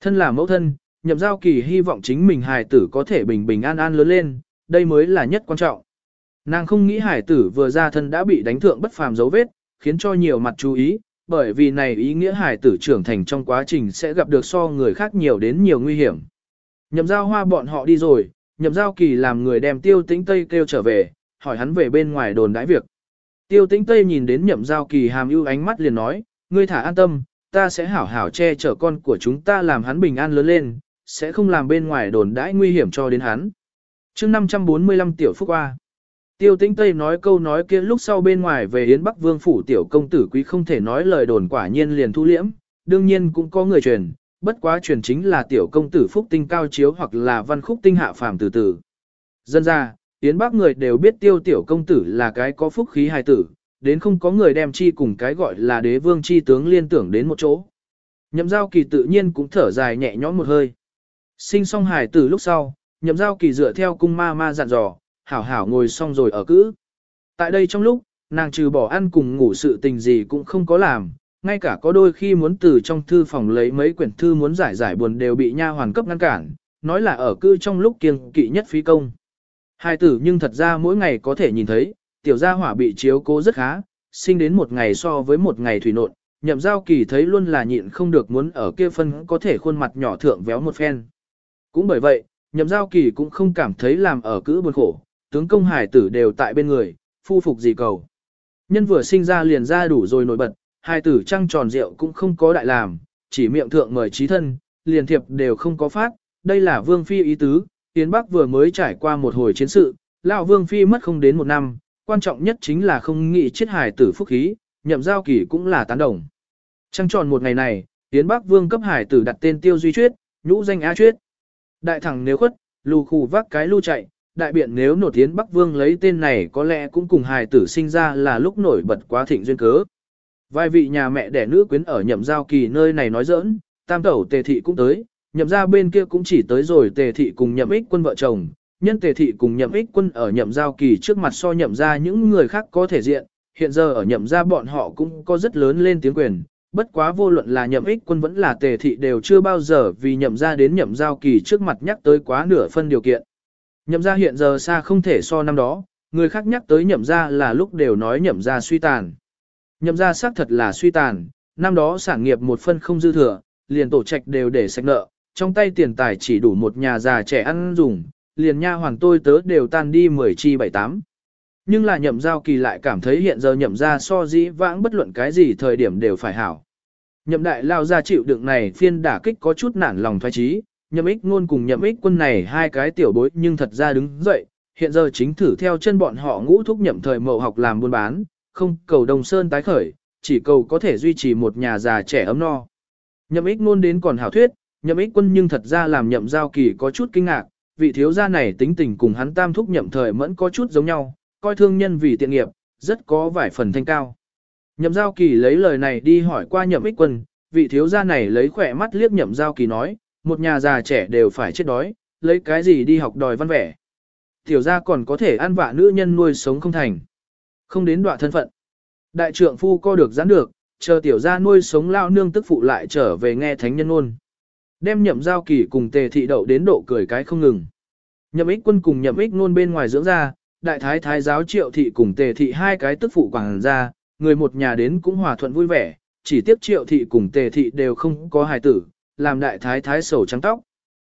Thân là mẫu thân, nhậm giao kỳ hy vọng chính mình hài tử có thể bình bình an an lớn lên, đây mới là nhất quan trọng. Nàng không nghĩ Hải tử vừa ra thân đã bị đánh thượng bất phàm dấu vết, khiến cho nhiều mặt chú ý, bởi vì này ý nghĩa Hải tử trưởng thành trong quá trình sẽ gặp được so người khác nhiều đến nhiều nguy hiểm. Nhậm giao hoa bọn họ đi rồi, nhậm giao kỳ làm người đem tiêu tĩnh Tây kêu trở về, hỏi hắn về bên ngoài đồn đãi việc. Tiêu tĩnh Tây nhìn đến nhậm giao kỳ hàm ưu ánh mắt liền nói, ngươi thả an tâm, ta sẽ hảo hảo che chở con của chúng ta làm hắn bình an lớn lên, sẽ không làm bên ngoài đồn đãi nguy hiểm cho đến hắn. chương 545 tiểu phúc A. Tiêu tĩnh Tây nói câu nói kia lúc sau bên ngoài về Yến Bắc Vương phủ tiểu công tử quý không thể nói lời đồn quả nhiên liền thu liễm, đương nhiên cũng có người truyền, bất quá truyền chính là tiểu công tử phúc tinh cao chiếu hoặc là văn khúc tinh hạ phàm từ từ. Dân ra, Yến Bắc người đều biết tiêu tiểu công tử là cái có phúc khí hài tử, đến không có người đem chi cùng cái gọi là đế vương chi tướng liên tưởng đến một chỗ. Nhậm giao kỳ tự nhiên cũng thở dài nhẹ nhõm một hơi. Sinh xong hài tử lúc sau, nhậm giao kỳ dựa theo cung ma ma dặn dò, hảo hảo ngồi xong rồi ở cữ. Tại đây trong lúc, nàng trừ bỏ ăn cùng ngủ sự tình gì cũng không có làm, ngay cả có đôi khi muốn từ trong thư phòng lấy mấy quyển thư muốn giải giải buồn đều bị nha hoàn cấp ngăn cản, nói là ở cư trong lúc kiêng kỵ nhất phí công. Hai tử nhưng thật ra mỗi ngày có thể nhìn thấy, tiểu gia hỏa bị chiếu cố rất khá, sinh đến một ngày so với một ngày thủy nộn, nhậm giao kỳ thấy luôn là nhịn không được muốn ở kia phân có thể khuôn mặt nhỏ thượng véo một phen. Cũng bởi vậy, nhậm giao kỳ cũng không cảm thấy làm ở cữ buồn khổ, tướng công hải tử đều tại bên người, phu phục gì cầu. Nhân vừa sinh ra liền ra đủ rồi nổi bật, hải tử trăng tròn rượu cũng không có đại làm, chỉ miệng thượng mời trí thân, liền thiệp đều không có phát, đây là vương phi ý tứ, Tiến Bắc vừa mới trải qua một hồi chiến sự, lão vương phi mất không đến một năm, quan trọng nhất chính là không nghĩ chết hải tử phúc khí, nhậm giao kỳ cũng là tán đồng. Trăng tròn một ngày này, Tiến Bắc vương cấp hải tử đặt tên tiêu duy chuyết, nhũ danh á chuyết. Đại thẳng nếu khuất, lù khù vác cái lưu chạy, đại biện nếu nổi tiến Bắc vương lấy tên này có lẽ cũng cùng hài tử sinh ra là lúc nổi bật quá thịnh duyên cớ. Vài vị nhà mẹ đẻ nữ quyến ở nhậm giao kỳ nơi này nói giỡn, tam tẩu tề thị cũng tới, nhậm ra bên kia cũng chỉ tới rồi tề thị cùng nhậm ích quân vợ chồng, nhân tề thị cùng nhậm ích quân ở nhậm giao kỳ trước mặt so nhậm ra những người khác có thể diện, hiện giờ ở nhậm ra bọn họ cũng có rất lớn lên tiếng quyền, bất quá vô luận là nhậm ích quân vẫn là tề thị đều chưa bao giờ vì nhậm ra đến nhậm giao kỳ trước mặt nhắc tới quá nửa phân điều kiện. Nhậm ra hiện giờ xa không thể so năm đó, người khác nhắc tới nhậm ra là lúc đều nói nhậm ra suy tàn. Nhậm ra xác thật là suy tàn, năm đó sản nghiệp một phân không dư thừa, liền tổ trạch đều để sạch nợ, trong tay tiền tài chỉ đủ một nhà già trẻ ăn dùng, liền nha hoàng tôi tớ đều tan đi 10 chi bảy tám. Nhưng là nhậm giao kỳ lại cảm thấy hiện giờ nhậm ra so dĩ vãng bất luận cái gì thời điểm đều phải hảo. Nhậm đại lao ra chịu đựng này phiên đả kích có chút nản lòng thoái trí, nhậm ích ngôn cùng nhậm ích quân này hai cái tiểu bối nhưng thật ra đứng dậy, hiện giờ chính thử theo chân bọn họ ngũ thúc nhậm thời mậu học làm buôn bán, không cầu đồng sơn tái khởi, chỉ cầu có thể duy trì một nhà già trẻ ấm no. Nhậm ích ngôn đến còn hảo thuyết, nhậm ích quân nhưng thật ra làm nhậm giao kỳ có chút kinh ngạc, vị thiếu gia này tính tình cùng hắn tam thúc nhậm thời mẫn có chút giống nhau, coi thương nhân vì tiện nghiệp, rất có vài phần thanh cao. Nhậm giao kỳ lấy lời này đi hỏi qua nhậm ích quân, vị thiếu gia này lấy khỏe mắt liếc nhậm giao kỳ nói, một nhà già trẻ đều phải chết đói, lấy cái gì đi học đòi văn vẻ. Tiểu gia còn có thể ăn vạ nữ nhân nuôi sống không thành. Không đến đoạn thân phận. Đại trượng phu co được giãn được, chờ tiểu gia nuôi sống lao nương tức phụ lại trở về nghe thánh nhân ôn. Đem nhậm giao kỳ cùng tề thị đậu đến độ cười cái không ngừng. Nhậm ích quân cùng nhậm ích nôn bên ngoài dưỡng ra, đại thái thái giáo triệu thị cùng tề thị hai cái tức phụ quảng ra, người một nhà đến cũng hòa thuận vui vẻ, chỉ tiếp triệu thị cùng tề thị đều không có hài tử, làm đại thái thái sầu trắng tóc.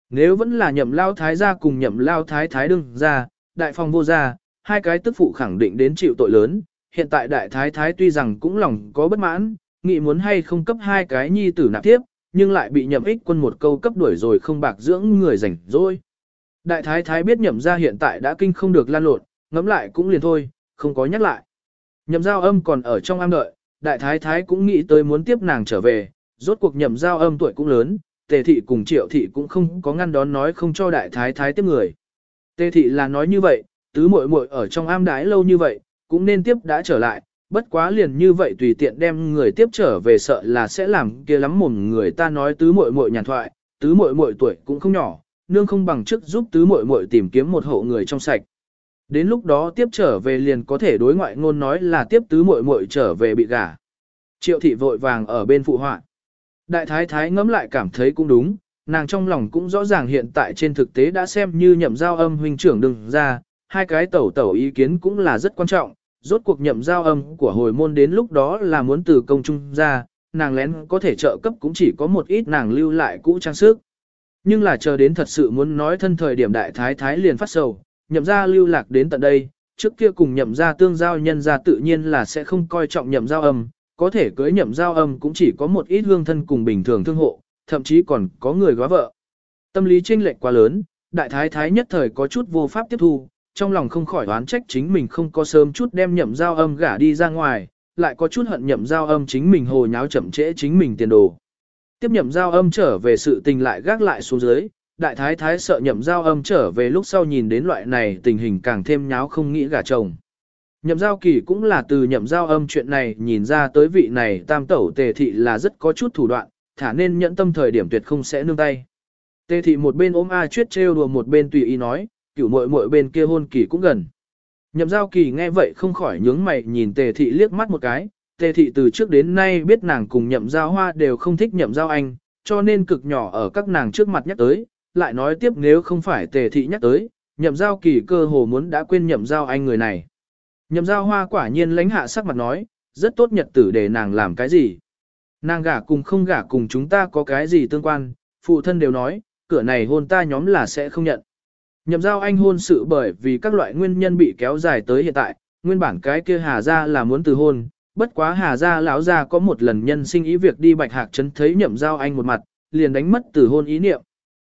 Nếu vẫn là nhậm lao thái gia cùng nhậm lao thái thái đương ra, đại phong vô gia, hai cái tức phụ khẳng định đến chịu tội lớn, hiện tại đại thái thái tuy rằng cũng lòng có bất mãn, nghĩ muốn hay không cấp hai cái nhi tử nạp tiếp, nhưng lại bị nhậm ích quân một câu cấp đuổi rồi không bạc dưỡng người rảnh rồi. Đại thái thái biết nhậm ra hiện tại đã kinh không được lan lộn, ngẫm lại cũng liền thôi, không có nhắc lại. Nhậm giao âm còn ở trong am đợi, đại thái thái cũng nghĩ tới muốn tiếp nàng trở về, rốt cuộc nhậm giao âm tuổi cũng lớn, tề thị cùng triệu thị cũng không có ngăn đón nói không cho đại thái thái tiếp người. Tề thị là nói như vậy, tứ muội muội ở trong am đái lâu như vậy, cũng nên tiếp đã trở lại, bất quá liền như vậy tùy tiện đem người tiếp trở về sợ là sẽ làm kia lắm mồm người ta nói tứ muội muội nhàn thoại, tứ muội muội tuổi cũng không nhỏ, nương không bằng chức giúp tứ muội muội tìm kiếm một hộ người trong sạch. Đến lúc đó tiếp trở về liền có thể đối ngoại ngôn nói là tiếp tứ muội muội trở về bị gả. Triệu thị vội vàng ở bên phụ họa. Đại thái thái ngẫm lại cảm thấy cũng đúng, nàng trong lòng cũng rõ ràng hiện tại trên thực tế đã xem như nhậm giao âm huynh trưởng đừng ra, hai cái tẩu tẩu ý kiến cũng là rất quan trọng, rốt cuộc nhậm giao âm của hồi môn đến lúc đó là muốn từ công trung ra, nàng lén có thể trợ cấp cũng chỉ có một ít nàng lưu lại cũ trang sức. Nhưng là chờ đến thật sự muốn nói thân thời điểm đại thái thái liền phát sầu, nhậm Gia lưu lạc đến tận đây, trước kia cùng nhậm Gia tương giao nhân gia tự nhiên là sẽ không coi trọng nhậm giao âm, có thể cưới nhậm giao âm cũng chỉ có một ít hương thân cùng bình thường thương hộ, thậm chí còn có người góa vợ. Tâm lý chênh lệch quá lớn, đại thái thái nhất thời có chút vô pháp tiếp thu, trong lòng không khỏi oán trách chính mình không có sớm chút đem nhậm giao âm gả đi ra ngoài, lại có chút hận nhậm giao âm chính mình hồ nháo chậm trễ chính mình tiền đồ. Tiếp nhậm giao âm trở về sự tình lại gác lại xuống dưới, đại thái thái sợ nhậm giao âm trở về lúc sau nhìn đến loại này tình hình càng thêm nháo không nghĩ gả chồng. Nhậm giao kỳ cũng là từ nhậm giao âm chuyện này nhìn ra tới vị này tam tẩu tề thị là rất có chút thủ đoạn, thả nên nhẫn tâm thời điểm tuyệt không sẽ nương tay. Tề thị một bên ôm A chuyết trêu đùa một bên tùy ý nói, cửu muội muội bên kia hôn kỳ cũng gần. Nhậm giao kỳ nghe vậy không khỏi nhướng mày nhìn tề thị liếc mắt một cái, tề thị từ trước đến nay biết nàng cùng nhậm giao hoa đều không thích nhậm giao anh, cho nên cực nhỏ ở các nàng trước mặt nhắc tới, lại nói tiếp nếu không phải tề thị nhắc tới, nhậm giao kỳ cơ hồ muốn đã quên nhậm giao anh người này. Nhậm giao hoa quả nhiên lãnh hạ sắc mặt nói, rất tốt nhật tử để nàng làm cái gì. Nàng gả cùng không gả cùng chúng ta có cái gì tương quan, phụ thân đều nói, cửa này hôn ta nhóm là sẽ không nhận. Nhậm giao anh hôn sự bởi vì các loại nguyên nhân bị kéo dài tới hiện tại, nguyên bản cái kia Hà Gia là muốn từ hôn, bất quá Hà Gia lão gia có một lần nhân sinh ý việc đi bạch hạc chấn thấy nhậm giao anh một mặt, liền đánh mất từ hôn ý niệm.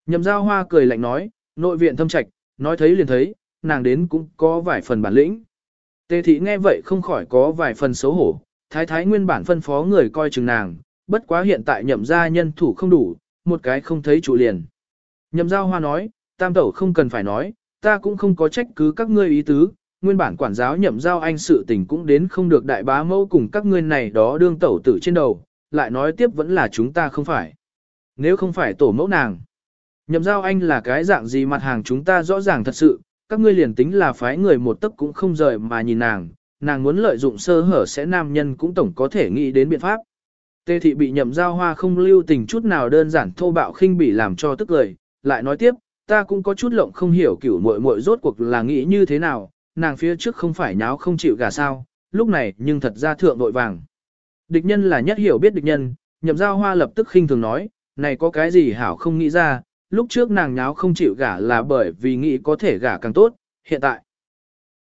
Nhậm giao hoa cười lạnh nói, nội viện thâm trạch, nói thấy liền thấy, nàng đến cũng có vài phần bản lĩnh. Tề thị nghe vậy không khỏi có vài phần xấu hổ, thái thái nguyên bản phân phó người coi chừng nàng, bất quá hiện tại nhậm gia nhân thủ không đủ, một cái không thấy chủ liền. Nhậm giao hoa nói, tam tẩu không cần phải nói, ta cũng không có trách cứ các ngươi ý tứ, nguyên bản quản giáo nhậm giao anh sự tình cũng đến không được đại bá mẫu cùng các ngươi này đó đương tẩu tử trên đầu, lại nói tiếp vẫn là chúng ta không phải. Nếu không phải tổ mẫu nàng, nhậm giao anh là cái dạng gì mặt hàng chúng ta rõ ràng thật sự, các ngươi liền tính là phái người một tấc cũng không rời mà nhìn nàng, nàng muốn lợi dụng sơ hở sẽ nam nhân cũng tổng có thể nghĩ đến biện pháp. Tê thị bị nhậm giao hoa không lưu tình chút nào đơn giản thô bạo khinh bỉ làm cho tức lời, lại nói tiếp, ta cũng có chút lộng không hiểu kiểu muội muội rốt cuộc là nghĩ như thế nào, nàng phía trước không phải nháo không chịu gà sao, lúc này nhưng thật ra thượng nội vàng. Địch nhân là nhất hiểu biết địch nhân, nhậm giao hoa lập tức khinh thường nói, này có cái gì hảo không nghĩ ra, lúc trước nàng nháo không chịu gả là bởi vì nghĩ có thể gả càng tốt, hiện tại.